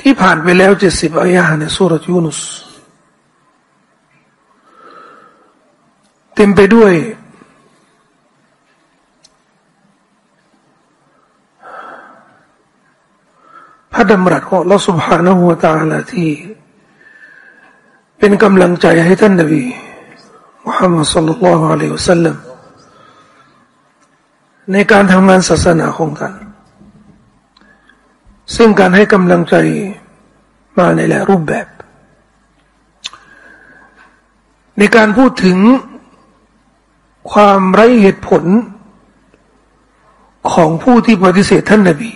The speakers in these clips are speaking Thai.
ที่ผ่านไปแล้วเจ็ดสิบอายาในสุรษยูนุสเต็มไปด้วย พระดำรัสของลอสุบฮานะหัวตาลาที่ เป็นกำลังใจให้ท่านนบีมุฮัมมัดสุลลัลลอฮุอะลัยฮิวสัลลัมในการทำงานศาสนาของท่าน ซึ่งการให้กำลังใจมาในหลายรูปแบบ ในการพูดถึงความไร้เหตุผลของผู้ที่ปฏิเสธท่านนบี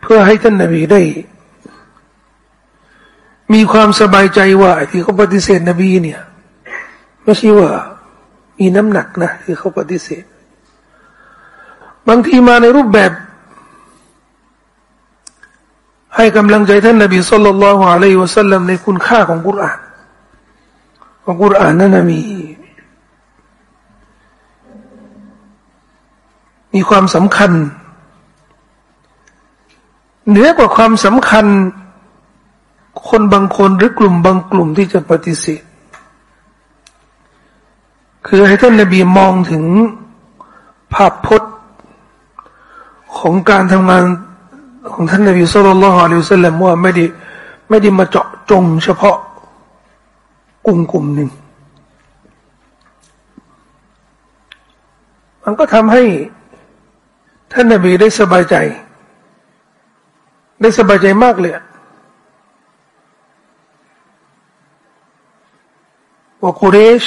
เพื่อให้ท่านนบีได้ มีความสบายใจว่าที่เขาปฏิเสธนบีเนี่ย ไม่ใช่ว่ามีน้ำหนักนะที่เขาปฏิเสธ บางทีมาในรูปแบบ ให้กำลังใจท่านนบีสุลต่านละฮ์อะลัยฮิวะสัลลัมในคุณค่าของกุรอานของกุรอานนั้นมี มีความสำคัญ เหนือกว่าความสำคัญ คนบางคนหรือกลุ่มบางกลุ่มที่จะปฏิเสธคือให้ท่านนบีมองถึงภาพพจน์ ของการทำงานของท่านนบีสุลต่านละฮ์อะลัยฮิสซาลมว่าไม่ได้ไม่ได้มาเจาะจงเฉพาะกลุ่มกลุ่มหนึ่ง มันก็ทำให้ท่านนบีได้สบายใจ ได้สบายใจมากเลยว่ากุเรช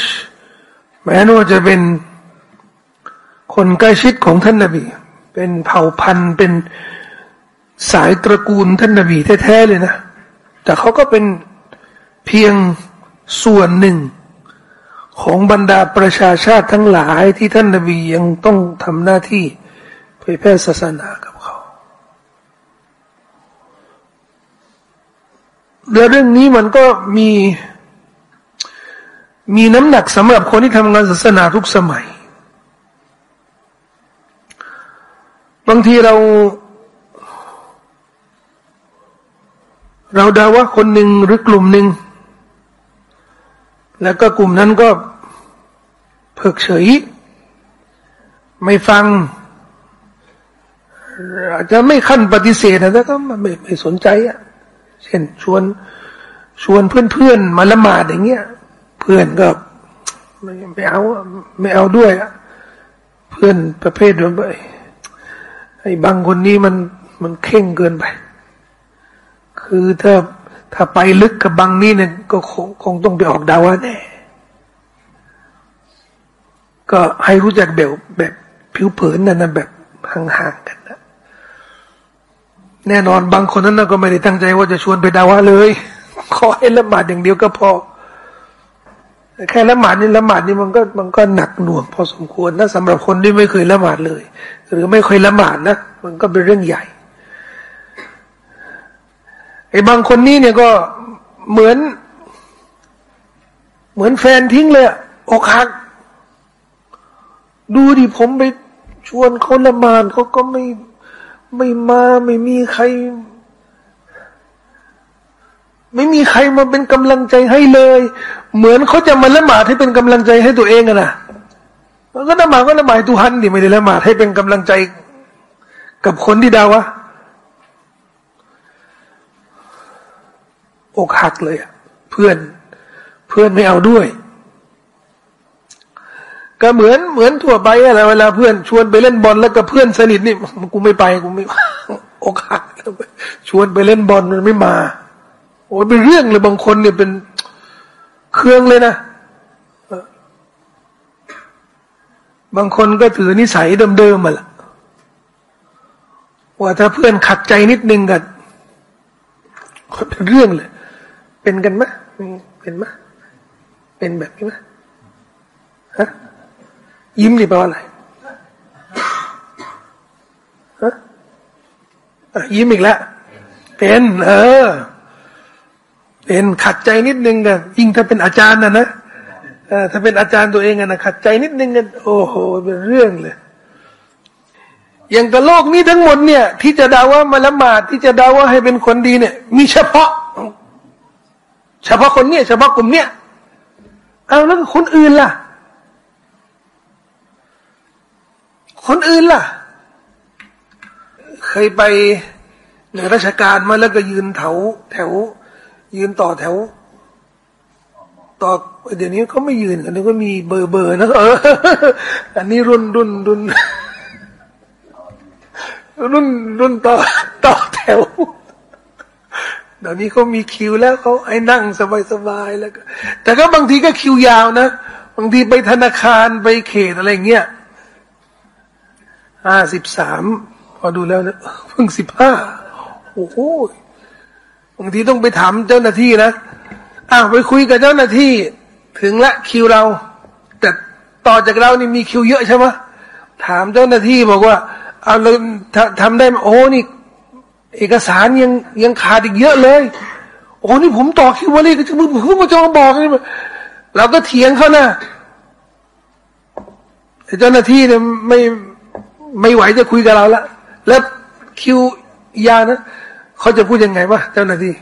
แม้ว่าจะเป็นคนใกล้ชิดของท่านนบี เป็นเผ่าพันธุ์เป็นสายตระกูลท่านนบีแท้ๆเลยนะ แต่เขาก็เป็นเพียงส่วนหนึ่ง ของบรรดาประชาชาติทั้งหลายที่ท่านนบียังต้องทำหน้าที่เผยแพร่ศาสนากับเขา และเรื่องนี้มันก็มีมีน้ำหนักสำหรับคนที่ทำงานศาสนาทุกสมัย บางทีเรา เราดาว่าคนหนึ่งหรือกลุ่มหนึ่ง แล้วก็กลุ่มนั้นก็เพิกเฉย ไม่ฟัง อาจจะไม่ขั้นปฏิเสธนะแต่ก็ไม่ไม่สนใจอะเช่นชวนชวนเพื่อนๆมาละหมาดอย่างเงี้ย เพื่อนก็ไม่ไม่เอาไม่เอาด้วยอะเพื่อนประเภทแบบไอ้บางคนนี้มันมันเข่งเกินไป คือถ้าถ้าไปลึกกับบางนี้เนี่ยก็คงคงต้องไปออกดาวะแน่ก็ให้รู้จักแบบแบบผิวเผินนั่นนะแบบห่างๆกันนะแน่นอนบางคนนั้นก็ไม่ได้ตั้งใจว่าจะชวนไปดาวะเลย ขอให้ละหมาดอย่างเดียวก็พอ แค่ละหมาดนี่ละหมาดนี่มันก็มันก็หนักหน่วงพอสมควรนะสำหรับคนที่ไม่เคยละหมาดเลย หรือไม่เคยละหมาดนะมันก็เป็นเรื่องใหญ่ไอ้บางคนนี้เนี่ยก็เหมือน เหมือนแฟนทิ้งเลยอกหัก ดูดิผมไปชวนเขาละหมานเขาก็ไม่ไม่มาไม่มีใคร ไม่มีใครมาเป็นกำลังใจให้เลย เหมือนเขาจะมาละหมาดให้เป็นกำลังใจให้ตัวเองอะนะมันก็ละหมาดก็ละหมาดตุฮันดิไม่ได้ละหมาดให้เป็นกำลังใจ กับคนที่ดาวะอกหักเลยอะเพื่อนเพื่อนไม่เอาด้วย ก็เหมือนเหมือนทั่วไปอะไรเวลาเพื่อนชวนไปเล่นบอลแล้วกับเพื่อนสนิทนี่กูไม่ไปกูไม่อกหักชวนไปเล่นบอลมันไม่มา โอ้ยเป็นเรื่องเลยบางคนเนี่ยเป็นเครื่องเลยนะบางคนก็ถือนิสัยเดิมๆมาละว่าถ้าเพื่อนขัดใจนิดนึงกันเป็นเรื่องเลย เป็นกันไหมเป็นไหมเป็นแบบนี้ไหมฮะยิ้มนี่แปลว่าอะไรฮะยิ้มอีกแล้วเป็น เออ เป็นขัดใจนิดนึงกันยิ่งถ้าเป็นอาจารย์นะนะถ้าเป็นอาจารย์ตัวเองนะขัดใจนิดนึงกันโอ้โหเป็นเรื่องเลย อย่างกับโลกนี้ทั้งหมดเนี่ย ที่จะดาว่ามาละหมาดที่จะดาว่าให้เป็นคนดีเนี่ย มีเฉพาะ เฉพาะคนเนี่ยเฉพาะกลุ่มเนี่ยเอาแล้วคนอื่นล่ะ คนอื่นล่ะ เคยไปในราชการมาแล้วก็ยืนแถวแถว ยืนต่อแถว ต่อเดี๋ยวนี้เขาไม่ยืนกันก็มีเบอร์เบอร์นะเอออันนี้รุ่นรุ่นรุ่นรุ่นรุ่นต่อต่อแถวเดี๋ยวนี้เขามีคิวแล้วเขาไอ้นั่งสบายๆแล้วก็แต่ก็บางทีก็คิวยาวนะบางทีไปธนาคารไปเขตอะไรเงี้ยห้าสิบสามพอดูแล้วนะเพิ่งสิบห้าโอ้โห บางทีต้องไปถามเจ้าหน้าที่นะอ้าวไปคุยกับเจ้าหน้าที่ ถึงละคิวเรา แต่ต่อจากเรานี่มีคิวเยอะใช่ไหมถามเจ้าหน้าที่บอกว่า เอาเลยทำได้โอ้นี่ เอกสารยังยังขาดอีกเยอะเลย โอ้นี่ผมต่อคิวมาเลยก็จะมึงเพิ่งมาจองบอกนี่เราก็เถียงเขานะเจ้าหน้าที่เนี่ยไม่ไม่ไหวจะคุยกับเราละแล้วคิวยานะ เขาจะพูดยังไงวะเจ้าหน้าที่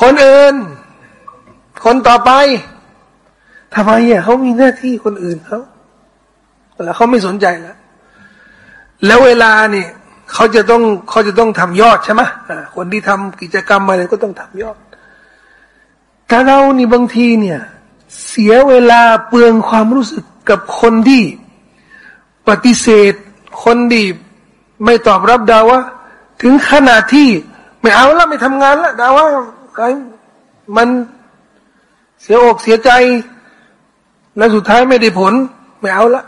คนอื่น คนต่อไปทำไมอะเขามีหน้าที่คนอื่นเขาแล้วเขาไม่สนใจแล้วแล้วเวลานี่เขาจะต้องเขาจะต้องทำยอดใช่ไหมคนที่ทำกิจกรรมอะไรก็ต้องทำยอด แต่เรานี่บางทีเนี่ย เสียเวลาเปลืองความรู้สึกกับคนที่ปฏิเสธ คนที่ไม่ตอบรับดาวะถึงขนาดที่ ไม่เอาแล้วไม่ทำงานแล้วดาวะมันเสียอกเสียใจ และสุดท้ายไม่ได้ผล ไม่เอาละ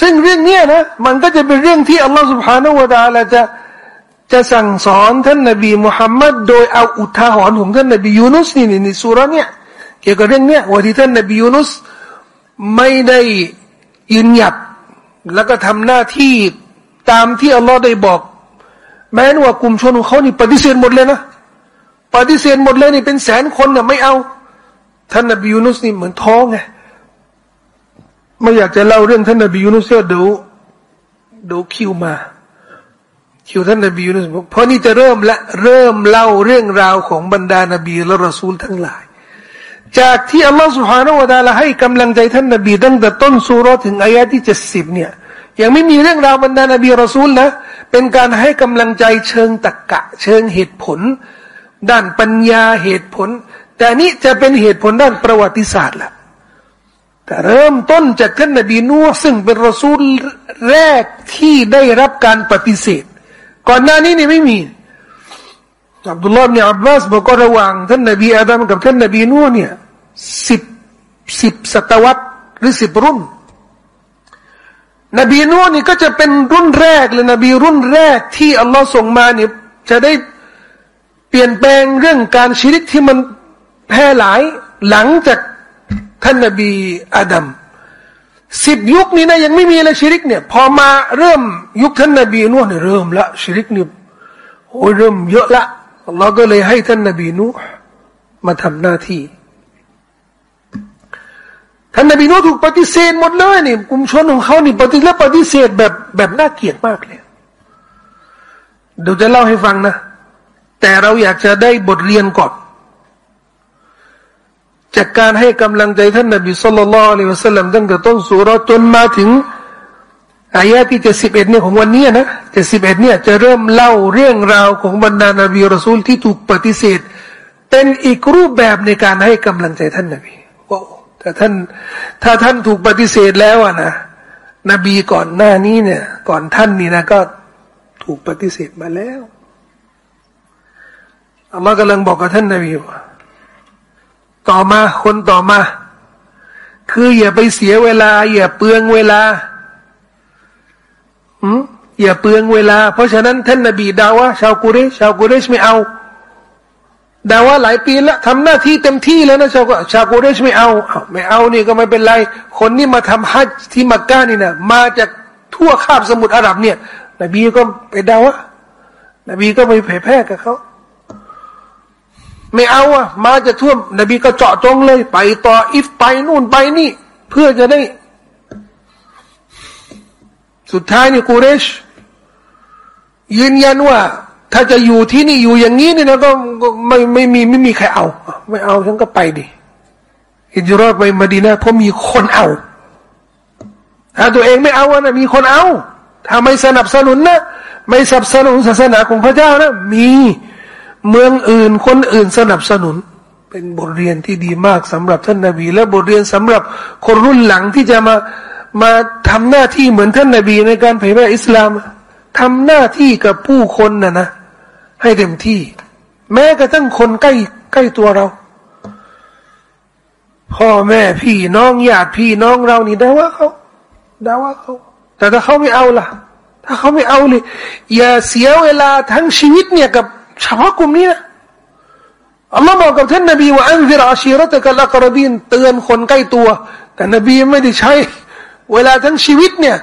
ซึ่งเรื่องนี้นะ มันก็จะเป็นเรื่องที่อัลลอฮฺสุบฮานาวะตาลาจะจะสั่งสอนท่านนบีมุฮัมมัดโดยเอาอุทาหรณ์ของท่านนบียูนุสนี่ในสุราเนี่ยเกี่ยวกับเรื่องเนี้ยว่าที่ท่านนบียูนุสไม่ได้ยืนหยัดแล้วก็ทำหน้าที่ตามที่อัลลอฮ์ได้บอก แม้ว่ากลุ่มชนของเขานี่ปฏิเสธหมดเลยนะปฏิเสธหมดเลยนี่เป็นแสนคนเนี่ยไม่เอา ท่านนบียูนุสนี่เหมือนท้องไงไม่อยากจะเล่าเรื่องท่านนบียูนุสเดูดูคิวมา คิวท่านนบียูนุสเพราะนี่จะเริ่มและเริ่มเล่าเรื่องราวของบรรดานบีและรอซูลทั้งหลาย จากที่อัลลอฮฺสุฮาห์นวะตาลาให้กำลังใจท่านนบีตั้งแต่ต้นสุรถึงอายะที่เจ็ดสิบเนี่ย ยังไม่มีเรื่องราวบรรดานบีรอซูลนะเป็นการให้กำลังใจเชิงตรกกะ เชิงเหตุผล ด้านปัญญาเหตุผล แต่นี้จะเป็นเหตุผลด้านประวัติศาสตร์ละแต่เริ่มต้นจากท่านนบีนูซึ่งเป็นรอซูลแรกที่ได้รับการปฏิเสธ ก่อนหน้านี้นี่ไม่มีอับดุลลาห์เนี่ยอับบาสบอกว่าระหว่างท่านนบีอาดัมกับท่านนบีนูเนี่ยสิบสิบศตวรรษหรือสิบรุ่น นบีนูนี่ก็จะเป็นรุ่นแรกเลยนบีรุ่นแรกที่อัลลอฮ์ส่งมาเนี่ยจะได้เปลี่ยนแปลงเรื่องการชีริกที่มันแพร่หลายหลังจากท่านนบีอาดัมสิบยุคนี้นะยังไม่มีเลยชิริกเนี่ย พอมาเริ่มยุคท่านนบีนูเนี่ยเริ่มละชิริกเนี่ยโอ้เริ่มเยอะละเราก็เลยให้ท่านนบีนูมาทำหน้าที่ ท่านนบีนูถูกปฏิเสธหมดเลยนี่กลุ่มชนของเขานี่ปฏิและปฏิเสธแบบแบบน่าเกลียดมากเลยเดี๋ยวจะเล่าให้ฟังนะ แต่เราอยากจะได้บทเรียนก่อนจากการให้กำลังใจท่านนบีสุลต่านละอัลลอฮฺสัลลัมตั้งแต่ต้นสุรจนมาถึงอายะที่เจ็ดสิบเอ็ดเนี่ยของวันนี้นะเจ็ดสิบเอ็ดเนี่ยจะเริ่มเล่าเรื่องราวของบรรดานบีรอซูลที่ถูกปฏิเสธ เป็นอีกรูปแบบในการให้กำลังใจท่านนบีโอ้ แต่ท่านถ้าท่านถูกปฏิเสธแล้วอะนะนบีก่อนหน้านี้เนี่ย ก่อนท่านนี่นะก็ถูกปฏิเสธมาแล้วอัลลอฮ์กำลังบอกกับท่านนบีว่าต่อมาคนต่อมา คืออย่าไปเสียเวลา อย่าเปลืองเวลาอืมอย่าเปลืองเวลา เพราะฉะนั้นท่านนบีดาวะชาวกุเรชชาวกุเรชไม่เอา ด่าว่าหลายปีแล้วทำหน้าที่เต็มที่แล้วนะชาวชาวกูเรชไม่เอาไม่เอานี่ก็ไม่เป็นไร คนนี่มาทำฮัจที่มักกะนี่นะมาจากทั่วคาบสมุทรอาหรับเนี่ยนบีก็ไปด่าว่านบีก็ไปเผยแพร่กับเขาไม่เอาอะ มาจะท่วม นบีก็เจาะจงเลย ไปต่ออิฟไปนู่นไปนี่ เพื่อจะได้ สุดท้ายนี่กูเรช ยืนยันว่า ถ้าจะอยู่ที่นี่อยู่อย่างนี้เนี่ยนะก็ไม่ไม่มีไม่มีใครเอา ไม่เอาฉันก็ไปดิอิจรอดไปมาดีนะเพราะมีคนเอา ถ้าตัวเองไม่เอานะมีคนเอา ถ้าไม่สนับสนุนนะไม่สนับสนุนศาสนาของพระเจ้านะมีเมืองอื่นคนอื่นสนับสนุน เป็นบทเรียนที่ดีมากสำหรับท่านนาบี และบทเรียนสำหรับคนรุ่นหลังที่จะมามาทำหน้าที่เหมือนท่านนาบีในการเผยแพร่อิสลามทำหน้าที่กับผู้คนน่ะนะ ให้เต็มที่ แม้กระทั่งคนใกล้ใกล้ตัวเรา พ่อแม่พี่น้องญาติพี่น้องเรานี่ได้ว่าเขาได้ว่าเขา แต่ถ้าเขาไม่เอาล่ะ ถ้าเขาไม่เอาเลย อย่าเสียเวลาทั้งชีวิตเนี่ยกับเฉพาะกลุ่มนี้นะอัลลอฮ์บอกกับท่านนบีว่าอันซิรอาชีรตะกัลกรบีนเตือนคนใกล้ตัว แต่นบีไม่ได้ใช้ เวลาทั้งชีวิตเนี่ย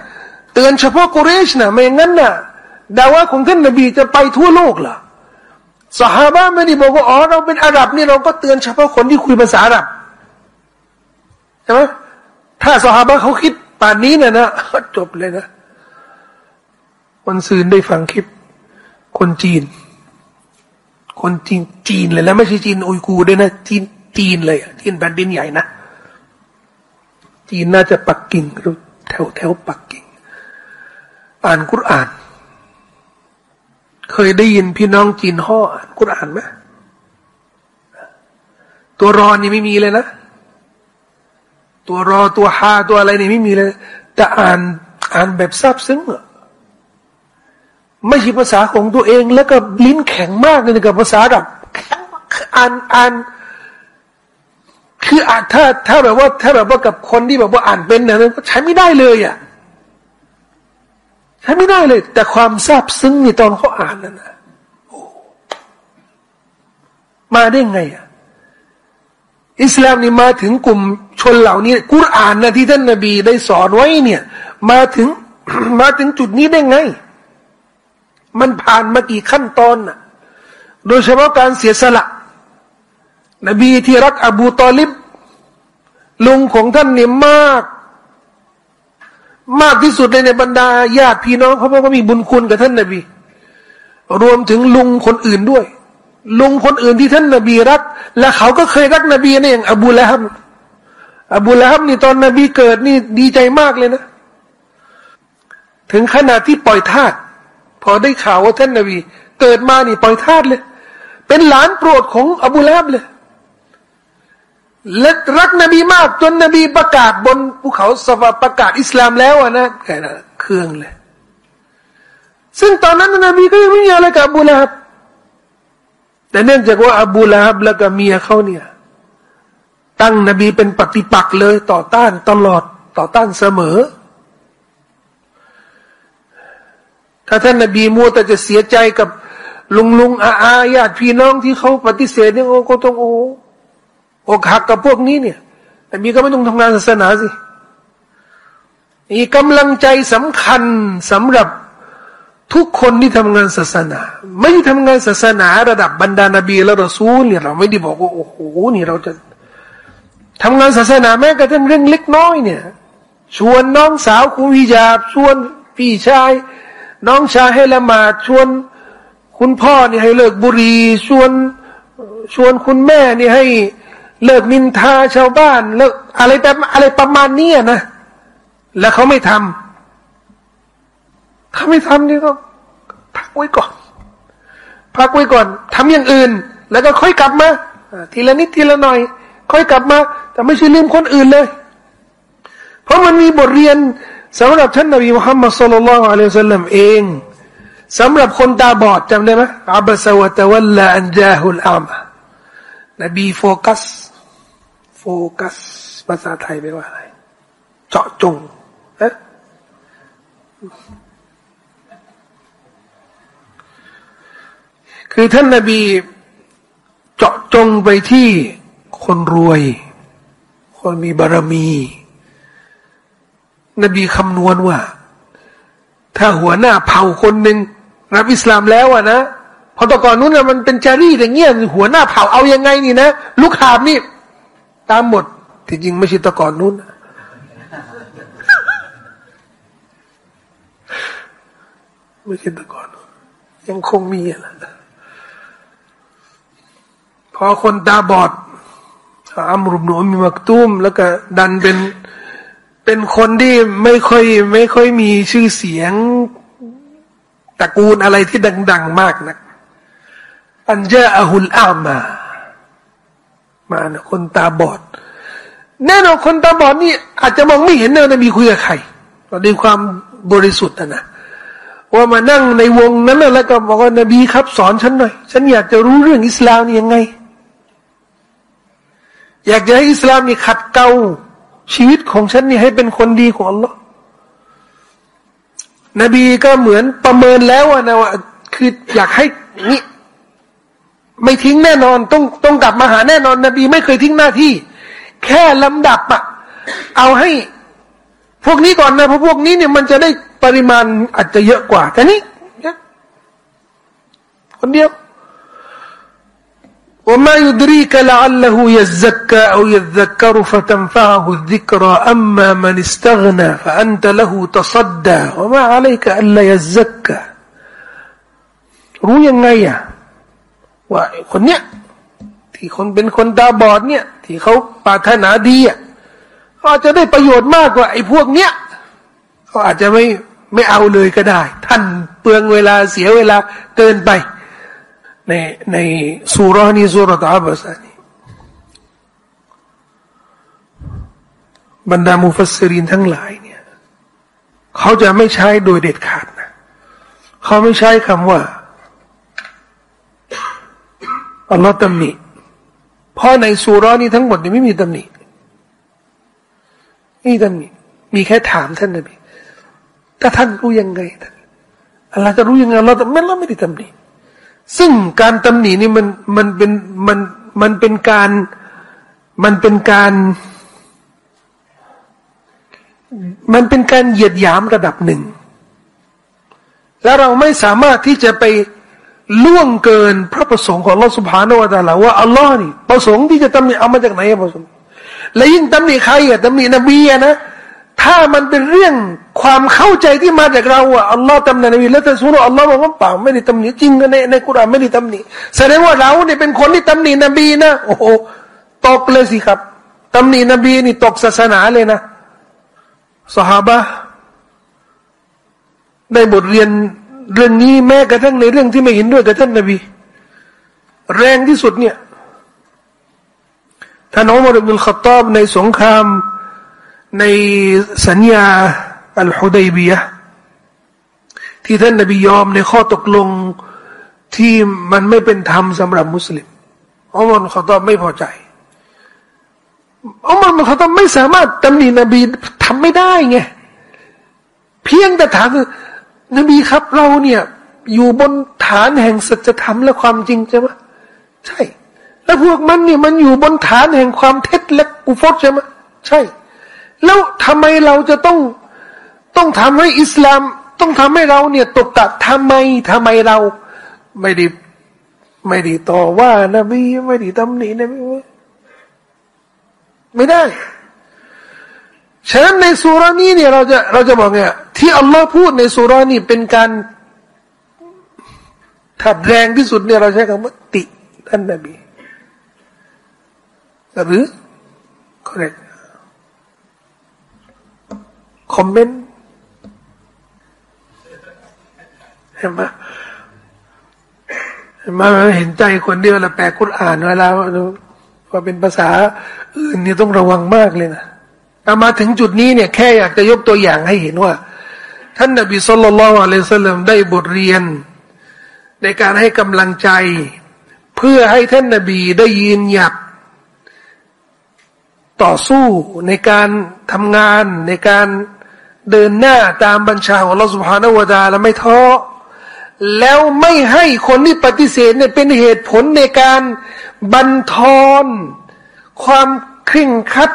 เตือนเฉพาะกุเรชนะไม่งั้นน่ะ ดาว่าของท่านนบีจะไปทั่วโลกล่ะสหาบะไม่ได้บอกว่าอ๋อเราเป็นอาหรับนี่เราก็เตือนเฉพาะคนที่คุยภาษาอาหรับใช่ไหมถ้าสหาบะเขาคิดป่านนี้เนี่ยนะจบเลยนะวันซืนได้ฟังคลิป คนจีน คนจีนจีนเลยแล้วไม่ใช่จีนอุยกูด้วยนะจีนจีนเลยจีนแผ่นดินใหญ่นะจีนน่าจะปักกิ่งแถวแถวปักกิ่ง อ่านกุรอาน เคยได้ยินพี่น้องจีนห่ออ่านกุรอานไหมตัวรอนี่ไม่มีเลยนะ ตัวรอตัวฮาตัวอะไรนี่ไม่มีเลย แต่อ่านอ่านแบบซาบซึ้งอะไม่ใช่ภาษาของตัวเอง แล้วก็ลิ้นแข็งมากเลยกับภาษาแบบอ่านอ่านคืออ่านถ้าถ้าแบบว่าถ้าแบบว่ากับคนที่แบบว่าอ่านเป็นนะใช้ไม่ได้เลยอะ ใช้ไม่ได้เลย แต่ความซาบซึ้งในตอนเขาอ่านนั่นนะมาได้ไงอะอิสลามนี่มาถึงกลุ่มชนเหล่านี้กุรอานนะที่ท่านนบีได้สอนไว้เนี่ย มาถึงมาถึงจุดนี้ได้ไง มันผ่านมากี่ขั้นตอนน่ะ โดยเฉพาะการเสียสละ นบีที่รักอบูตอลิบลุงของท่านเนี่ยมาก มากที่สุดในในบรรดาญาติพี่น้องเขาบอกว่ามีบุญคุณกับท่านนบี รวมถึงลุงคนอื่นด้วย ลุงคนอื่นที่ท่านนบีรัก และเขาก็เคยรักนบีนี่ยอย่างอบูละฮัมอบูละฮัมนี่ตอนนบีเกิดนี่ดีใจมากเลยนะ ถึงขนาดที่ปล่อยทาสพอได้ข่าวว่าท่านนบี เกิดมานี่ปล่อยทาสเลย เป็นหลานโปรดของอบูลาบเลย และรักนบีมากจนนบีประกาศบนภูเขาสวาประกาศอิสลามแล้วนะแค่นั้นเครื่องเลย ซึ่งตอนนั้นนบีก็ยังไม่มีอะไรกับอบูลาบแต่เนื่องจากว่าอบูลาบแล้วก็เมียเขาเนี่ย ตั้งนบีเป็นปฏิปักษ์เลยต่อต้านตลอดต่อต้านเสมอ ถ้าท่านนบีมัวแต่จะเสียใจกับลุงลุงอาอาญาติพี่น้องที่เขาปฏิเสธเนี่ยโอ้ก็ต้องโอ้ อกหักกับพวกนี้เนี่ยนบีก็ไม่ต้องทำงานศาสนาสิอีกกำลังใจสำคัญสำหรับทุกคนที่ทำงานศาสนา ไม่ได้ทำงานศาสนาระดับบรรดานบีและรอซูลเนี่ยเราไม่ได้บอกว่าโอ้โหนี่เราจะทำงานศาสนาแม้กระทั่งเรื่องเล็กน้อยเนี่ย ชวนน้องสาวคุยจาบชวนพี่ชาย น้องชายให้ละหมาดชวนคุณพ่อนี่ให้เลิกบุหรี่ชวนชวนคุณแม่นี่ให้ เลิกนินทาชาวบ้านเลิกอะไรแบบอะไรประมาณนี้นะ แล้วเขาไม่ทำเขาไม่ทำนี่ก็พักไว้ก่อน พักไว้ก่อนทำอย่างอื่น แล้วก็ค่อยกลับมาทีละนิดทีละหน่อย ค่อยกลับมา แต่ไม่ใช่ลืมคนอื่นเลย เพราะมันมีบทเรียนสำหรับท่านนบีมุฮัมมัดสุลลัลอะลัยฮิสซาลลัมเองสำหรับคนตาบอดจำได้ไหมอับสวะตะวัลลาอันจาฮุลอามะนบีโฟกัส โฟกัส ภาษาไทยแปลว่าอะไร เจาะจงเอ๊ะคือท่านนบีเจาะจงไปที่คนรวย คนมีบารมี นบีคำนวณว่า ถ้าหัวหน้าเผ่าคนหนึ่งรับอิสลามแล้วอะนะพอตะก่อนนู้นมันเป็นจารีแต่เงี้ยหัวหน้าเผ่าเอายังไงนี่นะ ลูกหาบนี่ ตามหมดที่จริงไม่ใช่ตะก่อนนู้นไม่ใช่ตะก่อน ยังคงมีอะพอคนตาบอดอัมรุบนุมีมักตุ้มแล้วก็ดันเป็นเป็นคนที่ไม่ค่อยไม่ค่อยมีชื่อเสียงตระกูลอะไรที่ดัง ๆ มากนะอันเจอาหุลอามา มานะคนตาบอด แน่นอนคนตาบอดนี่อาจจะมองไม่เห็นเนนบีคุยกับใครด้วยความบริสุทธิ์นะนะว่ามานั่งในวงนั้นแล้วก็บอกว่านบีครับสอนฉันหน่อย ฉันอยากจะรู้เรื่องอิสลามนี่ยังไง อยากจะให้อิสลามนี่ขัดเกลาชีวิตของฉันนี่ให้เป็นคนดีของอัลลอฮ์นบีก็เหมือนประเมินแล้วนะว่าคืออยากให้นี่ ไม่ทิ้งแน่นอนต้องต้องกลับมาหาแน่นอน นบีไม่เคยทิ้งหน้าที่ แค่ลำดับอะเอาให้พวกนี้ก่อนนะเพราะพวกนี้เนี่ยมันจะได้ปริมาณอาจจะเยอะกว่าแค่นี้คนเดียวว่ามายุดรีกละอัลลอฮุยัซักกะอยัซักกะรฟะตันฟะฮุดิกรออัมมามันิสตัฆนาฟะอันตะละหูตัศดดะว่ามาอะลักะอัลลายัซักกะรู้ยังไงอะ ว่าคนเนี้ยที่คนเป็นคนตาบอดเนี่ย ที่เขาปรารถนาดีอะเขาจะได้ประโยชน์มากกว่าไอ้พวกเนี้ยเขาอาจจะไม่ไม่เอาเลยก็ได้ ท่านเปลืองเวลาเสียเวลาเกินไป ในในสุรานีสุรตาบสานีบรรดามุฟัสซิรินทั้งหลายเนี่ย เขาจะไม่ใช้โดยเด็ดขาดนะ เขาไม่ใช้คำว่า อัลลอฮ์ตำหนิเพราะในสุรานี้ทั้งหมดนี่ไม่มีตำหนิไม่มีตำหนิมีแค่ถามท่านนบีถ้าท่านรู้ยังไงท่านอัลลอฮ์จะรู้ยังไงเราแต่ไม่เราไม่ได้ตำหนิซึ่งการตำหนินี่มันมันเป็นมันมันเป็นการมันเป็นการ มันเป็นการเหยียดหยามระดับหนึ่ง แล้วเราไม่สามารถที่จะไป ล่วงเกินพระประสงค์ของเราสุภาโนวตาลาว่าอัลลอฮ์นี่ประสงค์ที่จะตำหนิเอามาจากไหนประสงค์และยิ่งตำหนิใครอะตำหนินบีอะนะถ้ามันเป็นเรื่องความเข้าใจที่มาจากเราอะอัลลอฮ์ตำหนินบีแล้วแต่สุรอัลลอฮ์บอกว่าเปล่าไม่ได้ตำหนิจริงกันในในกุรอานไม่ได้ตำหนิแสดงว่าเราเนี่ยเป็นคนที่ตำหนินบีนะโอ้โหตกเลยสิครับตำหนินบีนี่ตกศาสนาเลยนะสหาบะได้บทเรียน เรื่องนี้แม้กระทั่งในเรื่องที่ไม่เห็นด้วยกับท่านนบี แรงที่สุดเนี่ยท่านอุมารอิบนุลขตอบในสงครามในสัญญาอัลฮุดัยบียะที่ท่านนบียอมในข้อตกลงที่มันไม่เป็นธรรมสำหรับมุสลิมอุมารขตอบไม่พอใจอุมารเขตอบไม่สามารถตำหนินบีทำไม่ได้ไงเพียงแต่ถามคือ นบีครับเราเนี่ย อยู่บนฐานแห่งสัจธรรมและความจริงใช่ไหมใช่ แล้วพวกมันเนี่ยมันอยู่บนฐานแห่งความเท็จและกุฟรใช่ไหมใช่ แล้วทำไมเราจะต้องต้องทำให้อิสลาม ต้องทำให้เราเนี่ยตกตะทำไมทำไมเรา ไม่ได้ไม่ได้ต่อว่านบีไม่ได้ตำหนินบีไม่ได้ ฉะนั้นในสุรานี้เนี่ยเราจะเราจะบอกไงที่อัลลอฮ์พูดในสุรานี้เป็นการถัดแรงที่สุดเนี่ยเราใช้คำว่าติท่านนบีหรือ correct คอมเมนต์เห็นไหมเห็นไหมเห็นใจคนเดียวละแปลกุรอ่านเวลาว่าเป็นภาษาอื่นนี่ต้องระวังมากเลยนะ แต่มาถึงจุดนี้เนี่ยแค่อยากจะยกตัวอย่างให้เห็นว่า ท่านนบีสุลต่านละอะลัยสลามได้บทเรียน ในการให้กำลังใจ เพื่อให้ท่านนบีได้ยืนหยัดต่อสู้ในการทำงานในการเดินหน้าตามบัญชาของเราสุภาณวดาและไม่ท้อแล้วไม่ให้คนที่ปฏิเสธเนี่ยเป็นเหตุผลในการบันทอนความเคร่งครัด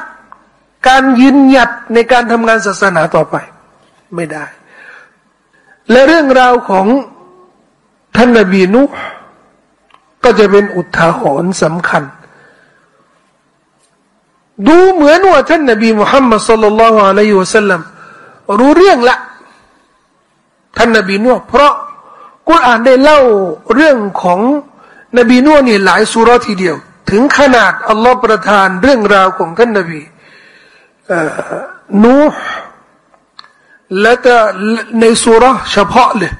การยืนหยัดในการทำงานศาสนาต่อไป ไม่ได้ และเรื่องราวของท่านนบีนุก็จะเป็นอุทาหรณ์สำคัญ ดูเหมือนว่าท่านนบีมุฮัมมัดสุลลัลลอฮุอะลัยฮิวะสัลลัมรู้เรื่องละท่านนบีนุเพราะกุรอานได้เล่าเรื่องของนบีนัวนี่หลายสุรทีเดียว ถึงขนาดอัลลอฮ์ประทานเรื่องราวของท่านนบี นูห์และก็ในสุรเฉพาะเลย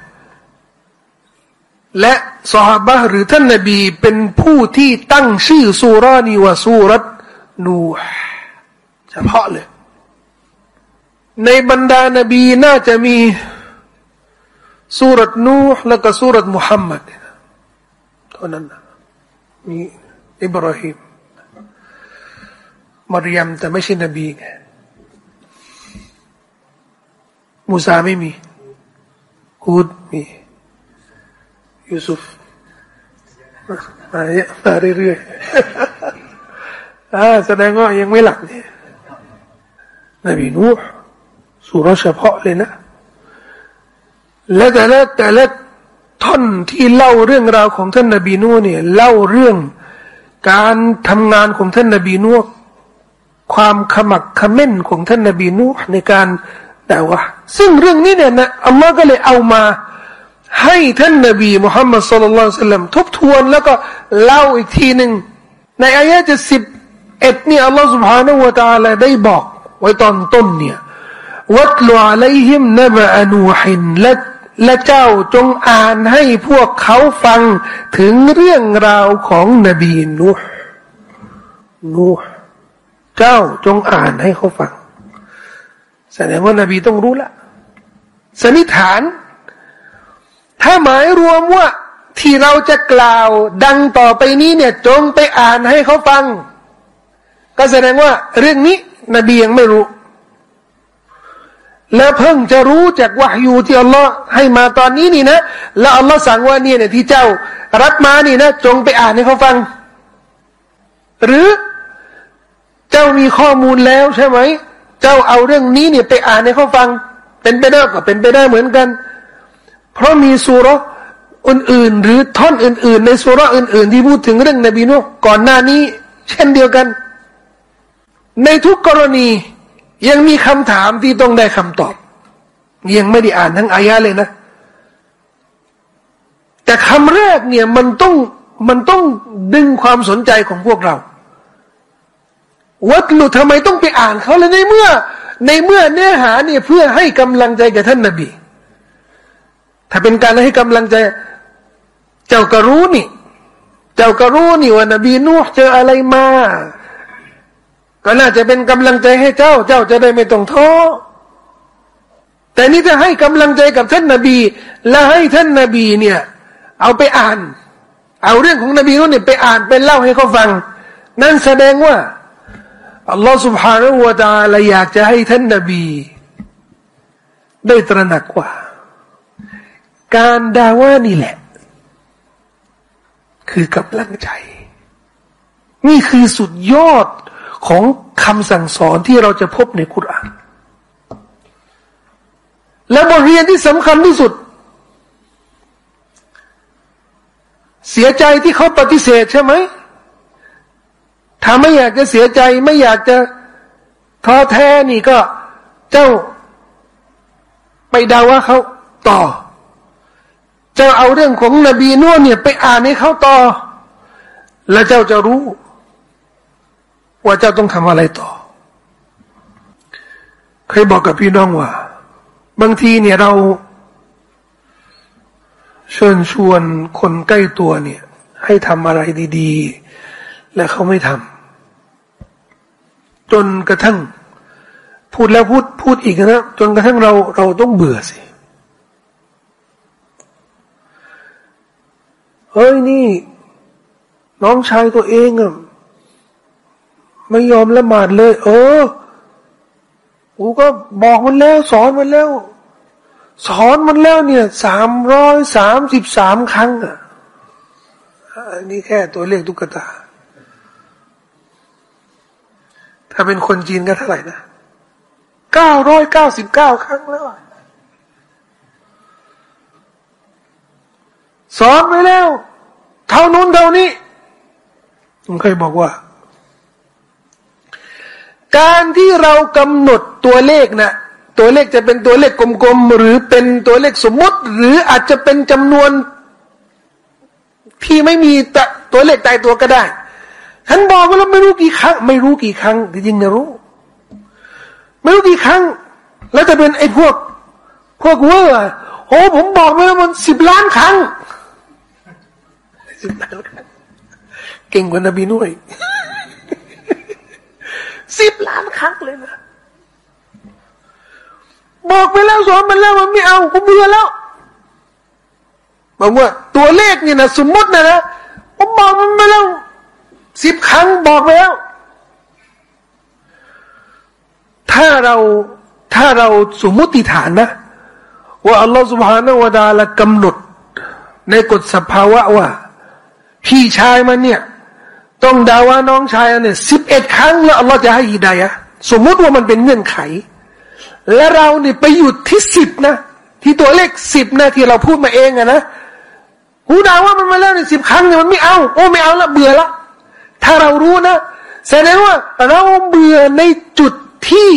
และสหบะหรือท่านนบีเป็นผู้ที่ตั้งชื่อสุรานีว่าสุรัตนูห์เฉพาะเลย ในบรรดานบีน่าจะมีสุรัตนูห์และก็สุรัตมุฮัมมัดเท่านั้นมีอิบราฮิม มารยมแต่ไม่ใช่นบีไงมูซาไม่มีฮูดมียูซุฟมาเยอะมาเรื่อยๆอ่าแสดงว่ายังไม่หลับเนี่ยนบีนูห์สุรเฉพาะเลยนะ และแต่ละแต่ละท่อนที่เล่าเรื่องราวของท่านนบีนูเนี่ย เล่าเรื่องการทำงานของท่านนบีนู ความขมักขม้นของท่านนบีนูในการแต่ว่าซึ่งเรื่องนี้เนี่ยนะอัลลอฮ์ก็เลยเอามาให้ท่านนบีมุฮัมมัดสุลลัลสัลลัมทบทวนแล้วก็เล่าอีกทีหนึ่งในอายะจะสิบเอ็ดเนี่ยอัลลอฮ์ سبحانه และ تعالى ได้บอกไว้ตอนต้นเนี่ยวัตลุอะลัยฮิมนบะนูฮินและและเจ้าจงอ่านให้พวกเขาฟังถึงเรื่องราวของนบีนูห์นูห์ เจ้าจงอ่านให้เขาฟัง แสดงว่านบีต้องรู้ละสนิฐาน ถ้าหมายรวมว่าที่เราจะกล่าวดังต่อไปนี้เนี่ย จงไปอ่านให้เขาฟัง ก็แสดงว่าเรื่องนี้ นบียังไม่รู้ แล้วเพิ่งจะรู้จากวะฮยูที่อัลลอฮ์ให้มาตอนนี้นี่นะ แล้วอัลลอฮ์สั่งว่าเนี่ยที่เจ้า รับมานี่นะ จงไปอ่านให้เขาฟัง หรือ เจ้ามีข้อมูลแล้วใช่ไหม เจ้าเอาเรื่องนี้เนี่ยไปอ่านให้เขาฟัง เป็นไปได้ก็เป็นไปได้เหมือนกัน เพราะมีสุรอื่นๆ หรือท่อนอื่น ๆ ในสุรอื่น ๆ ที่พูดถึงเรื่องนบีนุก่อนหน้านี้ เช่นเดียวกัน ในทุกกรณียังมีคำถามที่ต้องได้คำตอบ ยังไม่ได้อ่านทั้งอายะเลยนะ แต่คำแรกเนี่ยมันต้องมันต้องดึงความสนใจของพวกเรา วัดลุทำไมต้องไปอ่านเขาเลยในเมื่อ ในเมื่อเนื้อหาเนี่ยเพื่อให้กำลังใจแก่ท่านนบี ถ้าเป็นการให้กำลังใจ เจ้าก็รู้นี่ เจ้าก็รู้นี่ว่านบีนูห์เจออะไรมา ก็น่าจะเป็นกำลังใจให้เจ้า เจ้าจะได้ไม่ต้องท้อแต่นี่จะให้กำลังใจกับท่านนาบี และให้ท่านนาบีเนี่ย เอาไปอ่าน เอาเรื่องของนบีเขาเนี่ยไปอ่านเป็นเล่าให้เขาฟัง นั่นแสดงว่า อัลลอฮฺ سبحانه และ تعالى อยากจะให้ท่านนาบี ได้ตระหนักว่า การดาว่านี่แหละ คือกำลังใจ นี่คือสุดยอดของคำสั่งสอนที่เราจะพบในคุราน และบทเรียนที่สำคัญที่สุด เสียใจที่เขาปฏิเสธใช่ไหม ถ้าไม่อยากจะเสียใจไม่อยากจะท้อแท้นี่ก็เจ้า ไปดาว่าเขาต่อ เจ้าเอาเรื่องของนบีนุ่นเนี่ย ไปอ่านให้เขาต่อ และเจ้าจะรู้ ว่าเจ้าต้องทำอะไรต่อ เคยบอกกับพี่น้องว่า บางทีเนี่ยเราเชิญชวนคนใกล้ตัวเนี่ย ให้ทำอะไรดี ๆ และเขาไม่ทำ จนกระทั่ง พูดแล้วพูดพูดอีกนะจนกระทั่งเราเราต้องเบื่อสิเฮ้ยนี่ น้องชายตัวเองอะไม่ยอมละหมาดเลย เออกูก็บอกมันแล้ว สอนมันแล้ว สอนมันแล้วเนี่ยสามร้อยสามสิบสามครั้งอะอันนี้แค่ตัวเลขตุ๊กตา ถ้าเป็นคนจีนก็เท่าไหร่นะเก้าร้อยเก้าสิบเก้าครั้งแล้วสอนไปแล้ว เท่านู้นเท่านี้ผมเคยบอกว่า การที่เรากำหนดตัวเลขนะตัวเลขจะเป็นตัวเลขกลมๆหรือเป็นตัวเลขสมมติ หรืออาจจะเป็นจำนวนที่ไม่มีตัวเลขตายตัวก็ได้ ท่านบอกว่าเราไม่รู้กี่ครั้ง ไม่รู้กี่ครั้งจริงๆนะรู้ ไม่รู้กี่ครั้ง แล้วจะเป็นไอ้พวก พวกเวอร์โอ้ผมบอกไปแล้วมันสิบล้านครั้งสิบล้านครั้งเก่งกว่านบีนุ่ยสิบล้านครั้งเลยนะบอกไปแล้วสอนมันแล้วมันไม่เอากูเบื่อแล้วบอกว่าตัวเลขนี่นะสมมตินะนะผมบอกมันไปแล้ว สิบครั้งบอกแล้ว ถ้าเราถ้าเราสมมติฐานนะ ว่าอัลลอฮฺสุบฮานาวดาละกำหนด ในกฎสภาวะว่า พี่ชายมันเนี่ย ต้องด่าว่าน้องชายเนี่ยสิบเอ็ดครั้งแล้วอัลลอฮฺจะให้ฮีดายะสมมติว่ามันเป็นเงื่อนไข และเราเนี่ยไปหยุดที่สิบนะ ที่ตัวเลขสิบนะที่เราพูดมาเองอะนะหูด่าว่ามันมาแล้วเนี่ยสิบครั้งเนี่ยมันไม่เอา โอ้ไม่เอาละเบื่อละ ถ้าเรารู้นะ แสดงว่าเราเบื่อในจุดที่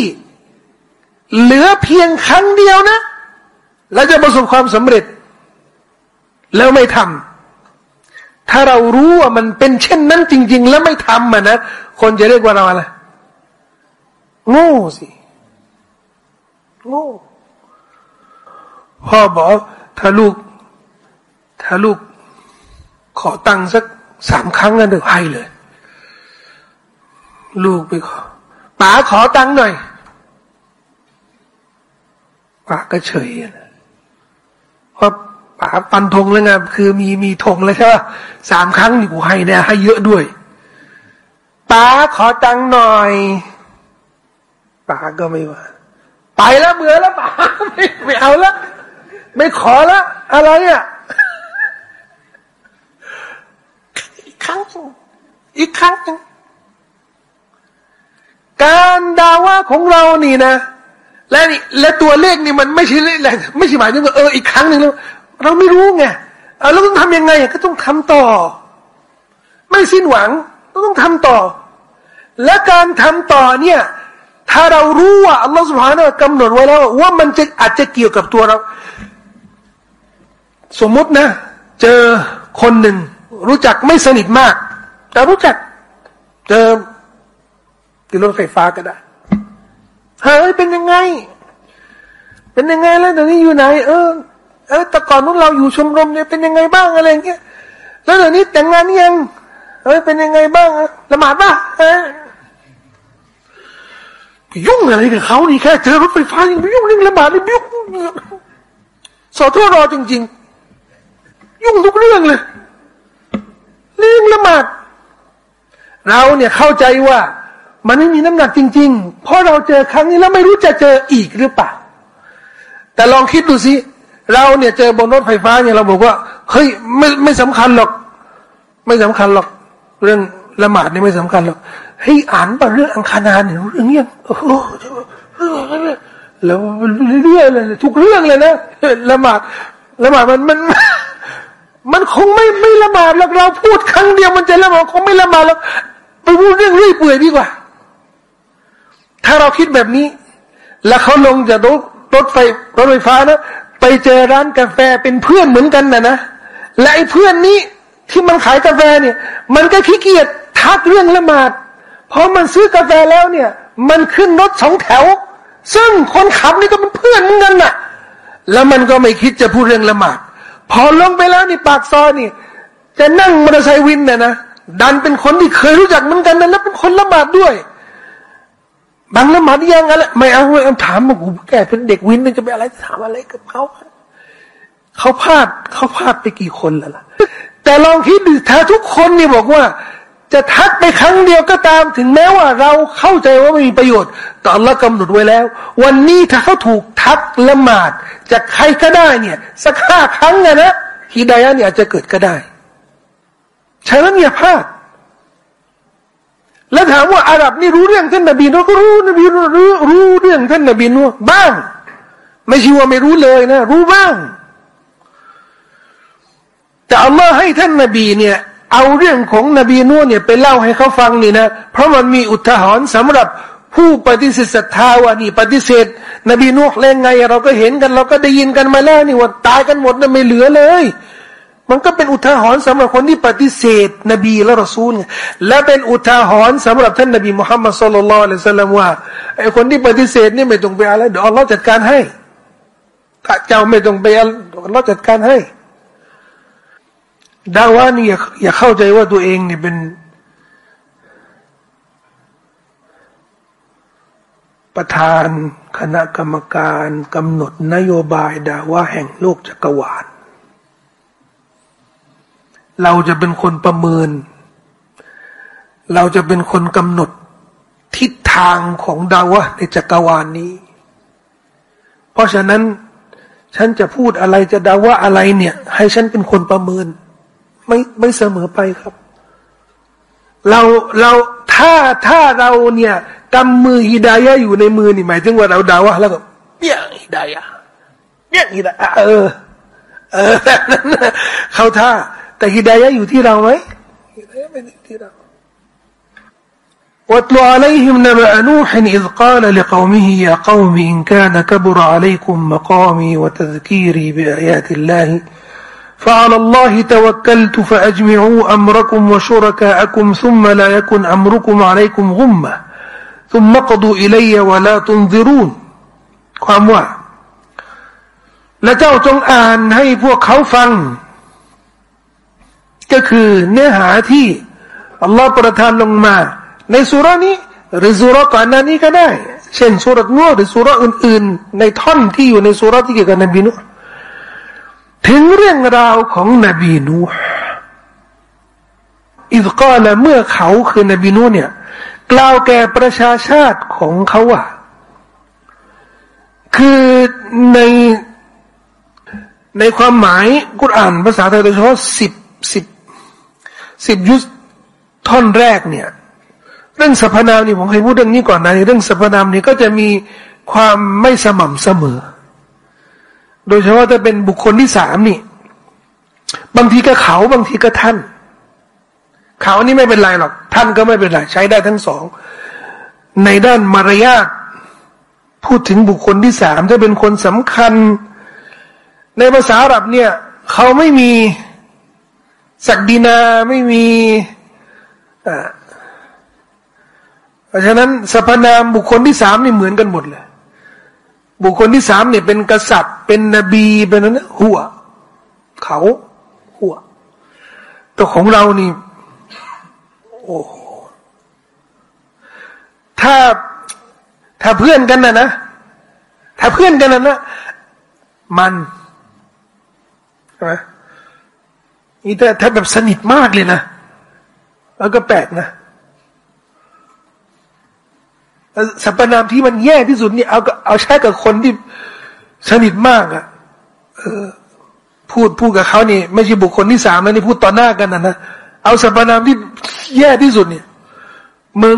เหลือเพียงครั้งเดียวนะ เราจะประสบความสำเร็จ แล้วไม่ทำถ้าเรารู้ว่ามันเป็นเช่นนั้นจริง ๆ แล้วไม่ทำมันนะคนจะเรียกว่าเราอะไรโง่สิโง่พ่อบอกถ้าลูก ถ้าลูกขอตังค์สักสามครั้งนั้นเดี๋ยวให้เลย ลูกไปขอป๋าขอตังค์หน่อยป๋าก็เฉยนะเพราะป๋าปันธงแล้วไงคือมีมีธงเลยใช่ไหมสามครั้งนี่กูให้เนี่ยให้เยอะด้วยป๋าขอตังค์หน่อยป๋าก็ไม่ว่า ไปแล้วเบื่อแล้วป่าไม่ไม่เอาแล้วไม่ขอแล้วอะไรอะอีกครั้งอีกครั้งนึง การดาว่าของเรานี่นะ และนี่และตัวเลขนี่มันไม่ใช่เลขไม่ใช่หมายถึงว่าเอออีกครั้งหนึ่งแล้วเราไม่รู้ไงเราต้องทำยังไงก็ต้องทำต่อ ไม่สิ้นหวังต้องทำต่อ และการทำต่อเนี่ย ถ้าเรารู้ว่าอัลลอฮฺสุบฮานะกำหนดไว้แล้ว ว่ามันจะอาจจะเกี่ยวกับตัวเรา สมมุตินะ เจอคนหนึ่ง รู้จักไม่สนิทมาก แต่รู้จัก เจอ ที่รถไฟฟ้าก็ได้เฮ้ยเป็นยังไง เป็นยังไงแล้วตอนนี้อยู่ไหน เออ เออแต่ก่อนนู้นเราอยู่ชมรมเนี่ยเป็นยังไงบ้างอะไรเงี้ยแล้วเดี๋ยวนี้แต่งงานยัง เออเป็นยังไงบ้างละหมาดป่ะเออยุ่งอะไรกับเขานี่แค่เจอรถไฟฟ้ายังไปยุ่งเรื่องละหมาดนี่ยุ่งสอทั่รอจริง ๆ ยุ่งทุกเรื่องเลยเรื่องละหมาดเราเนี่ยเข้าใจว่า มันไม่มีน้ำหนักจริง ๆ เพราะเราเจอครั้งนี้แล้วไม่รู้จะเจออีกหรือเปล่า แต่ลองคิดดูสิเราเนี่ยเจอบนรถไฟฟ้าเนี่ยเราบอกว่าเฮ้ยไม่ไม่สำคัญหรอก ไม่สำคัญหรอก เรื่องละหมาดนี่ไม่สำคัญหรอกให้ยอ่านป่ะเรื่องอังคารานเนี่ยเรื่องเนี้ยโอ้โหแล้วเรื่อยเลยทุกเรื่องเลยนะละหมาดละหมาดมันมันมันคงไม่ไม่ละหมาดแล้วเราพูดครั้งเดียวมันจะละหมาดคงไม่ละหมาดแล้วไปพูดเรื่องเรื่อยเปื่อยดีกว่า ถ้าเราคิดแบบนี้ แล้วเขาลงจากรถรถไฟรถไฟฟ้านะไปเจอร้านกาแฟเป็นเพื่อนเหมือนกันนะนะและไอ้เพื่อนนี้ที่มันขายกาแฟเนี่ย มันก็ขี้เกียจทักเรื่องละหมาดพอมันซื้อกาแฟแล้วเนี่ย มันขึ้นรถสองแถว ซึ่งคนขับนี่ก็เป็นเพื่อนเหมือนกันน่ะ แล้วมันก็ไม่คิดจะพูดเรื่องละหมาดพอลงไปแล้วนี่ปากซอยนี่ จะนั่งมอเตอร์ไซค์วินเนี่ยนะดันเป็นคนที่เคยรู้จักเหมือนกันนะแล้วเป็นคนละหมาดด้วย บางละหมาดยังอะไรไม่เอาไม่ถามมากูแกเป็นเด็กวินจะไปอะไรถามอะไรกับเขาเขาพลาดเขาพลาดไปกี่คนแล้วล่ะ แต่ลองคิดดูถ้าทุกคนนี่บอกว่า จะทักไปครั้งเดียวก็ตามถึงแม้ว่าเราเข้าใจว่าไม่มีประโยชน์ต่อลลอฮ์กำหนดไว้แล้ว วันนี้ถ้าเขาถูกทักละหมาดจากใครก็ได้เนี่ย สักห้าครั้งนะนะฮิดายะเนี่ยอาจจะเกิดก็ได้ฉะนั้นอย่าพลาด แล้วถามว่าอาหรับนี่รู้เรื่องท่านนบีนูก็รู้นบีนูรู้รู้เรื่องท่านนบีนูบ้าง ไม่ใช่ว่าไม่รู้เลยนะ รู้บ้าง แต่อัลลอฮ์ให้ท่านนบีเนี่ย เอาเรื่องของนบีนูเนี่ยไปเล่าให้เขาฟังนี่นะ เพราะมันมีอุทาหรณ์สำหรับผู้ปฏิเสธศรัทธาว่านี่ปฏิเสธ นบีนูเล่นไง เราก็เห็นกัน เราก็ได้ยินกันมาแล้วนี่ว่าตายกันหมดนะไม่เหลือเลย มันก็เป็นอุทาหรณ์สำหรับคนที่ปฏิเสธ นบีและรอซูล และเป็นอุทาหรณ์สำหรับท่านนบีมุฮัมมัดสุลลัลละอัลลอฮฺว่าไอคนที่ปฏิเสธนี่ไม่ต้องไปอะไรเดี๋ยวอัลลอฮฺจัดการให้ถ้าเจ้าไม่ต้องไปอัลลอฮฺจัดการให้ดาว่านี่อย่าอย่าเข้าใจว่าตัวเองนี่เป็น ประธานคณะกรรมการกำหนดนโยบายดาว่าแห่งโลกจักรวาล เราจะเป็นคนประเมิน เราจะเป็นคนกำหนดทิศทางของดาวะในจักรวาลนนี้ เพราะฉะนั้นฉันจะพูดอะไรจะดาวะอะไรเนี่ย ให้ฉันเป็นคนประเมิน ไม่ไม่เสมอไปครับ เราเราถ้าถ้าเราเนี่ยกำมือฮิดายะอยู่ในมือนี่หมายถึงว่าเราดาวะแล้วก็เปี้ยฮิดายะเปี้ยฮิดายะเออ เออ เขาท่า แต่ฮิดายะอยู่ที่เราไหมฮิดายะไม่ได้ที่เรา واتل عليهم نبأ نوح إذ قال لقومه يا قوم إن كان كبر عليكم مقامي وتذكيري بآيات الله فعلى الله توكلت فأجمعوا أمركم وشركاءكم ثم لا يكن أمركم عليكم غمة ثم قضوا إلي ولا تنظرون ความว่าและเจ้าจงอ่านให้พวกเขาฟัง ก็คือเนื้อหาที่อัลลอฮฺประทานลงมา ในสุรานี้ หรือสุราก่อนหน้านี้ก็ได้ เช่นสุรันัวหรือสุราอื่น ๆ ในท่อนที่อยู่ในสุราที่เกี่ยวกับนบีนูถึงเรื่องราวของนบีนูอิสกาละเมื่อเขาคือนบีนูเนี่ย กล่าวแก่ประชาชาติของเขาว่าคือในในความหมายกุรอานภาษาไทยโดยเฉพาะสิบสิบ สิบยุสท่อนแรกเนี่ย เรื่องสรรพนามนี่ผมเคยพูดเรื่องนี้ก่อนนะเรื่องสรรพนามนี่ก็จะมีความไม่สม่ำเสมอ โดยเฉพาะถ้าเป็นบุคคลที่สามนี่ บางทีก็เขาบางทีก็ท่าน เขานี่ไม่เป็นไรหรอก ท่านก็ไม่เป็นไรใช้ได้ทั้งสอง ในด้านมารยาทพูดถึงบุคคลที่สามถ้าเป็นคนสำคัญ ในภาษาอาหรับเนี่ย เขาไม่มี ศักดินาไม่มีเพราะฉะนั้นสรรพนามบุคคลที่สามนี่เหมือนกันหมดเลย บุคคลที่สามเนี่ยเป็นกษัตริย์ เป็นนบีเป็นนั้นหัว เขาหัวตัวของเรานี่โอ้ถ้าถ้าเพื่อนกันนะนะ ถ้าเพื่อนกันนะนะ มันใช่ไหม นี่ถ้าถ้าแบบสนิทมากเลยนะ แล้วก็แปลกนะสรรพนามที่มันแย่ที่สุดนี่เอาเอาใช้กับคนที่สนิทมากอะ่ะออพูดพูดกับเขานี่ ไม่ใช่บุคคลที่สามนะนี่พูดต่อหน้ากันนะนะเอาสรรพนามที่แย่ที่สุดเนี่ย มึง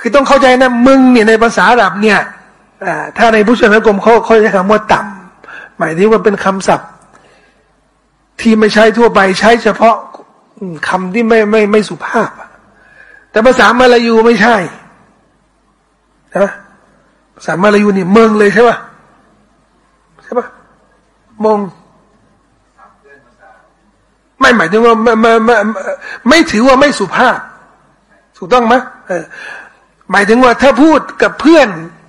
คือต้องเข้าใจนะ มึงเนี่ยในภาษาอาหรับเนี่ยถ้าในผู้ชนกรมเขาเขาใช้คำว่าต่ำหมายถึงว่าเป็นคำศัพท์ ที่ไม่ใช้ทั่วไปใช้เฉพาะคำที่ไม่ไม่ไม่สุภาพ แต่ภาษามาลายูไม่ใช่ใช่ไหมภาษามาลายูนี่เมืองเลยใช่ปะใช่ปะมงไม่หมายถึงว่าไม่ไม่ไม่ไม่ถือว่าไม่สุภาพ ถูกต้องไหมหมายถึงว่าถ้าพูดกับเพื่อน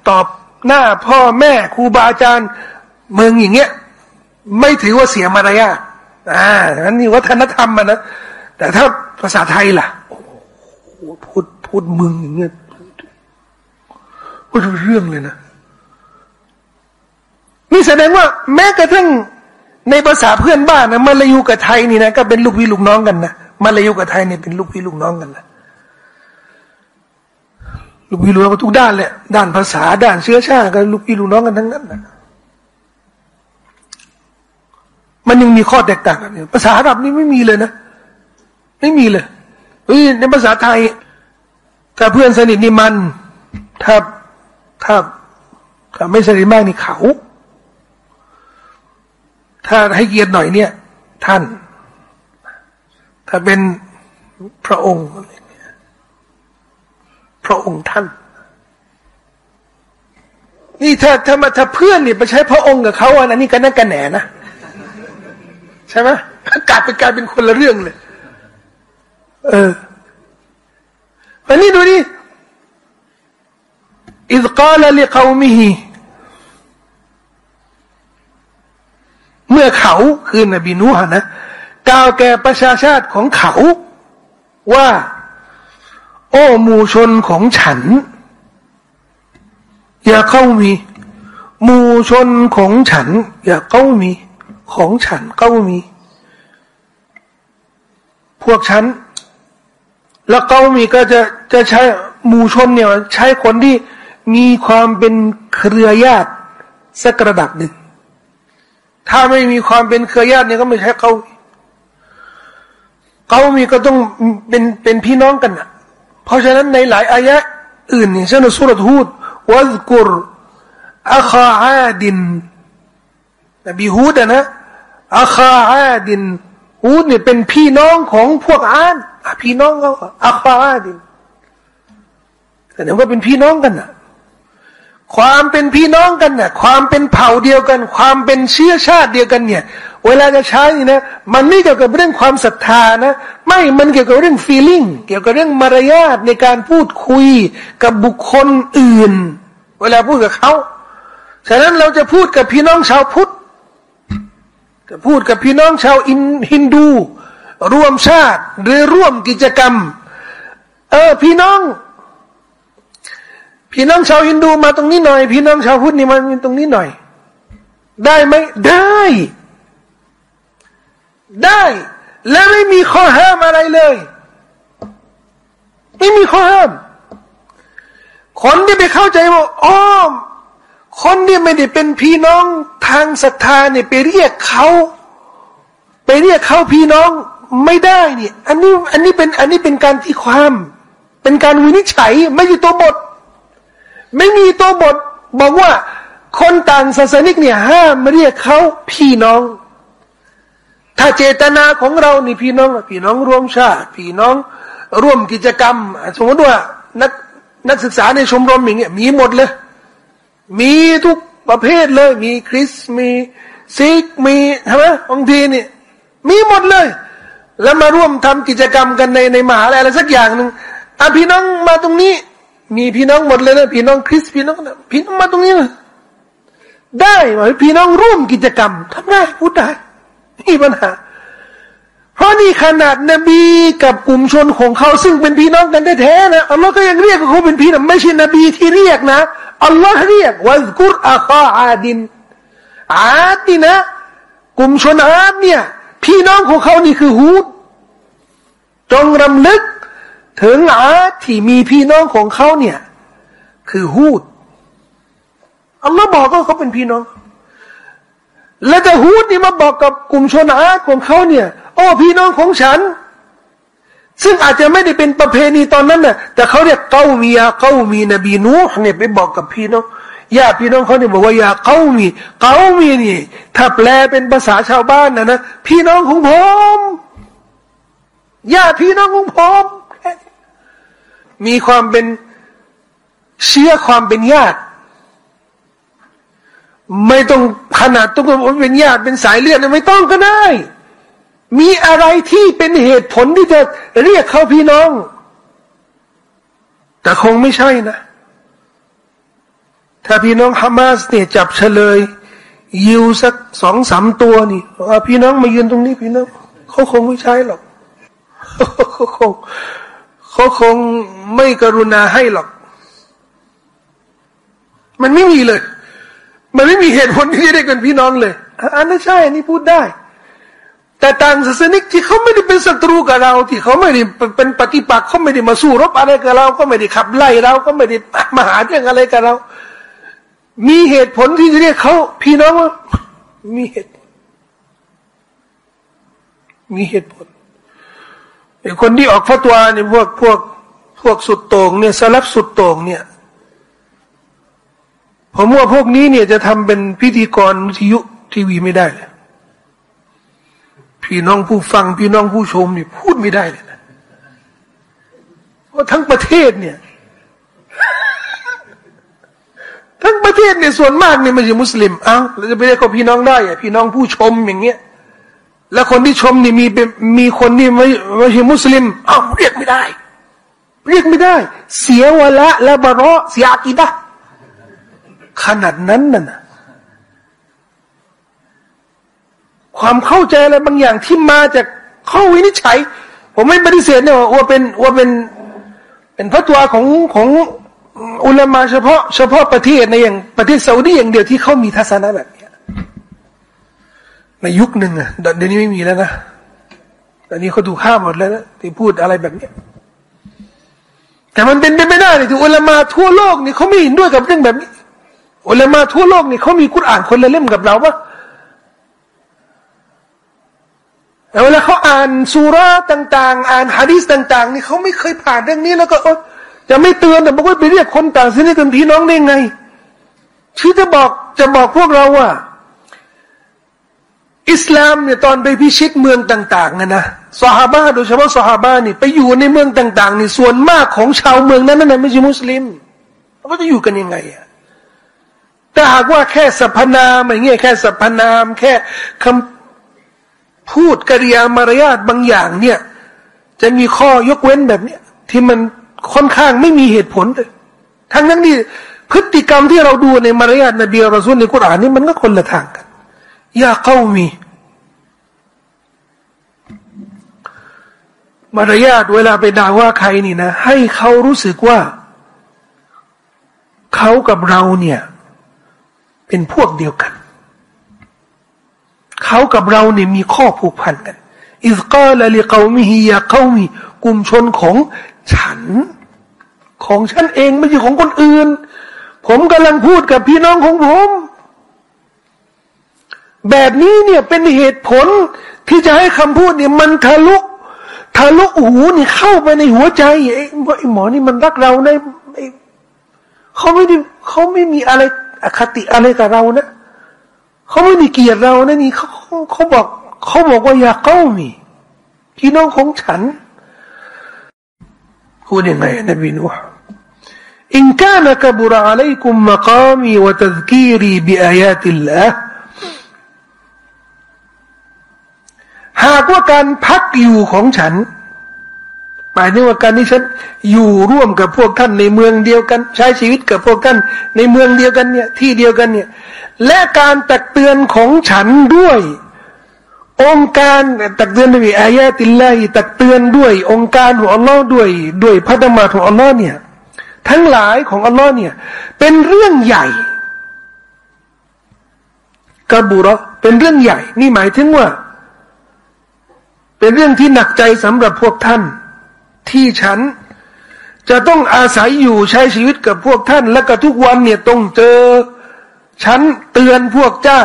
ตอบหน้าพ่อแม่ครูบาอาจารย์เมืองอย่างเงี้ย ไม่ถือว่าเสียมารยาท อ่าอันนี้วัฒนธรรมมันนะ แต่ถ้าภาษาไทยล่ะพูดพูดมึงอย่างเงี้ยพูดเรื่องเลยนะนี่แสดงว่า แม้กระทั่งในภาษาเพื่อนบ้านนะมาลายูกับไทยนี่นะก็เป็นลูกพี่ลูกน้องกันนะมาลายูกับไทยเนี่ยเป็นลูกพี่ลูกน้องกันนะลูกพี่ลูกน้องกันทุกด้านแหละด้านภาษาด้านเชื้อชาติกันลูกพี่ลูกน้องกันทั้งนั้นนะ มันยังมีข้อแตกต่างกันเนี่ภาษาอาหรับนี่ไม่มีเลยนะ ไม่มีเลยเฮ้ยในภาษาไทย ถ้าเพื่อนสนิทนี่มัน ถ้าถ้าถ้าไม่สนิทมากนี่เขา ถ้าให้เกียรติหน่อยเนี่ย ท่าน ถ้าเป็นพระองค์พระองค์ท่าน นี่ถ้าถ้ามาถ้าเพื่อนเนี่ยไปใช้พระองค์กับเขาอันนี้กันนั่นกันแหนนะ ใช่ไหมกลายเป็นกลายเป็นคนละเรื่องเลย เอออันนี้ดูดิอิดกาลลิกาวมิฮีเมื่อเขาคือนบีนูฮ์นะกล่าวแก่ประชาชาติของเขา ว่า โอ้หมู่ชนของฉัน อย่าเข้ามีหมู่ชนของฉัน อย่าเข้ามี ของฉันเข้ามี พวกฉัน แล้วเขามีก็จะจะใช้หมู่ชนเนี่ย ใช้คนที่มีความเป็นเครือญาติสักระดับหนึ่ง ถ้าไม่มีความเป็นเครือญาติเนี่ยก็ไม่ใช่เขาเขามีก็ต้องเป็นเป็นพี่น้องกันนะเพราะฉะนั้นในหลายอายะอื่นอย่างเช่นสุรทูดวัซกุรอัคาอาดิน นบีฮูดนะอัคาอาดินฮูดเนี่ยเป็นพี่น้องของพวกอานพี่น้องเขาอัคาอาดินแต่เนี่ยก็เป็นพี่น้องกันนะความเป็นพี่น้องกันนะ่ะ ความเป็นเผ่าเดียวกัน ความเป็นเชื้อชาติเดียวกันเนี่ย เวลาจะใช้นี่นะมันไม่เกี่ยวกับเรื่องความศรัทธานะ ไม่ มันเกี่ยวกับเรื่อง feeling เกี่ยวกับเรื่องมารยาทในการพูดคุยกับบุคคลอื่น เวลาพูดกับเขา ฉะนั้นเราจะพูดกับพี่น้องชาวพุทธ จะพูดกับพี่น้องชาวอินฮินดู ร่วมชาติหรือร่วมกิจกรรม เออพี่น้อง พี่น้องชาวฮินดูมาตรงนี้หน่อย พี่น้องชาวพุทธนี่มาตรงนี้หน่อย ได้ไหมได้ ได้ และไม่มีข้อห้ามอะไรเลย ไม่มีข้อห้าม คนที่ไปเข้าใจว่าอ้อม คนที่ไม่ได้เป็นพี่น้องทางศรัทธาเนี่ยไปเรียกเขาไปเรียกเขาพี่น้องไม่ได้เนี่ยอันนี้อันนี้เป็นอันนี้เป็นการที่ความ เป็นการวินิจฉัยไม่ใช่ตัวบท ไม่มีตัวบท บอกว่า คนต่างศาสนิกเนี่ยห้ามเรียกเขาพี่น้อง ถ้าเจตนาของเรานี่พี่น้องพี่น้องร่วมชาติพี่น้อง ร่วมกิจกรรม สมมติว่านักนักศึกษาในชมรมอย่างเงี้ยมีหมดเลย มีทุกประเภทเลย มีคริสมีซิกมีใช่ไหมบางทีนี่มีหมดเลย แล้วมาร่วมทำกิจกรรมกันในในมหาลัยอะไรสักอย่างหนึ่งอะพี่น้องมาตรงนี้ มีพี่น้องหมดเลยนะพี่น้องคริสพี่น้องพี่น้องมาตรงนี้นะได้ไหมพี่น้องร่วมกิจกรรมทำได้พูดได้นี่ปัญหา เพราะนี่ขนาดนบีกับกลุ่มชนของเขาซึ่งเป็นพี่น้องกันแท้ๆนะอัลลอฮ์ก็ยังเรียกเขาเป็นพี่น้องไม่ใช่นบีที่เรียกนะอัลลอฮ์เรียกว่ากุรอาคาอาดินอาดีนะ กลุ่มชนอาดเนี่ย พี่น้องของเขานี่คือฮูดจงรำลึกถึงอาที่มีพี่น้องของเขาเนี่ย คือฮูดอัลลอฮ์บอกว่าเขาเป็นพี่น้อง แล้วแต่ฮูดนี่มาบอกกับกลุ่มชนอาดของเขาเนี่ย โอ้พี่น้องของฉัน ซึ่งอาจจะไม่ได้เป็นประเพณีตอนนั้นน่ะ แต่เขาเรียกเก้ามียาเก้ามีนบีนูห์เนี่ยไปบอกกับพี่น้องญาพี่น้องเขาเนี่ยบอกว่ายาเก้ามีเก้ามีนี่ ถ้าแปลเป็นภาษาชาวบ้านนะนะพี่น้องของผมญาพี่น้องของผมมีความเป็นเชื่อความเป็นญาติ ไม่ต้องขนาดต้องเป็นญาติเป็นสายเลือดไม่ต้องก็ได้ มีอะไรที่เป็นเหตุผลที่จะเรียกเขาพี่น้อง แต่คงไม่ใช่นะ ถ้าพี่น้องฮามาสเนี่ยจับเฉลย ยิวสักสองสามตัวนี่พี่น้องมายืนตรงนี้พี่น้องเขาคงไม่ใช่หรอกเขาคงเขาคงไม่กรุณาให้หรอก มันไม่มีเลย มันไม่มีเหตุผลที่จะได้เป็นพี่น้องเลย อันนั้นใช่ อันนี้พูดได้ แต่ต่างศาสนิกที่เขาไม่ได้เป็นศัตรูกับเรา ที่เขาไม่ได้เป็นปฏิปักษ์เขาไม่ได้มาสู้รบอะไรกับเรา ก็ไม่ได้ขับไล่เราก็ไม่ได้มาหาเรื่องอะไรกับเรา มีเหตุผลที่จะเรียกเขาพี่น้องมีเหตุผล มีเหตุผลไอ้คนที่ออกฟัตวาเนี่ยพวกพวกพวกสุดโต่งเนี่ยสลับสุดโต่งเนี่ยผมว่าพวกนี้เนี่ยจะทำเป็นพิธีกรวิทยุทีวีไม่ได้เลย พี่น้องผู้ฟัง พี่น้องผู้ชมนี่พูดไม่ได้เลยนะว่าทั้งประเทศเนี่ย ทั้งประเทศเนี่ยส่วนมากเนี่ยไม่ใช่มุสลิมเอ้าเราจะไปเรียกพี่น้องได้อะพี่น้องผู้ชมอย่างเงี้ย แล้วคนที่ชมนี่มีเป็นมีคนที่ไม่ไม่ใช่มุสลิมเอ้าเรียกไม่ได้ เรียกไม่ได้ เสียวละและบาระเสียกีดะขนาดนั้นน่ะ ความเข้าใจอะไรบางอย่างที่มาจากข้อวินิจฉัย ผมไม่ปฏิเสธเนี่ยว่าเป็นว่าเป็นเป็นพระตัวของของอุลามาเฉพาะเฉพาะประเทศในอย่างประเทศซาอุดีอย่างเดียวที่เขามีทัศนะแบบนี้ในยุคหนึ่งอะเดี๋ยวนี้ไม่มีแล้วนะตอนนี้เขาถูกห้ามหมดแล้วนะที่พูดอะไรแบบนี้แต่มันเป็นไปไม่ได้เลยที่อุลามาทั่วโลกนี่เขาไม่เห็นด้วยกับเรื่องแบบนี้อุลามาทั่วโลกนี่เขามีกุรอ่านคนละเล่มกับเราปะแต่ เวลาเขาอ่านสุราต่างๆ อ่านฮะดีษต่างๆ นี่เขาไม่เคยผ่านเรื่องนี้แล้วก็จะไม่เตือนแต่บอกว่าไปเรียกคนต่างชนิดกันพี่น้องได้ไงที่จะบอกจะบอกพวกเราว่า อิสลามเนี่ยตอนไปพิชิตเมืองต่างๆนะนะสหาบาโดยเฉพาะสหาบานี่ไปอยู่ในเมืองต่าง ๆ นี่ส่วนมากของชาวเมืองนั้นนั่นไม่ใช่มุสลิมเขาจะอยู่กันยังไงอะแต่หากว่าแค่สรรพนามอย่างเงี้ยแค่สรรพนาม แค่คำ พูดกิริยามารยาทบางอย่างเนี่ย จะมีข้อยกเว้นแบบเนี้ยที่มันค่อนข้างไม่มีเหตุผลเลยทั้งนั้นนี่พฤติกรรมที่เราดูในมารยาทนบีเราซุนในกุรานนี่มันก็คนละทางกันยาเข้ามี มารยาทเวลาไปด่าว่าใครนี่นะ ให้เขารู้สึกว่า เขากับเราเนี่ย เป็นพวกเดียวกัน เขากับเราเนี่ยมีข้อผูกพันกันอิสกาลลิกามิฮิยาเขามีกลุ่มชนของฉัน ของฉันเองไม่ใช่ของคนอื่น ผมกำลังพูดกับพี่น้องของผม แบบนี้เนี่ยเป็นเหตุผลที่จะให้คำพูดเนี่ยมันทะลุทะลุหูนี่เข้าไปในหัวใจไอ้หมอนี่มันรักเราในเขาไม่ได้เขาไม่มีอะไรอคติอะไรกับเรานะ เขาไม่ได้เกลียดเรานะนี่เขาเขาบอกเขาบอกว่าอย่าเก้ามีพี่น้องของฉันพูดยังไงนบีนูฮ์อินกานกบุรอะลัยกุมมะกามีวะตซกีรีบิอายาติลลาห์หากว่าการพักอยู่ของฉัน หมายถึงว่าการที่ฉันอยู่ร่วมกับพวกท่านในเมืองเดียวกัน ใช้ชีวิตกับพวกท่านในเมืองเดียวกันเนี่ยที่เดียวกันเนี่ย และการตักเตือนของฉันด้วย องค์การตักเตือนด้วยอายะติลลาฮิตักเตือนด้วย องค์การของอัลลอฮ์ด้วย ด้วยพระธรรมของอัลลอฮ์เนี่ย ทั้งหลายของอัลลอฮ์เนี่ย เป็นเรื่องใหญ่กระบุรอเป็นเรื่องใหญ่ นี่หมายถึงว่า เป็นเรื่องที่หนักใจสำหรับพวกท่าน ที่ฉัน จะต้องอาศัยอยู่ใช้ชีวิตกับพวกท่าน และก็ทุกวันเนี่ยต้องเจอ ฉันเตือนพวกเจ้า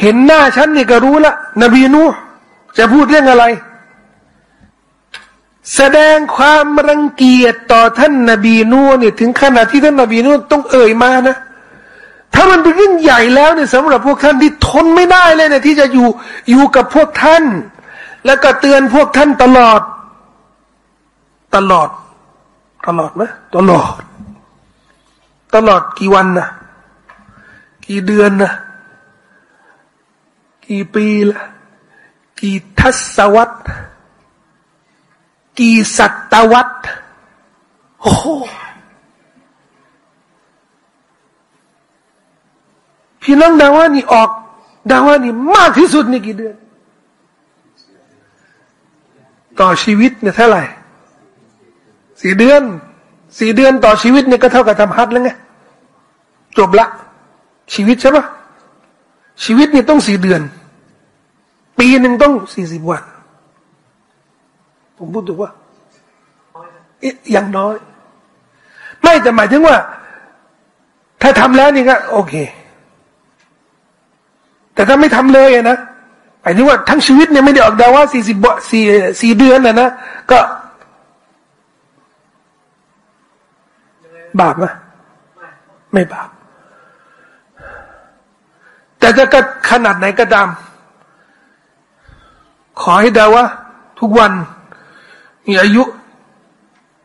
เห็นหน้าฉันนี่ก็รู้ละนบีนูจะพูดเรื่องอะไร แสดงความรังเกียจต่อท่านนบีนูเนี่ยถึงขนาดที่ท่านนบีนูต้องเอ่ยมานะถ้ามันเป็นเรื่องใหญ่แล้วเนี่ยสำหรับพวกท่านที่ทนไม่ได้เลยเนี่ยที่จะอยู่อยู่กับพวกท่าน แล้วก็เตือนพวกท่านตลอด ตลอด ตลอดไหมตลอด ตลอดกี่วันนะกี่เดือนนะกี่ปีละกี่ทศวรรษกี่ศตวรรษโอ้โหพี่น้องดาว่านี่ออกดาว่านี่มากที่สุดนี่กี่เดือน ต่อชีวิตเนี่ยเท่าไหร่สี่เดือน สี่เดือนต่อชีวิตเนี่ยก็เท่ากับทำฮัทแล้วไงจบละ ชีวิตใช่ปะชีวิตนี่ต้องสี่เดือน ปีหนึ่งต้องสี่สิบวัน ผมพูดถูกว่าอย่างน้อย ไม่แต่หมายถึงว่า ถ้าทำแล้วนี่ก็โอเค แต่ถ้าไม่ทำเลยนะหมายถึงว่าทั้งชีวิตเนี่ยไม่ได้ออกดาว่าสี่สิบสี่สี่เดือนนะนะก็ บาปไหมไม่บาป แต่จะกขนาดไหนก็ตาม ขอให้ดาว่าทุกวันมีอายุ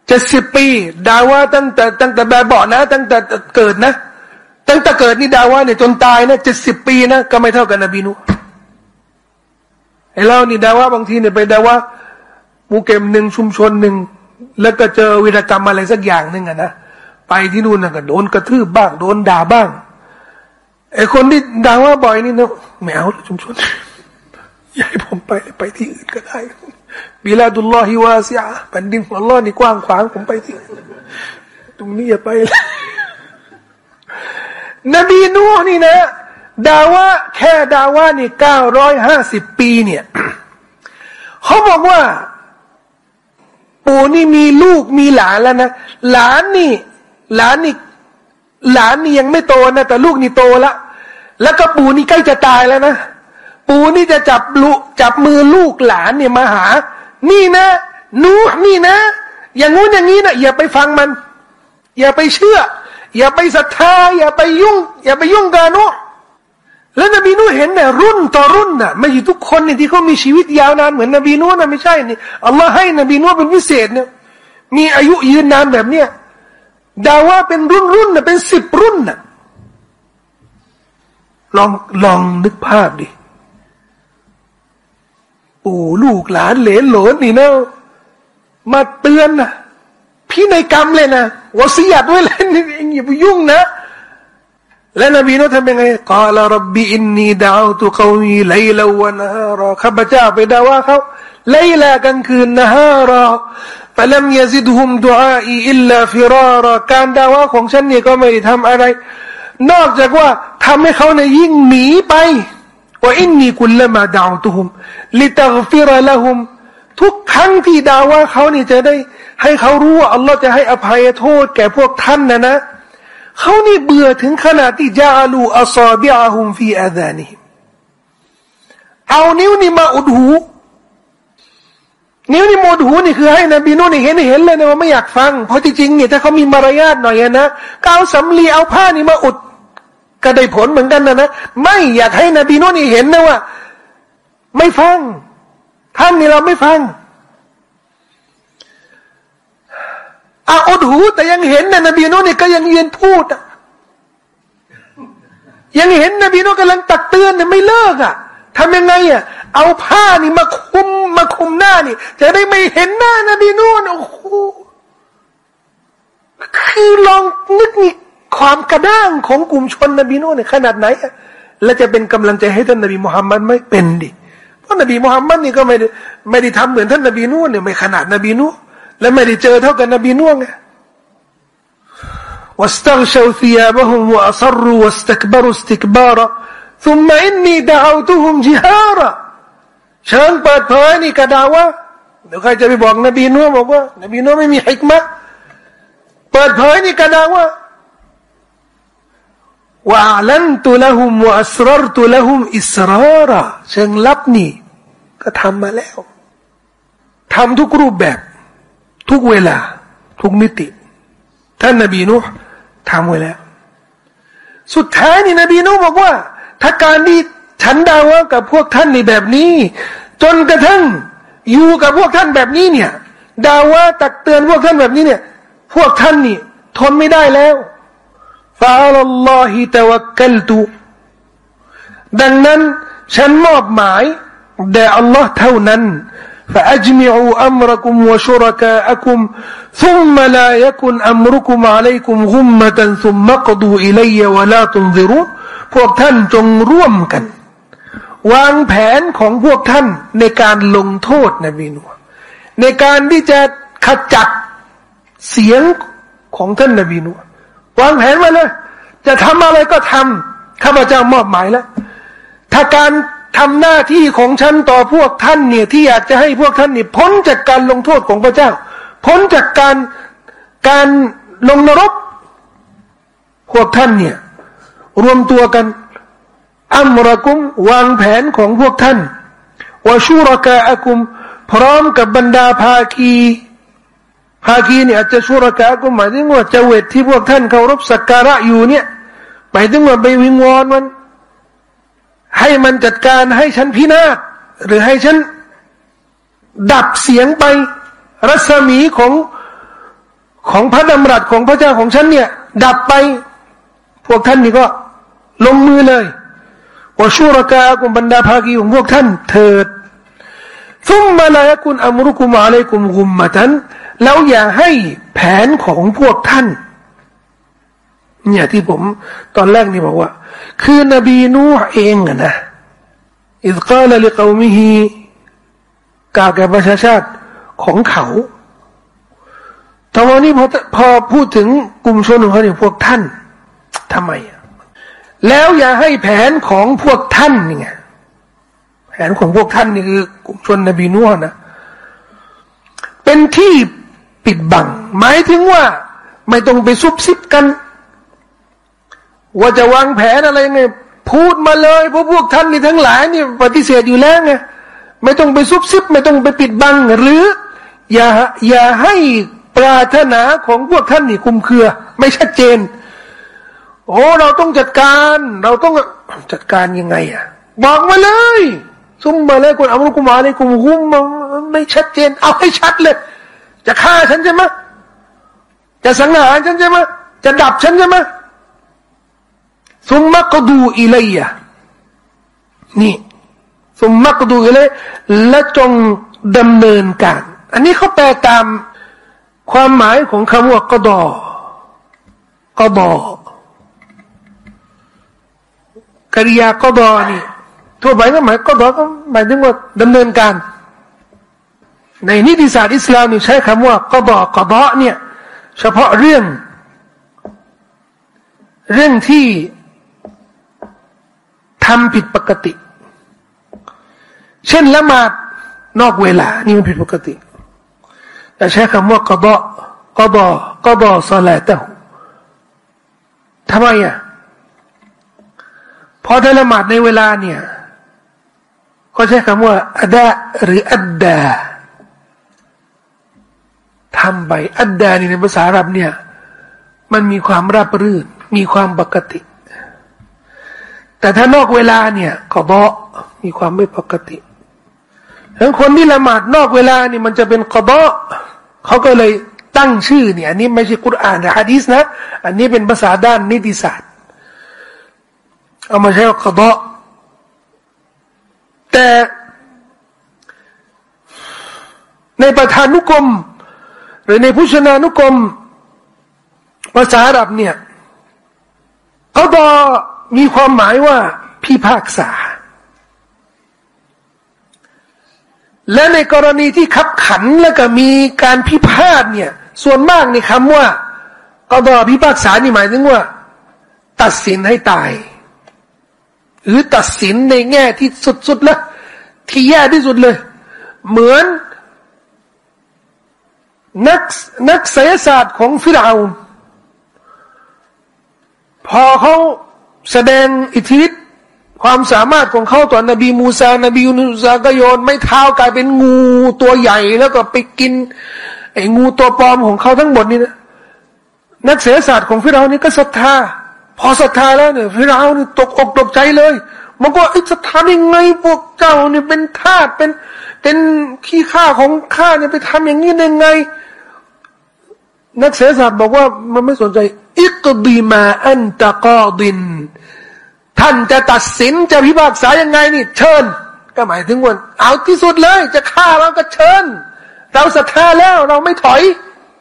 เจ็ดสิบปี ดาว่าตั้งแต่ตั้งแต่แบบบอกนะ ตั้งแต่เกิดนะ ตั้งแต่เกิดนี่ดาว่าเนี่ยจนตายนะเจ็ดสิบปีนะก็ไม่เท่ากันนบีนุไอ้เรานี่ดาว่าบางทีเนี่ยไปดาว่ามูเกมหนึ่งชุมชนหนึ่งแล้วก็เจอวิรกรรมอะไรสักอย่างหนึ่งอะนะ ไปที่นู่นนะก็โดนกระทืบบ้างโดนด่าบ้างไอ้คนที่ด่าว่าบ่อยนี่นะไม่เอาชุมชนอยากให้ผมไปไปที่อื่นก็ได้บิลาดุลลอฮิวาซิอาแผ่นดินของอัลลอฮ์นี่กว้างขวางผมไปที่ตรงนี้อย่าไปเลยนบีนูนี่นะดาว่าแค่ดาว่านี่เก้าร้อยห้าสิบปีเนี่ยเขาบอกว่า ปู่นี่มีลูกมีหลานแล้วนะ หลานนี่ หลานนี่หลานนี่ยังไม่โตนะแต่ลูกนี่โตแล้วแล้วก็ปู่นี่ใกล้จะตายแล้วนะปู่นี่จะจับลูจับมือลูกหลานเนี่ยมาหา นี่นะนูนี่นะ อย่างงู้นอย่างนี้นะอย่าไปฟังมัน อย่าไปเชื่อ อย่าไปศรัทธาอย่าไปยุ่ง อย่าไปยุ่งกันนูแล้วนบีนูเห็นเนี่ยรุ่นต่อรุ่นน่ะไม่ใช่ทุกคนเนี่ยที่เขามีชีวิตยาวนานเหมือนนบีนูนะไม่ใช่นี่อัลลอฮ์ให้นบีนูเป็นพิเศษเนี่ยมีอายุยืนนานแบบเนี้ย ดาว่าเป็นรุ่นรุ่นน่ะเป็นสิบรุ่นน่ะลองลองนึกภาพดิปู่ลูกหลานเหลนหลนนี่นะมาเตือนนะพี่ในกรรมเลยนะวสียัดไว้เลยนี่เองอย่าไปยุ่งนะ และนบีนุทำยังไงกล่าวรับบีอินนีดาวตุกวีไลลวันฮารอข้าพเจ้าไปด่าว่าเขาไลลากลางคืนนะฮารอฟลัมยาซิดฮุมดุอาอีอิลลาฟิรารอการด่าว่าของฉันเนี่ยก็ไม่ได้ทำอะไร นอกจากว่าทำให้เขาเนี่ยยิ่งหนีไปว่าإني كلما دعوتهم لتغفر لهمทุกครั้งที่ดาว่าเขาเนี่ยจะได้ ให้เขารู้ว่าอัลลอฮ์จะให้อภัยโทษแก่พวกท่านนะนะ เขานี่เบื่อถึงขนาดที่جعلوا أصابعهم في آذانهمเอานิ้วนี่มาอุดหู นิ้วนี่มาอุดหูนี่คือให้นบีนู่นเห็นเห็นเลยนะว่าไม่อยากฟัง เพราะจริงๆเนี่ยถ้าเขามีมารยาทหน่อยนะก็เอาสำลีเอาผ้านี่มาอุดก็ได้ผลเหมือนกันนะนะไม่อยากให้นบีนู่นเห็นนะว่า ไม่ฟังท่านนี่เราไม่ฟัง อาอดหู แต่ยังเห็นนะนบีนู่นนี่ก็ยังเยียนพูดอะยังเห็นนบีนู่นกำลังตักเตือนเนี่ยไม่เลิกอะทำยังไงอะเอาผ้านี่มาคุมมาคุมหน้านี่ จะได้ไม่เห็นหน้านบีนู่นโอ้โหคือลองนึกนี่ความกระด้างของกลุ่มชนนบีนูเนี่ยขนาดไหนอะและจะเป็นกำลังใจให้ท่านนบีมุฮัมมัดไม่เป็นดิเพราะนบีมุฮัมมัดนี่ก็ไม่ได้ไม่ได้ทำเหมือนท่านนบีนูเนี่ยไม่ขนาดนบีนู และไม่ได้เจอเท่ากับนบีนูไง واستغشوا ثيابهم وأصروا واستكبروا استكبارا ثم إني دعوتهم جهارا เชิญเปิดเผยนี่กระดาวะเดี๋ยวใครจะไปบอกนบีนูบอกว่านบีนูไม่มีฮิกมะเปิดเผยนี่กระดาวะว่าลันตุละหุมวอัสรรตุละหุมอิสราระเชิงลับนี่ก็ทำมาแล้วทำทุกรูปแบบ ทุกเวลา ทุกมิติ ท่านนบีนุทำไว้แล้ว สุดท้ายนี่นบีนุบอกว่า ถ้าการที่ฉันดาว่ากับพวกท่านในแบบนี้ จนกระทั่งอยู่กับพวกท่านแบบนี้เนี่ยดาว่าตักเตือนพวกท่านแบบนี้เนี่ย พวกท่านนี่ ทนไม่ได้แล้วฟาอัลลอฮิตะวักัลตุดังนั้นฉันมอบหมายแด่อัลลอฮ์เท่านั้น فأجمعوا أمركم وشركاءكم ثم لا يكن أمركم عليكم غمة ثم قضوا إلي ولا تنظرون พวกท่านจงร่วมกัน วางแผนของพวกท่านในการลงโทษนบีนัวในการที่จะขจัดเสียงของท่านนบีนัววางแผนมาเลย จะทำอะไรก็ทำข้าพเจ้ามอบหมายแล้ว ถ้าการ ทำหน้าที่ของฉันต่อพวกท่านเนี่ยที่อยากจะให้พวกท่านเนี่ยพ้นจากการลงโทษของพระเจ้า พ้นจากการการลงนรก พวกท่านเนี่ย รวมตัวกันอัมรกุมวางแผนของพวกท่านวชูรกาอกุม พร้อมกับบรรดาภาคีภาคีเนี่ยอาจจะชูรกากุมหมายถึงว่าจะเวทที่พวกท่านเคารพสักการะอยู่เนี่ยหมายถึงว่าไปวิงวอนมัน ให้มันจัดการให้ฉันพินาศหรือให้ฉัน ดับเสียงไป รัศมีของของพระดำรัสของพระเจ้าของฉันเนี่ย ดับไป พวกท่านนี่ก็ลงมือเลยว่าชูรกากุมบรรดาภากีของพวกท่าน เถิดซุมมาลายกุนอัมรุกุมอะลัยกุมกุมมาทันแล้วอย่าให้แผนของพวกท่าน เนี่ยที่ผมตอนแรกนี่บอกว่า คือนบีนูห์เองนะอิสกาลลิกอมิฮีกาแก่ประชาชาติของเขาแต่วันนี้พอพอพูดถึงกลุ่มชนของเขาเนี่ยพวกท่านทำไมอะแล้วอย่าให้แผนของพวกท่านนี่ไงแผนของพวกท่านนี่คือกลุ่มชนนบีนูห์นะเป็นที่ปิดบัง หมายถึงว่า ไม่ต้องไปซุบซิบกัน ว่าจะวางแผนอะไรไงพูดมาเลยเพราะพวกท่านนี่ทั้งหลายนี่ปฏิเสธอยู่แล้วไงไม่ต้องไปซุบซิบไม่ต้องไปปิดบัง หรือ อย่าอย่าให้ปรารถนาของพวกท่านนี่คุมเครือ ไม่ชัดเจน โอ้เราต้องจัดการ เราต้องจัดการยังไงอะบอกมาเลย ซุ่มมาเลยคุณอามุกุมาเลยกุมหุ้มไม่ชัดเจน เอาให้ชัดเลย จะฆ่าฉันใช่ไหมจะสังหารฉันใช่ไหมจะดับฉันใช่ไหม ซุมมักดูอิเลยะนี่ซุมมักดูอิเลยและจงดำเนินการ อันนี้เขาแปลตามความหมายของคำว่ากดอกดอกริยากดอนี่ทั่วไปก็หมายกดอก็หมายถึงว่าดำเนินการ ในนิติศาสตร์อิสลามนี่ใช้คำว่ากดอกดอเนี่ย เฉพาะเรื่อง เรื่องที่ ทำผิดปกติ เช่นละหมาดนอกเวลา นี่มันผิดปกติ แต่ใช้คำว่ากบกบกบสลาตะทำไมอะพอได้ละหมาดในเวลาเนี่ย ก็ใช้คำว่าอัดาหรืออัดดาทำไปอัดดานี่ในภาษาอาหรับเนี่ย มันมีความราบรื่น มีความปกติ แต่ถ้านอกเวลาเนี่ยกบมีความไม่ปกติทั้งคนที่ละหมาดนอกเวลานี่มันจะเป็นกบเขาก็เลยตั้งชื่อเนี่ยอันนี้ไม่ใช่กุรอานแต่ฮะดีสนะ อันนี้เป็นภาษาด้านนิติศาสตร์ เอามาใช้ว่ากบแต่ในประธานุกรม หรือในผู้ชนานุกรมภาษาอาหรับเนี่ยกบ มีความหมายว่าพิพากษา และในกรณีที่ขับขันแล้วก็มีการพิพาทเนี่ย ส่วนมากในคำว่ากดอพิพากษานี่หมายถึงว่า ตัดสินให้ตาย หรือตัดสินในแง่ที่สุดๆแล้วที่แย่ที่สุดเลย เหมือนนักนักศิลศาสตร์ของฟิราอุพอเขา แสดงอิทธิฤทธิ์ความสามารถของเขาต่อนบีมูซานบียูนุซาก็โยนไม่เท้ากลายเป็นงูตัวใหญ่แล้วก็ไปกินไอ้งูตัวปลอมของเขาทั้งหมดนี่นะนักเสียศาสตร์ของฟิรานี่ก็ศรัทธา พอศรัทธาแล้วเนี่ยฟิรานี่ตกอกตกใจเลย มันก็ไอ้ศรัทธายังไงพวกเจ้าเนี่ยเป็นทาสเป็นเป็นขี้ข้าของข้าเนี่ยไปทำอย่างนี้ได้ไง นักเสียศาสตร์บอกว่ามันไม่สนใจ อิกดีมาอันตะกอดิน ท่านจะตัดสินจะพิพากษายังไงนี่ เชิญ ก็หมายถึงว่าเอาที่สุดเลย จะฆ่าเราก็เชิญ เราศรัทธาแล้วเราไม่ถอย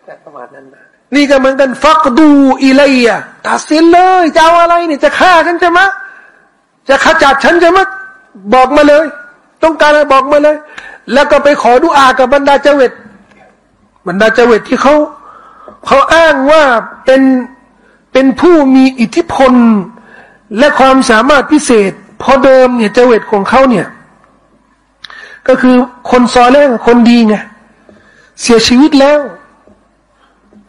แต่ประมาณนั้นนะนี่ก็เหมือนกันฟักดูอิเลียตัดสินเลยจะเอาอะไรนี่จะฆ่าฉันใช่ไหมจะขจัดฉันใช่ไหมบอกมาเลย ต้องการอะไรบอกมาเลย แล้วก็ไปขอดุอากับบรรดาเจวิตบรรดาเจวิตที่เขาเขาอ้างว่าเป็น เป็นผู้มีอิทธิพล และความสามารถพิเศษพอเดิมเนี่ยเจวิตของเขาเนี่ย ก็คือคนซอแรกคนดีไงเสียชีวิตแล้ว